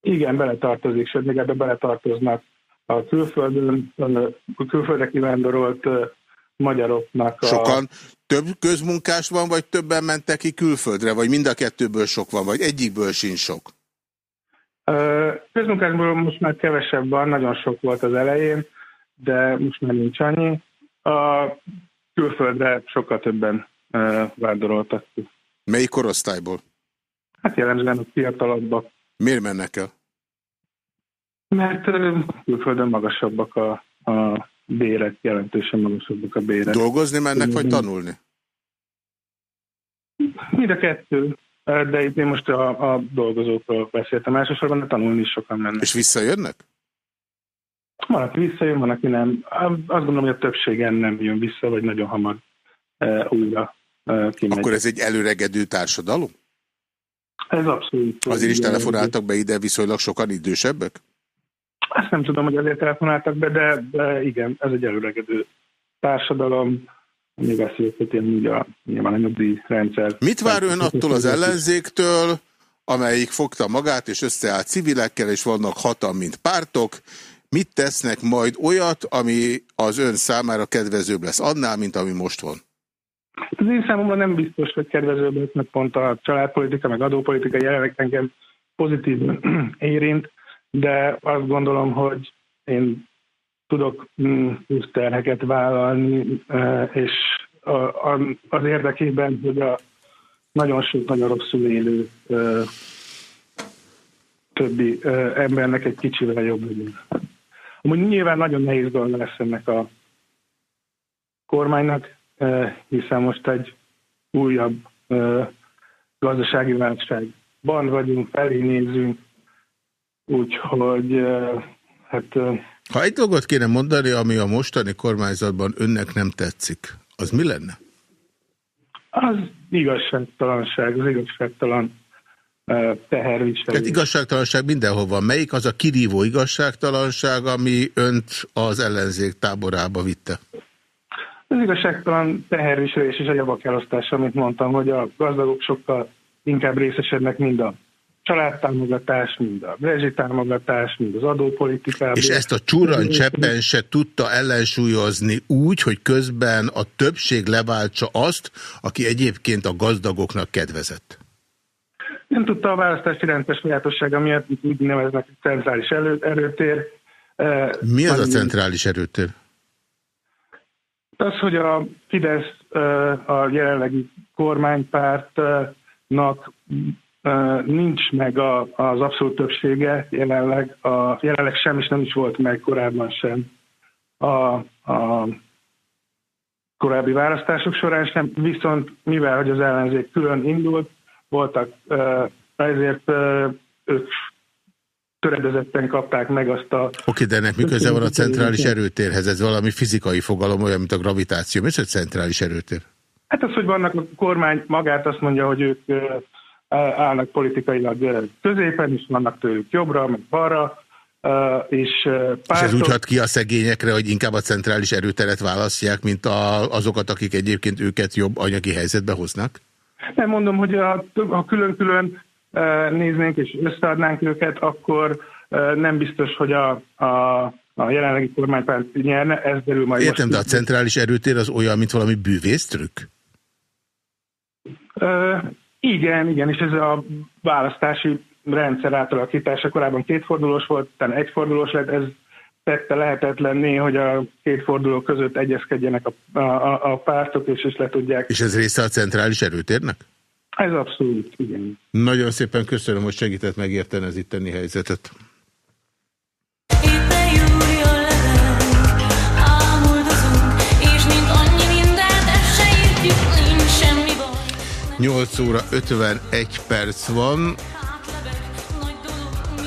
Igen, beletartozik, sőt, még ebbe beletartoznak a külföldön, ö, külföldre kivándorolt magyaroknak a... Sokan több közmunkás van, vagy többen mentek ki külföldre, vagy mind a kettőből sok van, vagy egyikből sincs sok? Közmunkásból most már kevesebb van, nagyon sok volt az elején, de most már nincs annyi. A külföldre sokkal többen vándoroltak ki. Melyik korosztályból? Hát jellemzően a fiatalabbak, Miért mennek el? Mert külföldön magasabbak a, a bérek, jelentősen magasabbak a bérek. Dolgozni mennek, vagy tanulni? Mind a kettő, de itt én most a, a dolgozókról beszéltem. Elsősorban de tanulni is sokan mennek. És visszajönnek? Van, aki visszajön, van, aki nem. Azt gondolom, hogy a többségen nem jön vissza, vagy nagyon hamar e, újra e, kimegy. Akkor ez egy előregedő társadalom? Ez abszolút. Azért is telefonáltak be ide viszonylag sokan idősebbek? Ezt nem tudom, hogy azért telefonáltak be, de, de igen, ez egy előregedő társadalom, ami veszélyezteti úgy a, nyilván a nyugdíjrendszer. Mit vár ön attól az ellenzéktől, amelyik fogta magát és összeállt civilekkel, és vannak hatan, mint pártok, mit tesznek majd olyat, ami az ön számára kedvezőbb lesz annál, mint ami most van? Az én számomra nem biztos, hogy kedvezőbb lesz, mert pont a családpolitika, meg adópolitika jelenleg engem pozitív (clears throat) érint, de azt gondolom, hogy én tudok mm, plusz terheket vállalni, eh, és az érdekében, hogy a nagyon sok nagyon rosszul élő eh, többi eh, embernek egy kicsivel jobb legyen. Amúgy nyilván nagyon nehéz dolga lesz ennek a kormánynak, hiszen most egy újabb gazdasági válságban vagyunk, felé nézünk, úgyhogy eh, hát eh, Ha egy dolgot kéne mondani, ami a mostani kormányzatban önnek nem tetszik, az mi lenne? az igazságtalanság, az igazságtalan eh, teherviselés. Tehát igazságtalanság mindenhol van. Melyik az a kirívó igazságtalanság, ami önt az ellenzék táborába vitte? Az igazságtalan teherviselés és a javak elosztása, amit mondtam, hogy a gazdagok sokkal inkább részesednek mind a családtámogatás, mind a rezsitámogatás, mind az adópolitikában. És ezt a csurran cseppen se tudta ellensúlyozni úgy, hogy közben a többség leváltsa azt, aki egyébként a gazdagoknak kedvezett. Nem tudta a választási rendszer sajátossága miatt, itt úgy neveznek centrális elő, erőtér. Eh, Mi az a centrális erőtér? Az, hogy a Fidesz eh, a jelenlegi kormánypártnak nincs meg a, az abszolút többsége jelenleg, a, jelenleg sem, és nem is volt meg korábban sem a, a korábbi választások során sem, viszont mivel hogy az ellenzék külön indult, voltak, ezért ők töredezetten kapták meg azt a Oké, de ennek mi köze van a centrális erőtérhez? Ez valami fizikai fogalom, olyan, mint a gravitáció. Mi az, hogy centrális erőtér? Hát az, hogy vannak a kormány magát azt mondja, hogy ők állnak politikailag középen, és vannak tőlük jobbra, meg balra, és ö, És ez pártok, úgy hat ki a szegényekre, hogy inkább a centrális erőteret választják, mint a, azokat, akik egyébként őket jobb anyagi helyzetbe hoznak? nem mondom, hogy ha külön-külön néznénk és összeadnánk őket, akkor nem biztos, hogy a, a, a jelenlegi kormánypárt nyerne, ez derül majd Értem, de a centrális erőtér az olyan, mint valami bűvésztrükk? Igen, igen, és ez a választási rendszer átalakítása korábban kétfordulós volt, utána egyfordulós lett, ez tette lehetetlenné, hogy a két forduló között egyezkedjenek a, a, a pártok, és is le tudják. És ez része a centrális erőtérnek? Ez abszolút, igen. Nagyon szépen köszönöm, hogy segített megérteni az itteni helyzetet. Ámuldozunk, 8 óra 51 perc van.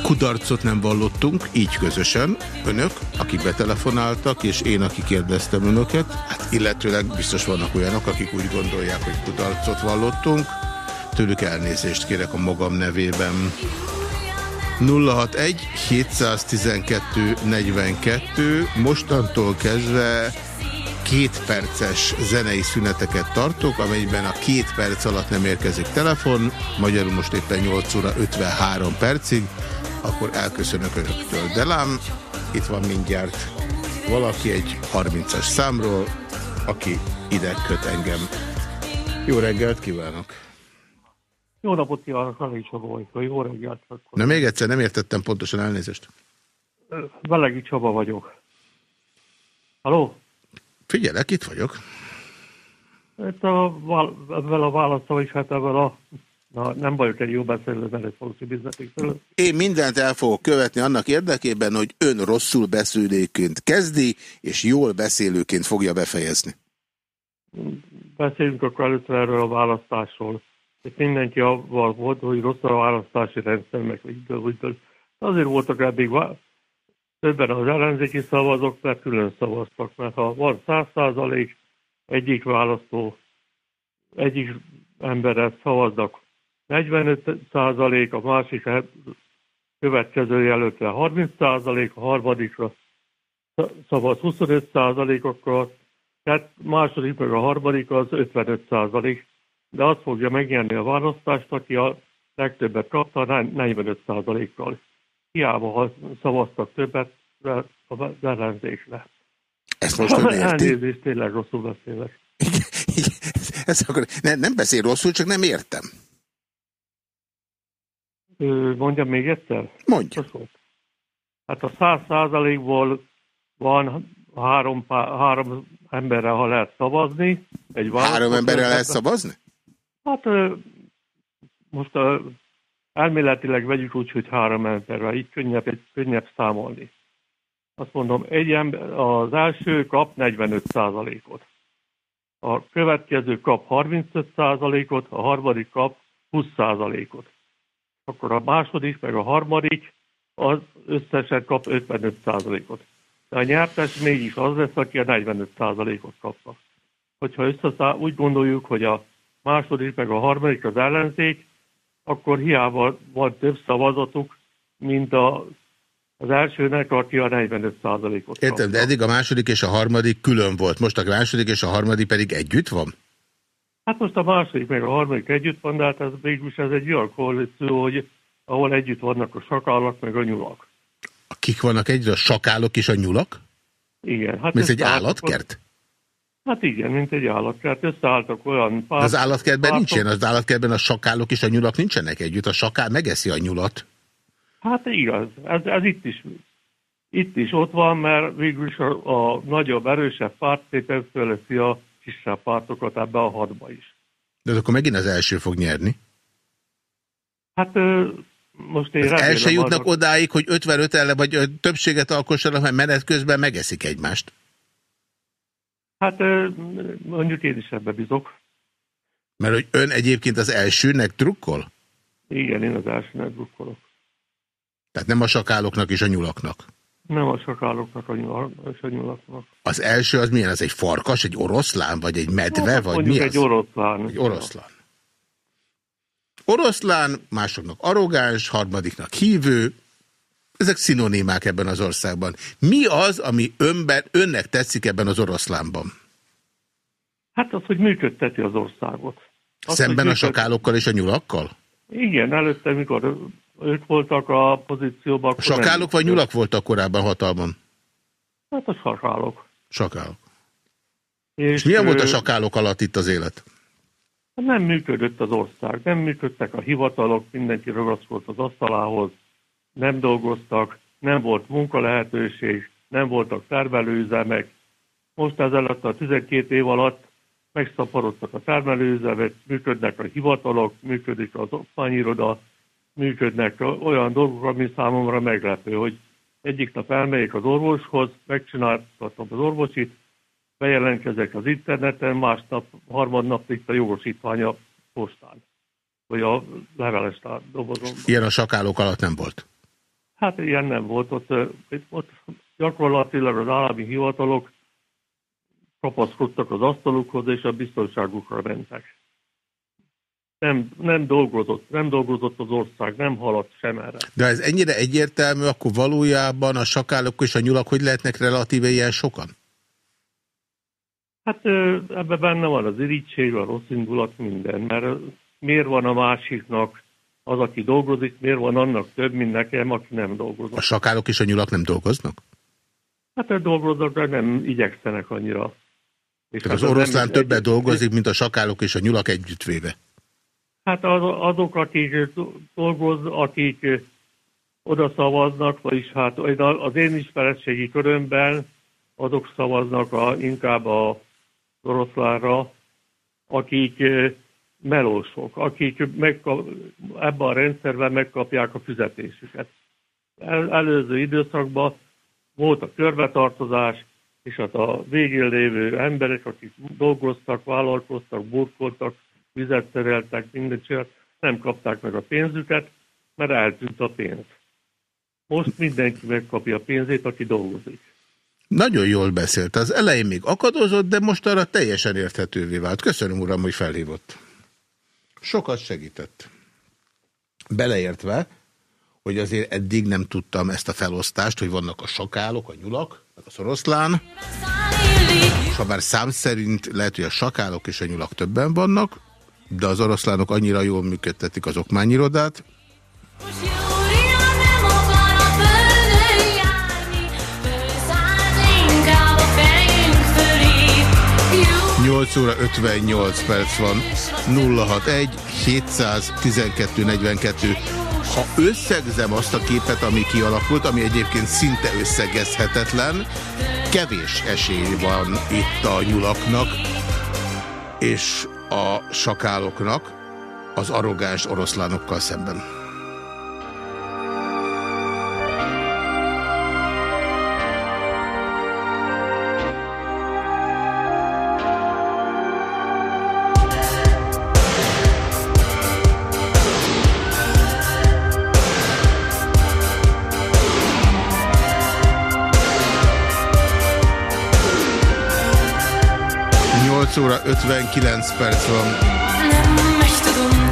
Kudarcot nem vallottunk, így közösen. Önök, akik betelefonáltak, és én, aki kérdeztem önöket, hát illetőleg biztos vannak olyanok, akik úgy gondolják, hogy kudarcot vallottunk. Tőlük elnézést kérek a magam nevében. 061 712 42 mostantól kezdve két perces zenei szüneteket tartok, amelyben a két perc alatt nem érkezik telefon, magyarul most éppen 8 óra 53 percig, akkor elköszönök önöktől. De lám, itt van mindjárt valaki egy 30-as számról, aki ide köt engem. Jó reggelt kívánok! Jó napot kívánok, Csaba vagyok. Jó reggelt. Na még egyszer nem értettem pontosan elnézést. Velegi Csaba vagyok. Haló? Figyelek, itt vagyok. Itt a, ebben a választal is, hát ebben a Na, nem vagyok egy jó beszélő, mert egy valószínű bizonyítéktől. Én mindent el fogok követni annak érdekében, hogy ön rosszul beszélőként kezdi, és jól beszélőként fogja befejezni. Beszéljünk akkor először erről a választásról. Itt mindenki avval volt, hogy rossz a választási rendszer, meg így. Azért voltak eddig vá- többen az ellenzéki szavazók, mert külön szavaztak, mert ha van 100 százalék, egyik választó, egyik emberre szavaznak 45 százalék, a másik következő jelöltre 30 százalék, a harmadikra sz- szavaz 25 százalék, akkor tehát második meg a harmadik az 55 százalék, de azt fogja megnyerni a választást, aki a legtöbbet kapta, 45 százalékkal. Hiába szavaztak többet, az ellenzékre. Ezt most hogy érti? Elnézést, tényleg rosszul beszélek. Ez akkor nem, nem beszél rosszul, csak nem értem. Ö, Mondjam még egyszer? Mondja. Hát a száz százalékból van három, pá- három emberre, ha lehet szavazni. Egy Három emberre lehet szavazni? Hát most ö, elméletileg vegyük úgy, hogy három emberre, így könnyebb, egy, könnyebb számolni. Azt mondom, egy ember, az első kap 45 százalékot. A következő kap 35 százalékot, a harmadik kap 20 százalékot. Akkor a második meg a harmadik az összesen kap 55 százalékot. De a nyertes mégis az lesz, aki a 45 százalékot kapta. Hogyha összeszá, úgy gondoljuk, hogy a második meg a harmadik az ellenzék, akkor hiába van több szavazatuk, mint a, az elsőnek, aki a 45 százalékot Értem, de eddig a második és a harmadik külön volt. Most a második és a harmadik pedig együtt van? Hát most a második meg a harmadik együtt van, de hát ez végülis ez egy olyan koalíció, hogy ahol együtt vannak a sakálak meg a nyulak. Kik vannak egyre? A sakálok és a nyulak? Igen. Hát Ez egy összeálltak- állatkert? Hát igen, mint egy állatkert. Összeálltak olyan De az állatkertben pártok- nincsen, az állatkertben a sakálok és a nyulak nincsenek együtt. A sakál megeszi a nyulat. Hát igaz, ez, ez itt is itt is ott van, mert végülis a, a nagyobb, erősebb párt szépen fölöszi a kisebb pártokat ebbe a hadba is. De akkor megint az első fog nyerni. Hát most én remélem el se jutnak annak- odáig, hogy 55 ellen vagy többséget alkossanak, mert menet közben megeszik egymást. Hát mondjuk én is ebbe bizok. Mert hogy ön egyébként az elsőnek drukkol? Igen, én az elsőnek drukkolok. Tehát nem a sakáloknak és a nyulaknak. Nem a sakáloknak a nyulak, és a nyulaknak. Az első az milyen? Az egy farkas, egy oroszlán, vagy egy medve, Hát, vagy mi egy az? oroszlán. Egy oroszlán. Oroszlán, másoknak arrogáns, harmadiknak hívő. Ezek szinonimák ebben az országban. Mi az, ami önben, önnek tetszik ebben az oroszlánban? Hát az, hogy működteti az országot. Az, Szemben a sakálokkal és a nyulakkal? Igen, előtte, mikor ők voltak a pozícióban. A sakálok vagy nyulak voltak korábban hatalmon? Hát a sakálok. Sakálok. És, És milyen volt a sakálok alatt itt az élet? Nem működött az ország, nem működtek a hivatalok, mindenki ragaszkodt az asztalához, nem dolgoztak, nem volt munkalehetőség, nem voltak termelőüzemek. Most ez alatt a 12 év alatt megszaporodtak a termelőüzemek, működnek a hivatalok, működik az okmányiroda, működnek olyan dolgok, ami számomra meglepő, hogy egyik nap elmegyek az orvoshoz, megcsináltatom az orvosit, bejelentkezek az interneten, másnap, harmadnap itt a jogosítvány a postán, vagy a leveles dobozom. Ilyen a sakálok alatt nem volt. Hát ilyen nem volt. Ott, ott gyakorlatilag az állami hivatalok kapaszkodtak az asztalukhoz, és a biztonságukra mentek. Nem, nem, dolgozott, nem dolgozott az ország, nem haladt sem erre. De ez ennyire egyértelmű, akkor valójában a sakálok és a nyulak hogy lehetnek relatíve ilyen sokan? Hát ebben benne van az irigység, a rossz indulat, minden. Mert miért van a másiknak az, aki dolgozik, miért van annak több, mint nekem, aki nem dolgozik. A sakálok és a nyulak nem dolgoznak? Hát ők dolgoznak, de nem igyekszenek annyira. És Tehát az hát oroszlán nem- többet dolgozik, mint a sakálok és a nyulak együttvéve. Hát az, azok, akik dolgoz, akik ö, oda szavaznak, vagyis hát az én ismeretségi körömben azok szavaznak a, inkább a oroszlánra, akik ö, melósok, akik megkap, ebben a rendszerben megkapják a fizetésüket. El, előző időszakban volt a körbetartozás, és hát a végén lévő emberek, akik dolgoztak, vállalkoztak, burkoltak, vizet szereltek, mindent csinált, nem kapták meg a pénzüket, mert eltűnt a pénz. Most mindenki megkapja a pénzét, aki dolgozik. Nagyon jól beszélt. Az elején még akadozott, de most arra teljesen érthetővé vált. Köszönöm, uram, hogy felhívott. Sokat segített. Beleértve, hogy azért eddig nem tudtam ezt a felosztást, hogy vannak a sakálok, a nyulak, meg az oroszlán. És ha már szám szerint lehet, hogy a sakálok és a nyulak többen vannak, de az oroszlánok annyira jól működtetik az okmányirodát, 8 óra 58 perc van. 061 712 42. Ha összegzem azt a képet, ami kialakult, ami egyébként szinte összegezhetetlen, kevés esély van itt a nyulaknak és a sakáloknak az arrogáns oroszlánokkal szemben. Nyolc óra 59 perc van. Nem megtudom, de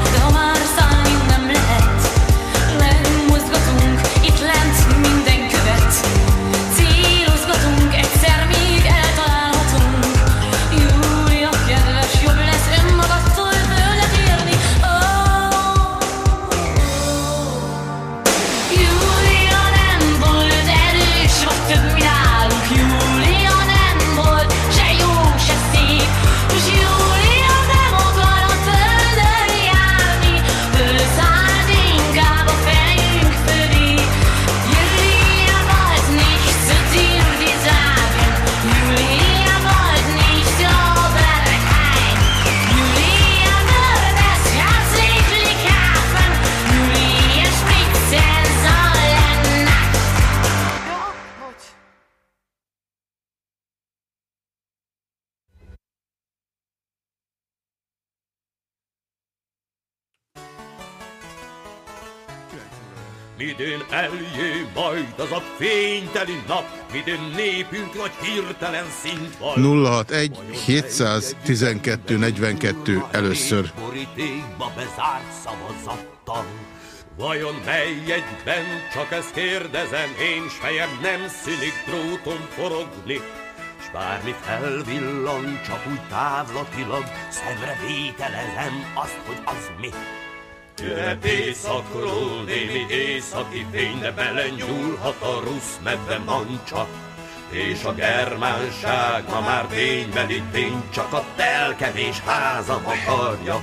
eljé majd az a fényteli nap, midőn népünk nagy hirtelen szint van. 061 712 42 először. Borítékba bezárt szavazattal. Vajon mely egyben, csak ezt kérdezem, én s fejem nem szűnik dróton forogni, s bármi felvillan, csak úgy távlatilag, szemre vételezem azt, hogy az mi. Jöhet éjszakról némi északi fény, de belenyúlhat a rusz medve mancsa. És a germánság ma már ténybeli tény, csak a telkevés háza akarja.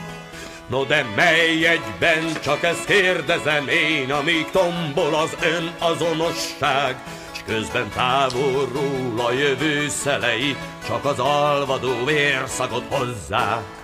No de mely egyben, csak ezt kérdezem én, amíg tombol az ön azonosság, s közben távolról a jövő szelei, csak az alvadó vérszagot hozzák.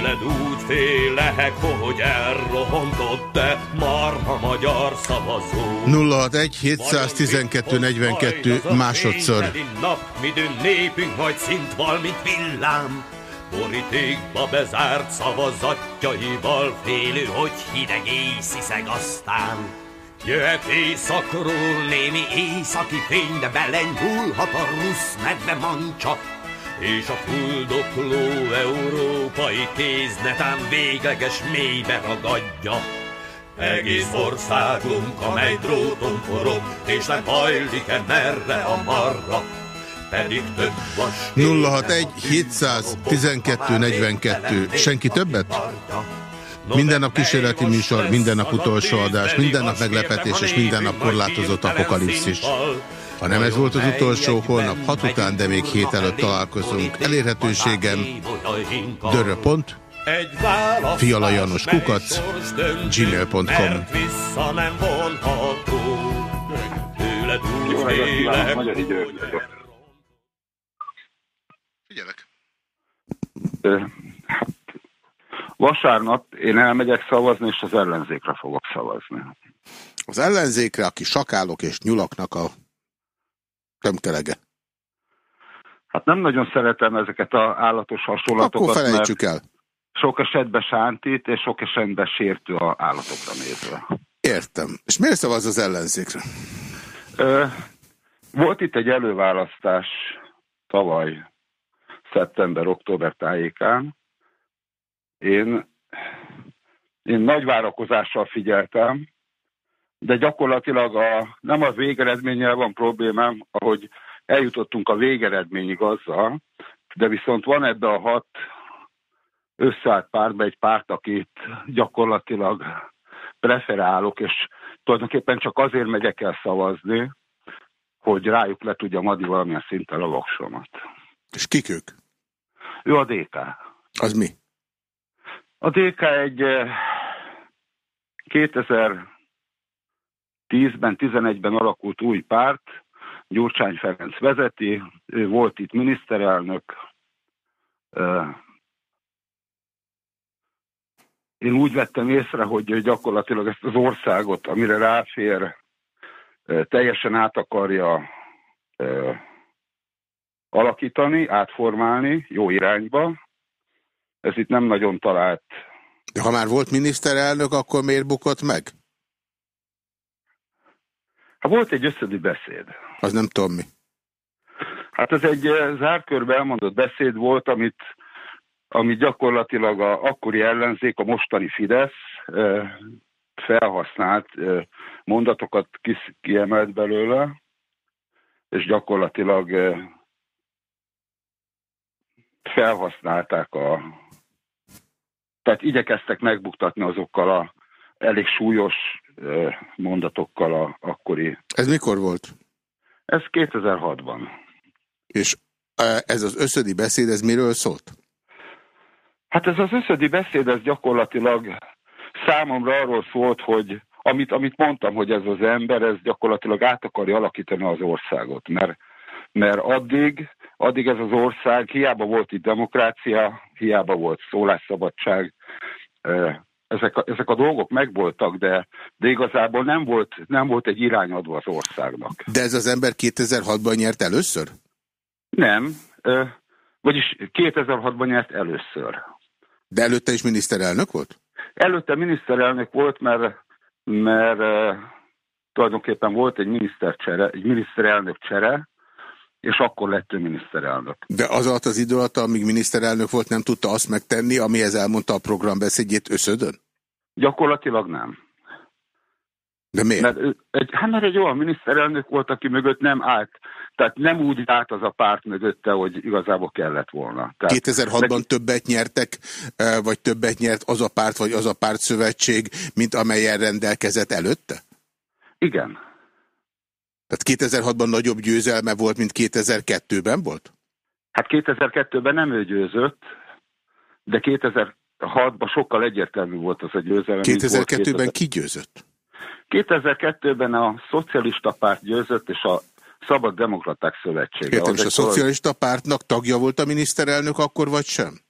Tőled úgy félek, hogy elrohontott te marha magyar szavazó. 061 712 42 másodszor. Nap, midőn népünk majd szint val, mint villám. Borítékba bezárt szavazatjaival félő, hogy hideg észiszeg aztán. Jöhet éjszakról némi északi fény, de belenyúlhat a rusz medve mancsa, és a fuldokló európai kéz netán végleges mélybe ragadja. Egész országunk, amely dróton forog, és nem hajlik-e merre a marra, pedig több vas 061 712 42 Senki többet? Minden nap kísérleti műsor, minden nap utolsó adás, minden nap meglepetés és minden nap korlátozott apokalipszis. Ha nem ez volt az utolsó, holnap hat után, de még hét előtt találkozunk. Elérhetőségem dörö.pont, Fiala Janos Kukac, gmail.com. Jó reggelt kívánok, Magyar Idő. Figyelek. Hát, Vasárnap én elmegyek szavazni, és az ellenzékre fogok szavazni. Az ellenzékre, aki sakálok és nyulaknak a tömkelege. Hát nem nagyon szeretem ezeket az állatos hasonlatokat, Akkor felejtsük el. sok esetben sántít, és sok esetben sértő a állatokra nézve. Értem. És miért szavaz az ellenzékre? Ö, volt itt egy előválasztás tavaly szeptember-október tájékán. Én én nagy várakozással figyeltem, de gyakorlatilag a, nem a végeredménnyel van problémám, ahogy eljutottunk a végeredményig azzal, de viszont van ebbe a hat összeállt pártba egy párt, akit gyakorlatilag preferálok, és tulajdonképpen csak azért megyek el szavazni, hogy rájuk le tudjam adni valamilyen szinten a voksomat. És kik ők? Ő a DK. Az mi? A DK egy 2010-ben, 11-ben alakult új párt, Gyurcsány Ferenc vezeti, ő volt itt miniszterelnök. Én úgy vettem észre, hogy gyakorlatilag ezt az országot, amire ráfér, teljesen át akarja alakítani, átformálni jó irányba. Ez itt nem nagyon talált. De ha már volt miniszterelnök, akkor miért bukott meg? Hát volt egy összödi beszéd. Az nem tudom mi. Hát ez egy zárt körbe elmondott beszéd volt, amit, amit gyakorlatilag a akkori ellenzék, a mostani Fidesz felhasznált mondatokat kiemelt belőle, és gyakorlatilag felhasználták a... Tehát igyekeztek megbuktatni azokkal a elég súlyos mondatokkal a akkori... Ez mikor volt? Ez 2006-ban. És ez az összödi beszéd, ez miről szólt? Hát ez az összödi beszéd, ez gyakorlatilag számomra arról szólt, hogy amit, amit mondtam, hogy ez az ember, ez gyakorlatilag át akarja alakítani az országot, mert, mert addig, addig ez az ország, hiába volt itt demokrácia, hiába volt szólásszabadság, ezek a, ezek a dolgok megvoltak, de, de igazából nem volt, nem volt egy irányadva az országnak. De ez az ember 2006-ban nyert először? Nem, vagyis 2006-ban nyert először. De előtte is miniszterelnök volt? Előtte miniszterelnök volt, mert, mert tulajdonképpen volt egy, minisztercsere, egy miniszterelnök csere, és akkor lett ő miniszterelnök. De az alatt az idő alatt, amíg miniszterelnök volt, nem tudta azt megtenni, amihez elmondta a programbeszédjét összödön? Gyakorlatilag nem. De miért? Mert, egy, hát mert egy olyan miniszterelnök volt, aki mögött nem állt. Tehát nem úgy állt az a párt mögötte, hogy igazából kellett volna. Tehát, 2006-ban de... többet nyertek, vagy többet nyert az a párt, vagy az a pártszövetség, mint amelyen rendelkezett előtte? Igen. Tehát 2006-ban nagyobb győzelme volt, mint 2002-ben volt? Hát 2002-ben nem ő győzött, de 2006-ban sokkal egyértelmű volt az a győzelem. 2002-ben ki győzött? 2002-ben a szocialista párt győzött, és a Szabad Demokraták Szövetsége. Értem, és a szocialista pártnak tagja volt a miniszterelnök akkor, vagy sem?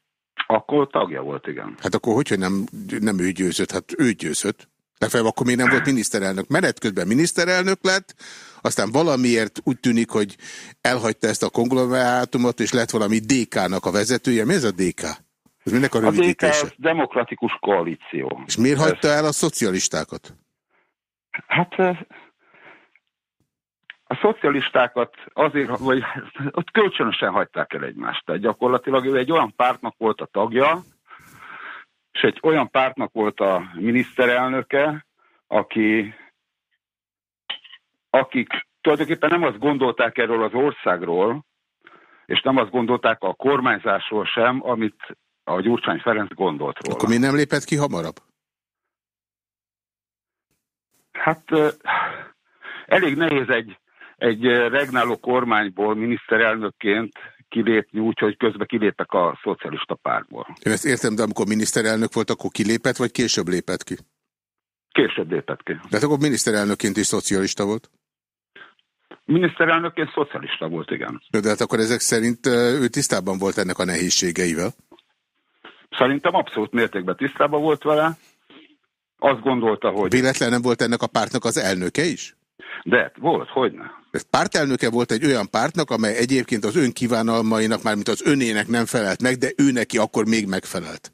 Akkor tagja volt, igen. Hát akkor hogy, hogy nem, nem ő győzött? Hát ő győzött. Legfeljebb akkor még nem volt miniszterelnök. Menet közben miniszterelnök lett, aztán valamiért úgy tűnik, hogy elhagyta ezt a konglomerátumot, és lett valami DK-nak a vezetője. Mi ez a DK? Ez minek a rövidítése? A DK demokratikus koalíció. És miért hagyta el a szocialistákat? Hát a szocialistákat azért, vagy ott kölcsönösen hagyták el egymást. Tehát gyakorlatilag ő egy olyan pártnak volt a tagja, és egy olyan pártnak volt a miniszterelnöke, aki, akik tulajdonképpen nem azt gondolták erről az országról, és nem azt gondolták a kormányzásról sem, amit a Gyurcsány Ferenc gondolt róla. Akkor mi nem lépett ki hamarabb? Hát elég nehéz egy, egy regnáló kormányból miniszterelnökként kilépni úgy, hogy közben kilépek a szocialista pártból. Én ezt értem, de amikor miniszterelnök volt, akkor kilépett, vagy később lépett ki? Később lépett ki. De hát akkor miniszterelnökként is szocialista volt? Miniszterelnökként szocialista volt, igen. De hát akkor ezek szerint ő tisztában volt ennek a nehézségeivel? Szerintem abszolút mértékben tisztában volt vele. Azt gondolta, hogy... Véletlen nem volt ennek a pártnak az elnöke is? De volt, hogyne. Pártelnöke volt egy olyan pártnak, amely egyébként az ön kívánalmainak, mármint az önének nem felelt meg, de ő neki akkor még megfelelt.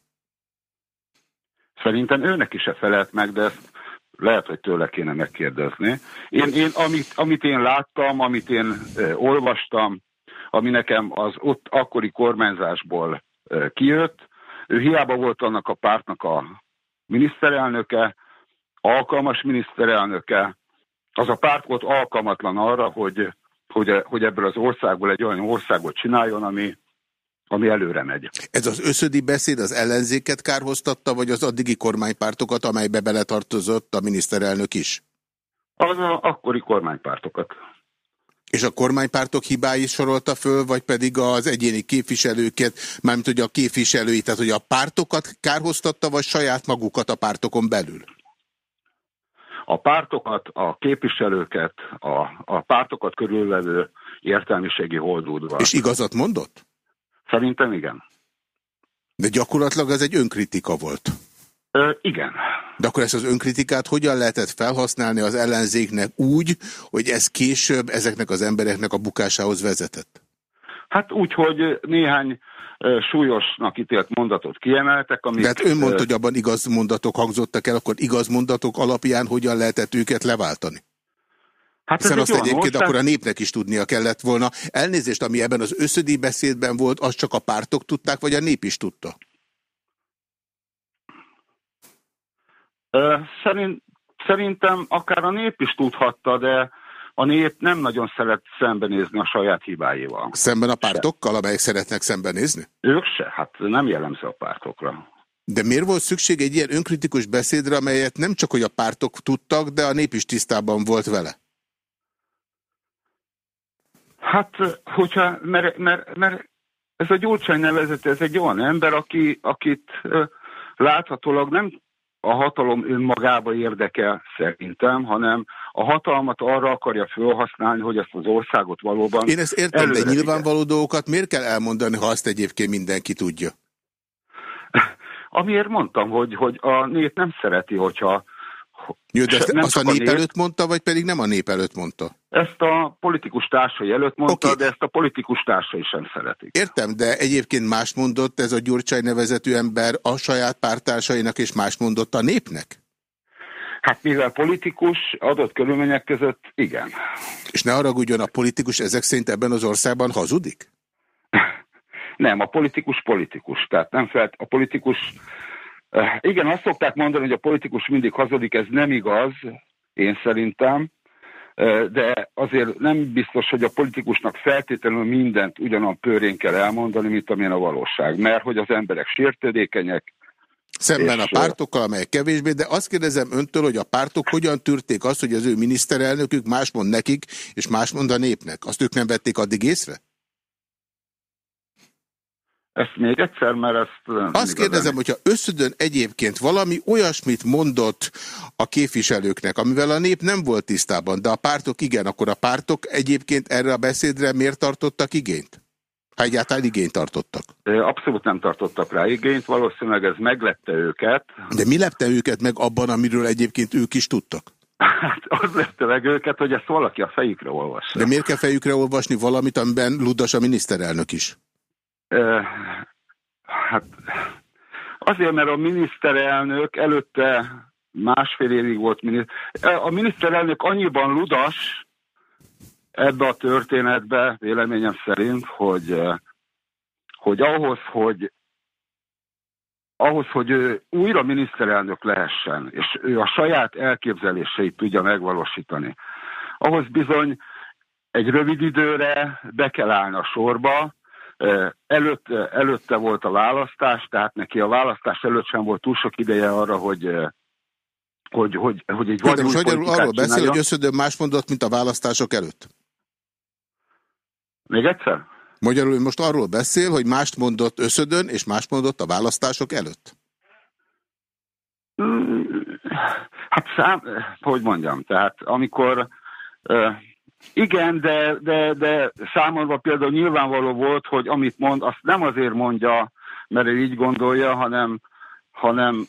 Szerintem őnek is se felelt meg, de ezt lehet, hogy tőle kéne megkérdezni. Én, én amit, amit én láttam, amit én e, olvastam, ami nekem az ott akkori kormányzásból e, kijött, ő hiába volt annak a pártnak a miniszterelnöke, alkalmas miniszterelnöke, az a párt volt alkalmatlan arra, hogy, hogy, hogy ebből az országból egy olyan országot csináljon, ami, ami előre megy. Ez az összödi beszéd az ellenzéket kárhoztatta, vagy az addigi kormánypártokat, amelybe beletartozott a miniszterelnök is? Az a akkori kormánypártokat. És a kormánypártok hibái sorolta föl, vagy pedig az egyéni képviselőket, mármint hogy a képviselői, tehát hogy a pártokat kárhoztatta, vagy saját magukat a pártokon belül? A pártokat, a képviselőket, a, a pártokat körülvevő értelmiségi holdudvar. És igazat mondott? Szerintem igen. De gyakorlatilag ez egy önkritika volt. Ö, igen. De akkor ezt az önkritikát hogyan lehetett felhasználni az ellenzéknek úgy, hogy ez később ezeknek az embereknek a bukásához vezetett? Hát úgy, hogy néhány súlyosnak ítélt mondatot kiemeltek. Amik, Tehát ön mondta, hogy abban igaz mondatok hangzottak el, akkor igaz mondatok alapján hogyan lehetett őket leváltani? Hát Hiszen azt egyébként ország... akkor a népnek is tudnia kellett volna. Elnézést, ami ebben az összödi beszédben volt, azt csak a pártok tudták, vagy a nép is tudta? Szerint, szerintem akár a nép is tudhatta, de a nép nem nagyon szeret szembenézni a saját hibáival. Szemben a pártokkal, amelyek szeretnek szembenézni? Ők se, hát nem jellemző a pártokra. De miért volt szükség egy ilyen önkritikus beszédre, amelyet nem csak hogy a pártok tudtak, de a nép is tisztában volt vele? Hát, hogyha, mert, mert, mert ez a Gyurcsány nevezete, ez egy olyan ember, aki, akit láthatólag nem a hatalom önmagába érdekel szerintem, hanem a hatalmat arra akarja felhasználni, hogy ezt az országot valóban... Én ezt értem, de nyilvánvaló dolgokat miért kell elmondani, ha azt egyébként mindenki tudja? (laughs) Amiért mondtam, hogy, hogy a nép nem szereti, hogyha jó, de ezt, nem azt a nép, nép előtt mondta, vagy pedig nem a nép előtt mondta? Ezt a politikus társai előtt mondta, okay. de ezt a politikus társai sem szeretik. Értem, de egyébként más mondott ez a Gyurcsány nevezetű ember a saját pártársainak, és más mondott a népnek? Hát mivel politikus, adott körülmények között igen. És ne haragudjon, a politikus ezek szerint ebben az országban hazudik? (laughs) nem, a politikus politikus. Tehát nem felt, a politikus Eh, igen, azt szokták mondani, hogy a politikus mindig hazudik, ez nem igaz, én szerintem, eh, de azért nem biztos, hogy a politikusnak feltétlenül mindent ugyanan pörén kell elmondani, mint amilyen a valóság. Mert hogy az emberek sértődékenyek, Szemben a pártokkal, amelyek kevésbé, de azt kérdezem öntől, hogy a pártok hogyan tűrték azt, hogy az ő miniszterelnökük más mond nekik, és más mond a népnek. Azt ők nem vették addig észre? Ezt még egyszer, mert ezt... Azt kérdezem, hogyha összödön egyébként valami olyasmit mondott a képviselőknek, amivel a nép nem volt tisztában, de a pártok igen, akkor a pártok egyébként erre a beszédre miért tartottak igényt? Ha egyáltalán igényt tartottak. Abszolút nem tartottak rá igényt, valószínűleg ez meglepte őket. De mi lepte őket meg abban, amiről egyébként ők is tudtak? Hát az lepte meg őket, hogy ezt valaki a fejükre olvassa. De miért kell fejükre olvasni valamit, amiben ludas a miniszterelnök is? Hát azért, mert a miniszterelnök előtte másfél évig volt miniszter. A miniszterelnök annyiban ludas ebbe a történetbe, véleményem szerint, hogy, hogy ahhoz, hogy ahhoz, hogy ő újra miniszterelnök lehessen, és ő a saját elképzeléseit tudja megvalósítani, ahhoz bizony egy rövid időre be kell állni a sorba, Előtte, előtte volt a választás, tehát neki a választás előtt sem volt túl sok ideje arra, hogy hogy, hogy, hogy egy vagy most arról beszél, csinálja. hogy összödön más mondott, mint a választások előtt? Még egyszer? Magyarul most arról beszél, hogy mást mondott összödön, és mást mondott a választások előtt? Mm, hát szám, hogy mondjam, tehát amikor igen, de, de, de számomra például nyilvánvaló volt, hogy amit mond, azt nem azért mondja, mert ő így gondolja, hanem, hanem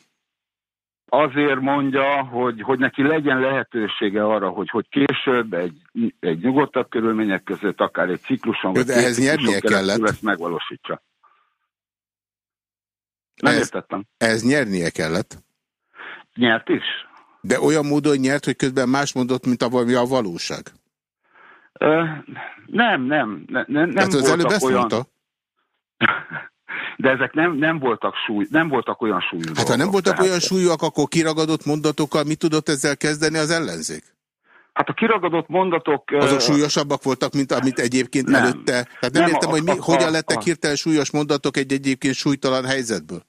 azért mondja, hogy, hogy neki legyen lehetősége arra, hogy, hogy később egy, egy nyugodtabb körülmények között, akár egy cikluson, vagy de ehhez nyernie kellett. ezt megvalósítsa. Nem ez, értettem. Ez nyernie kellett? Nyert is. De olyan módon nyert, hogy közben más mondott, mint a, a valóság. Nem, nem, nem, nem, nem hát az előbb ezt olyan... mondta? (laughs) de ezek nem, nem, voltak, súly, nem voltak olyan súlyú Hát ha nem voltak tehát- olyan súlyúak, akkor kiragadott mondatokkal mit tudott ezzel kezdeni az ellenzék? Hát a kiragadott mondatok... Azok súlyosabbak voltak, mint amit egyébként Nem. előtte. Tehát nem, Nem, értem, a- hogy mi, a- hogyan lettek a- hirtelen súlyos mondatok egy egyébként súlytalan helyzetből.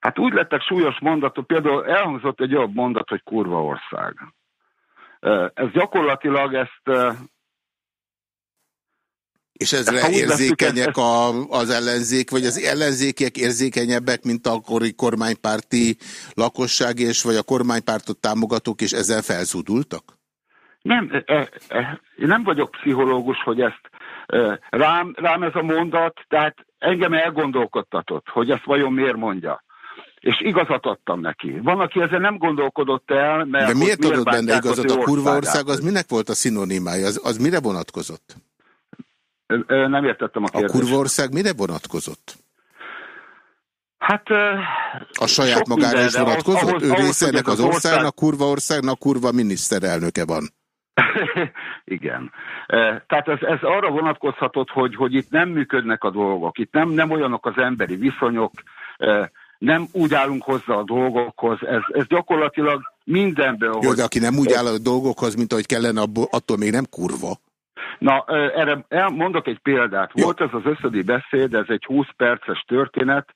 Hát úgy lettek súlyos mondatok, például elhangzott egy olyan mondat, hogy kurva ország. Ez gyakorlatilag ezt... És ezre Ha érzékenyek a, az ellenzék, vagy az ellenzékiek érzékenyebbek, mint a akkori kormánypárti lakosság, és vagy a kormánypártot támogatók, és ezzel felszúdultak? Nem, e, e, e, én nem vagyok pszichológus, hogy ezt e, rám, rám ez a mondat, tehát engem elgondolkodtatott, hogy ezt vajon miért mondja. És igazat adtam neki. Van, aki ezzel nem gondolkodott el, mert... De miért adott benne igazat? A kurva ország az minek volt a szinonimája? Az, az mire vonatkozott? Nem értettem a A kérdést. kurva ország mire vonatkozott? Hát... A saját magára is mindenre. vonatkozott? Ahhoz- ő ahhoz, része ennek az az országnak, ország- kurva országnak, kurva miniszterelnöke van. (laughs) Igen. Tehát ez, ez arra vonatkozhatott, hogy, hogy itt nem működnek a dolgok, itt nem, nem olyanok az emberi viszonyok, nem úgy állunk hozzá a dolgokhoz, ez, ez gyakorlatilag mindenből, Jó, de aki nem úgy áll a dolgokhoz, mint ahogy kellene, attól még nem kurva. Na, erre mondok egy példát. Volt ez az összödi beszéd, ez egy 20 perces történet,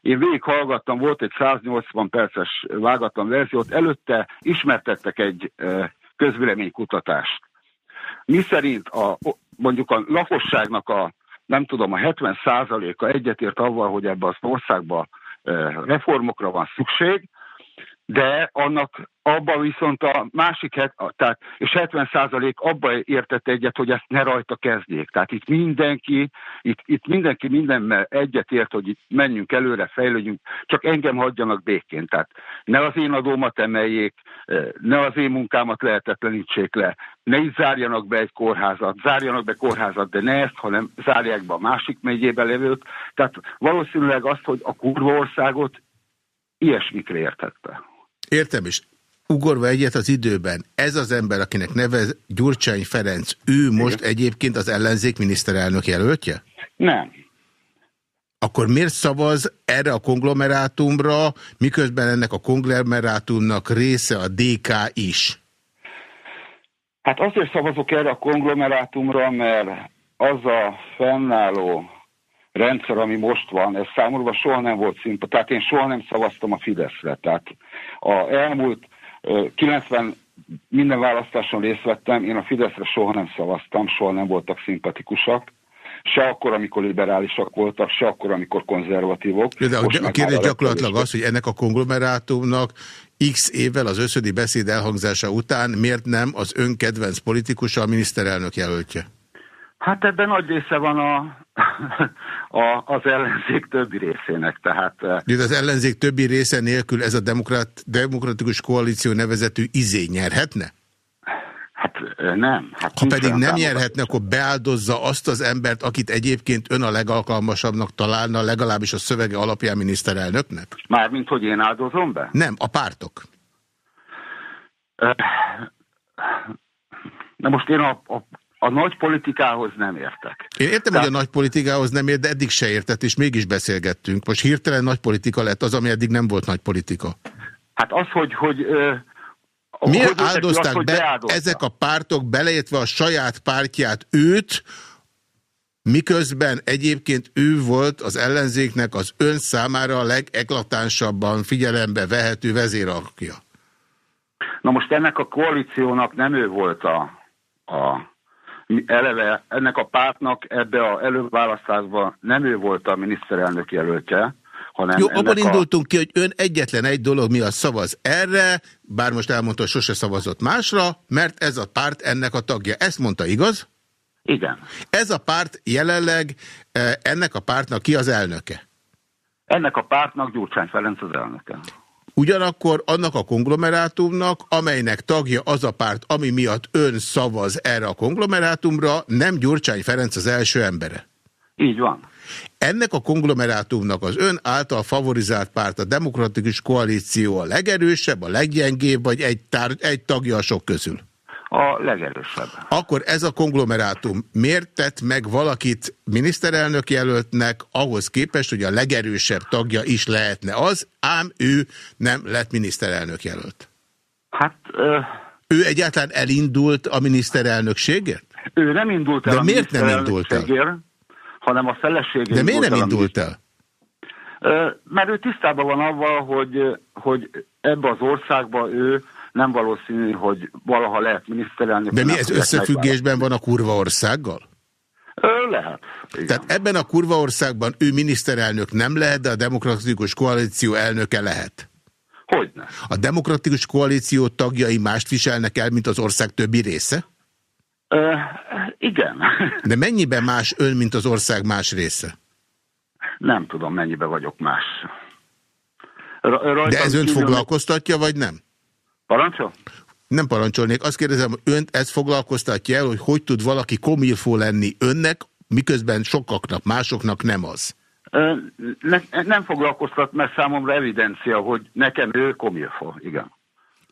én végighallgattam, volt egy 180 perces vágatlan verziót, előtte ismertettek egy közvéleménykutatást. Mi szerint a, mondjuk a lakosságnak a, nem tudom, a 70 százaléka egyetért avval, hogy ebbe az országba reformokra van szükség, de annak abban viszont a másik, tehát, és 70 százalék abban értett egyet, hogy ezt ne rajta kezdjék. Tehát itt mindenki, itt, itt mindenki mindennel egyetért, hogy itt menjünk előre, fejlődjünk, csak engem hagyjanak békén. Tehát ne az én adómat emeljék, eh, ne az én munkámat lehetetlenítsék le, ne itt zárjanak be egy kórházat, zárjanak be kórházat, de ne ezt, hanem zárják be a másik megyébe levőt. Tehát valószínűleg azt, hogy a kurva országot ilyesmikre értette. Értem is. Ugorva egyet az időben, ez az ember, akinek neve Gyurcsány Ferenc, ő most egyébként az ellenzék miniszterelnök jelöltje? Nem. Akkor miért szavaz erre a konglomerátumra, miközben ennek a konglomerátumnak része a DK is? Hát azért szavazok erre a konglomerátumra, mert az a fennálló rendszer, ami most van, ez számomra soha nem volt szimpa. Tehát én soha nem szavaztam a Fideszre. Tehát a elmúlt ö, 90 minden választáson részt vettem, én a Fideszre soha nem szavaztam, soha nem voltak szimpatikusak. Se akkor, amikor liberálisak voltak, se akkor, amikor konzervatívok. De a, a kérdés gyakorlatilag az, hogy ennek a konglomerátumnak x évvel az összödi beszéd elhangzása után miért nem az ön kedvenc politikusa a miniszterelnök jelöltje? Hát ebben nagy része van a, (laughs) a, az ellenzék többi részének, tehát eh, De az ellenzék többi része nélkül ez a demokrat, demokratikus koalíció nevezetű izé nyerhetne? hát eh, nem. Hát Ha pedig nem nyerhetne, akkor beáldozza azt az embert, akit egyébként ön a legalkalmasabbnak találna, legalábbis a szövege alapján miniszterelnöknek? Mármint, hogy én áldozom be? Nem, a pártok. Eh, Na most én a, a, a nagy politikához nem értek. Én értem, hogy a nagy politikához nem ért, de eddig se értett, és mégis beszélgettünk. Most hirtelen nagy politika lett az, ami eddig nem volt nagy politika. Hát az, hogy... hogy eh, Miért hogy áldozták azt, hogy be beáldozta? ezek a pártok, beleértve a saját pártját, őt, miközben egyébként ő volt az ellenzéknek az ön számára a legeklatánsabban figyelembe vehető vezéralkja? Na most ennek a koalíciónak nem ő volt a, a eleve, ennek a pártnak ebbe a előválasztásban nem ő volt a miniszterelnök jelöltje, hanem Jó, abban a... indultunk ki, hogy ön egyetlen egy dolog miatt szavaz erre, bár most elmondta, hogy sose szavazott másra, mert ez a párt ennek a tagja. Ezt mondta, igaz? Igen. Ez a párt jelenleg, eh, ennek a pártnak ki az elnöke? Ennek a pártnak Gyurcsány Ferenc az elnöke. Ugyanakkor annak a konglomerátumnak, amelynek tagja az a párt, ami miatt ön szavaz erre a konglomerátumra, nem Gyurcsány Ferenc az első embere. Így van. Ennek a konglomerátumnak az ön által favorizált párt, a demokratikus koalíció a legerősebb, a leggyengébb, vagy egy, tár, egy tagja a sok közül? A legerősebb. Akkor ez a konglomerátum miért tett meg valakit miniszterelnök jelöltnek ahhoz képest, hogy a legerősebb tagja is lehetne az, ám ő nem lett miniszterelnök jelölt? Hát... Uh, ő egyáltalán elindult a miniszterelnökségért? Ő nem indult el De a miért nem indult el? hanem a feleségért De miért nem indult el? Mert ő tisztában van avval, hogy, hogy ebbe az országba ő nem valószínű, hogy valaha lehet miniszterelnök. De mi ez összefüggésben van a kurva országgal? Lehet. Igen. Tehát ebben a kurva országban ő miniszterelnök nem lehet, de a demokratikus koalíció elnöke lehet. Hogyne. A demokratikus koalíció tagjai mást viselnek el, mint az ország többi része? Ö, igen. (laughs) De mennyiben más ön, mint az ország más része? Nem tudom, mennyiben vagyok más. Rajtam De ez önt kívül... foglalkoztatja, vagy nem? Parancsol? Nem parancsolnék. Azt kérdezem, önt ez foglalkoztatja el, hogy hogy tud valaki komilfó lenni önnek, miközben sokaknak, másoknak nem az? Ne, nem foglalkoztat, mert számomra evidencia, hogy nekem ő komilfó, igen.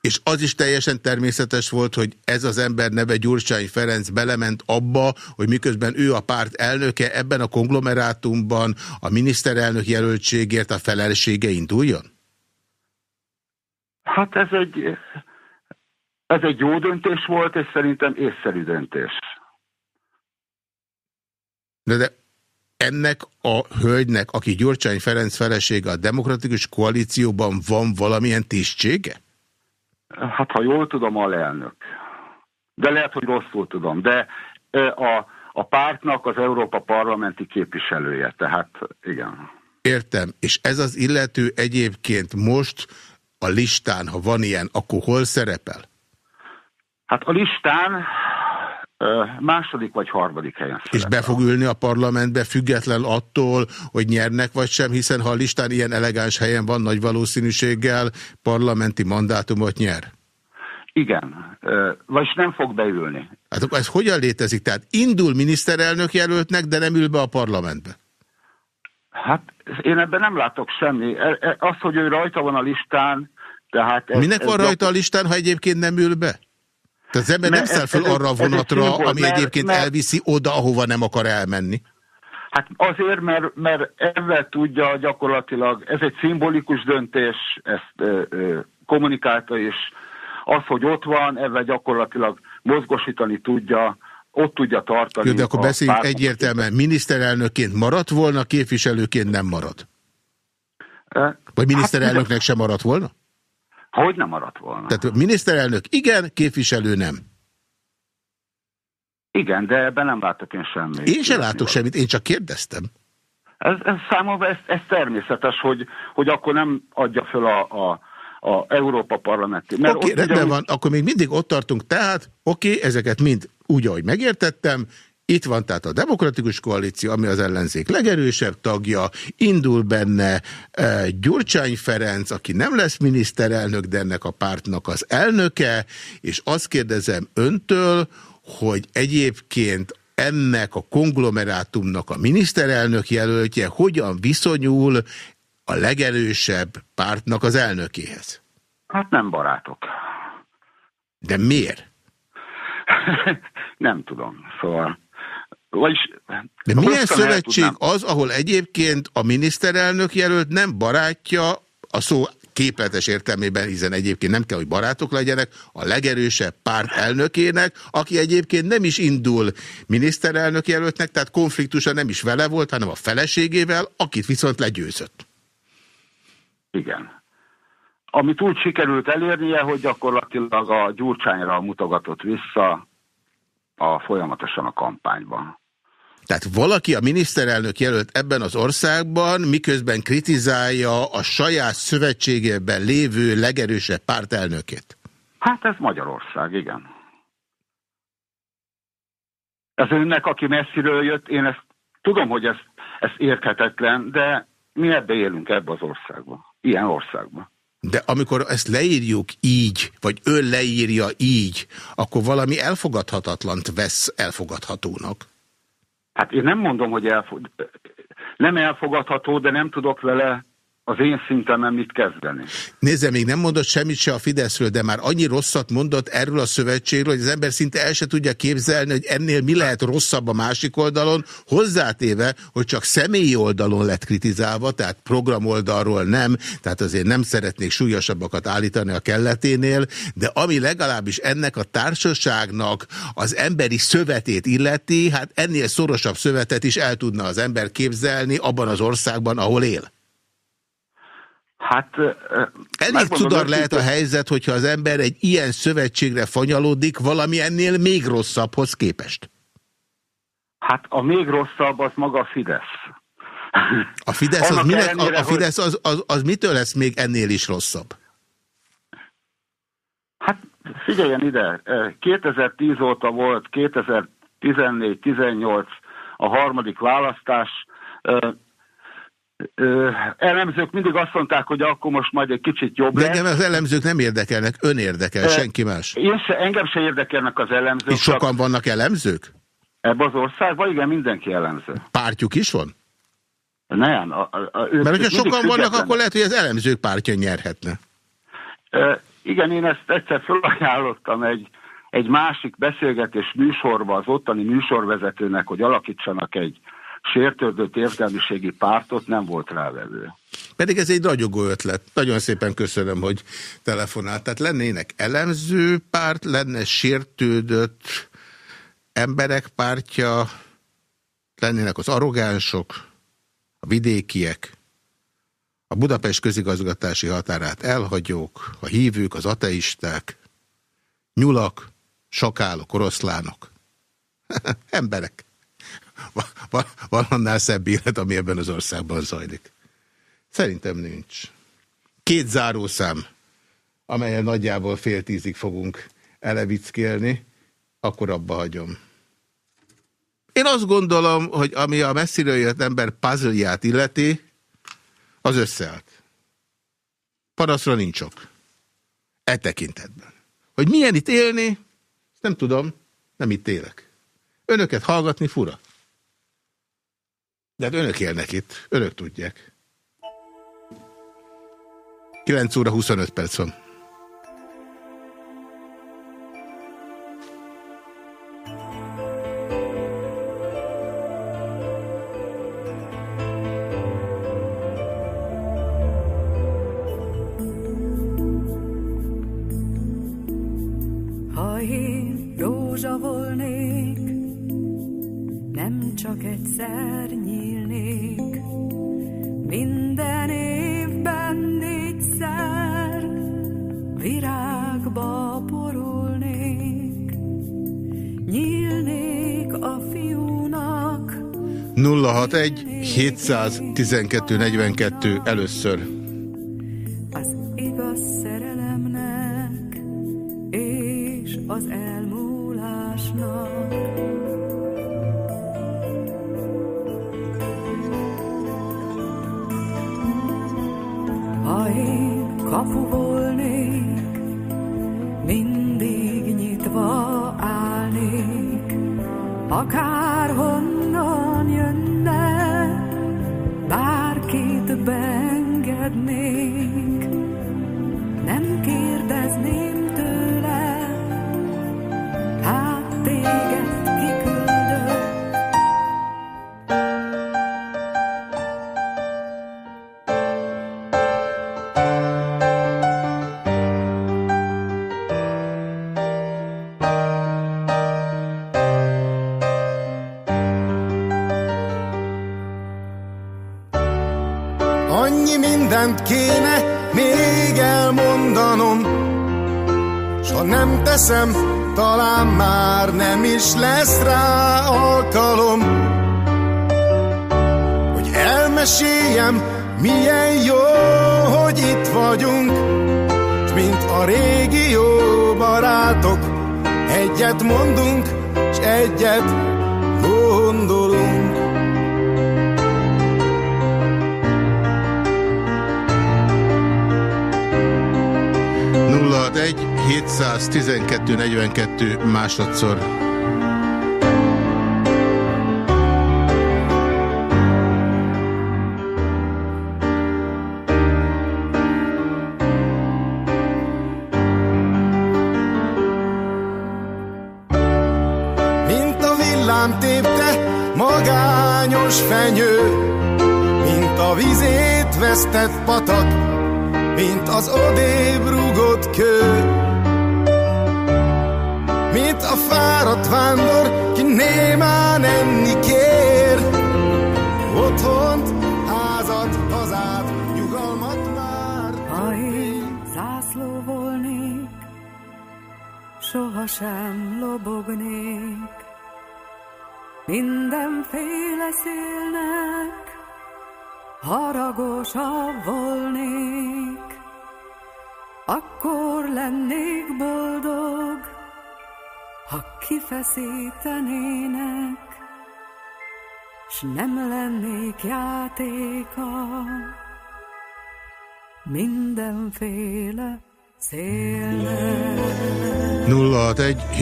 És az is teljesen természetes volt, hogy ez az ember neve Gyurcsány Ferenc belement abba, hogy miközben ő a párt elnöke, ebben a konglomerátumban a miniszterelnök jelöltségért a felelőssége induljon? Hát ez egy, ez egy jó döntés volt, és szerintem észszerű döntés. De, de ennek a hölgynek, aki Gyurcsány Ferenc felesége a demokratikus koalícióban van valamilyen tisztsége? Hát ha jól tudom, a lelnök. De lehet, hogy rosszul tudom. De a, a pártnak az Európa parlamenti képviselője, tehát igen. Értem. És ez az illető egyébként most a listán, ha van ilyen, akkor hol szerepel? Hát a listán második vagy harmadik helyen szerepel. És be fog ülni a parlamentbe független attól, hogy nyernek vagy sem, hiszen ha a listán ilyen elegáns helyen van, nagy valószínűséggel parlamenti mandátumot nyer. Igen, vagyis nem fog beülni. Hát ez hogyan létezik? Tehát indul miniszterelnök jelöltnek, de nem ül be a parlamentbe? Hát én ebben nem látok semmi. E, e, az, hogy ő rajta van a listán, tehát... Ez, Minek van ez rajta a listán, ha egyébként nem ül be? Tehát az ember nem száll fel arra a vonatra, ami mert, egyébként mert, elviszi oda, ahova nem akar elmenni. Hát azért, mert, mert ebben tudja gyakorlatilag, ez egy szimbolikus döntés, ezt ö, ö, kommunikálta is, az, hogy ott van, ebben gyakorlatilag mozgosítani tudja, ott tudja tartani. Jó, de akkor beszéljünk egyértelműen, miniszterelnökként maradt volna, képviselőként nem marad? Vagy miniszterelnöknek hát, sem maradt volna? Hogy nem maradt volna? Tehát miniszterelnök igen, képviselő nem. Igen, de ebben nem látok én semmit. Én sem látok semmit, én csak kérdeztem. Ez, ez számomra ez, ez természetes, hogy, hogy akkor nem adja föl a, a, a Európa Parlamenti. Oké, okay, rendben van, akkor még mindig ott tartunk, tehát oké, okay, ezeket mind úgy, ahogy megértettem, itt van tehát a demokratikus koalíció, ami az ellenzék legerősebb tagja, indul benne e, Gyurcsány Ferenc, aki nem lesz miniszterelnök, de ennek a pártnak az elnöke, és azt kérdezem öntől, hogy egyébként ennek a konglomerátumnak a miniszterelnök jelöltje hogyan viszonyul a legerősebb pártnak az elnökéhez? Hát nem barátok. De miért? (laughs) nem tudom, szóval... Vagyis, De milyen szövetség az, ahol egyébként a miniszterelnök jelölt nem barátja, a szó képletes értelmében, hiszen egyébként nem kell, hogy barátok legyenek, a legerősebb párt elnökének, aki egyébként nem is indul miniszterelnök jelöltnek, tehát konfliktusa nem is vele volt, hanem a feleségével, akit viszont legyőzött. Igen. Amit úgy sikerült elérnie, hogy gyakorlatilag a gyurcsányra mutogatott vissza a folyamatosan a kampányban. Tehát valaki a miniszterelnök jelölt ebben az országban, miközben kritizálja a saját szövetségében lévő legerősebb pártelnökét. Hát ez Magyarország, igen. Ez önnek, aki messziről jött, én ezt tudom, hogy ez, ez érthetetlen, de mi ebbe élünk ebbe az országban, ilyen országban. De amikor ezt leírjuk így, vagy ön leírja így, akkor valami elfogadhatatlant vesz elfogadhatónak. Hát én nem mondom, hogy elfog... nem elfogadható, de nem tudok vele az én szintemen mit kezdeni. Nézze, még nem mondott semmit se a Fideszről, de már annyi rosszat mondott erről a szövetségről, hogy az ember szinte el se tudja képzelni, hogy ennél mi lehet rosszabb a másik oldalon, hozzátéve, hogy csak személyi oldalon lett kritizálva, tehát program oldalról nem, tehát azért nem szeretnék súlyosabbakat állítani a kelleténél, de ami legalábbis ennek a társaságnak az emberi szövetét illeti, hát ennél szorosabb szövetet is el tudna az ember képzelni abban az országban, ahol él. Hát... Elég cudar lehet a helyzet, hogyha az ember egy ilyen szövetségre fanyalódik, valami ennél még rosszabbhoz képest. Hát a még rosszabb az maga a Fidesz. A Fidesz, az, minek, ellenére, a, a Fidesz az, az, az mitől lesz még ennél is rosszabb? Hát figyeljen ide, 2010 óta volt, 2014-18 a harmadik választás, elemzők mindig azt mondták, hogy akkor most majd egy kicsit jobb De engem az elemzők nem érdekelnek, ön érdekel, senki más. Én se, engem se érdekelnek az elemzők. És sokan vannak elemzők? Ebben az országban igen, mindenki elemző. Pártjuk is van? Nem. A, a, a, Mert hogyha sokan vannak, akkor lehet, hogy az elemzők pártja nyerhetne. E, igen, én ezt egyszer felajánlottam egy, egy másik beszélgetés műsorba az ottani műsorvezetőnek, hogy alakítsanak egy sértődött értelmiségi pártot nem volt rávevő. Pedig ez egy ragyogó ötlet. Nagyon szépen köszönöm, hogy telefonált. Tehát lennének elemző párt, lenne sértődött emberek pártja, lennének az arrogánsok, a vidékiek, a Budapest közigazgatási határát elhagyók, a hívők, az ateisták, nyulak, sakálok, oroszlánok. (laughs) Emberek van annál szebb élet, ami ebben az országban zajlik. Szerintem nincs. Két zárószám, amelyen nagyjából fél tízig fogunk elevickélni, akkor abba hagyom. Én azt gondolom, hogy ami a messziről jött ember puzzle illeti, az összeállt. Paraszra nincs ok. E tekintetben. Hogy milyen itt élni, nem tudom, nem itt élek. Önöket hallgatni fura. De hát önök élnek itt, önök tudják. 9 óra 25 perc van. Virágba porulnék, nyílnék a fiúnak. 061 712 42 először.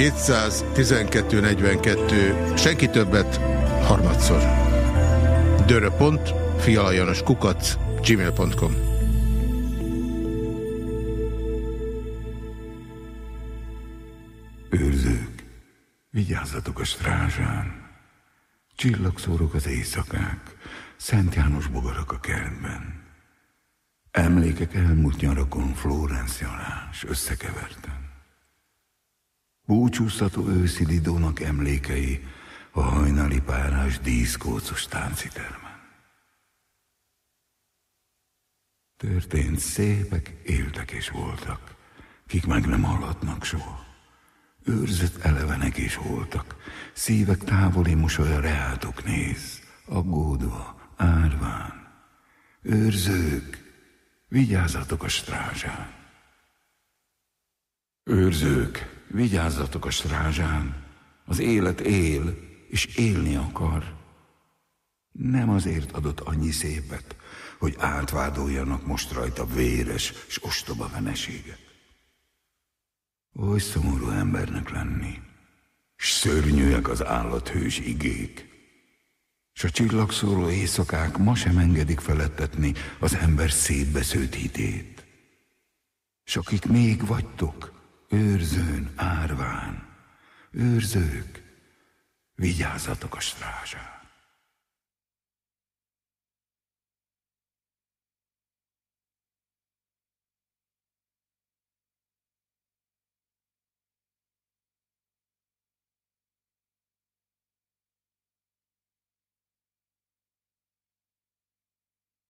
712 42 senki többet harmadszor. Dörö.pont, fialajanos kukac, gmail.com Őrzők, vigyázzatok a strázsán. Csillagszórok az éjszakák, Szent János bogarak a kertben. Emlékek elmúlt nyarakon Florence Jalás összekeverten. Búcsúztató őszi Lidónak emlékei a hajnali párás díszkócos táncitermen. Történt szépek, éltek és voltak, kik meg nem hallatnak soha. Őrzött elevenek is voltak, szívek távoli mosolya reátok néz, aggódva, árván. Őrzők, vigyázzatok a strázsán. Őrzők, vigyázzatok a strázsán, az élet él, és élni akar. Nem azért adott annyi szépet, hogy átvádoljanak most rajta véres és ostoba veneséget. Oly szomorú embernek lenni, s szörnyűek az állathős igék, s a csillagszóró éjszakák ma sem engedik felettetni az ember szétbesződt hitét. S akik még vagytok, őrzőn, árván, őrzők, vigyázzatok a strázsán.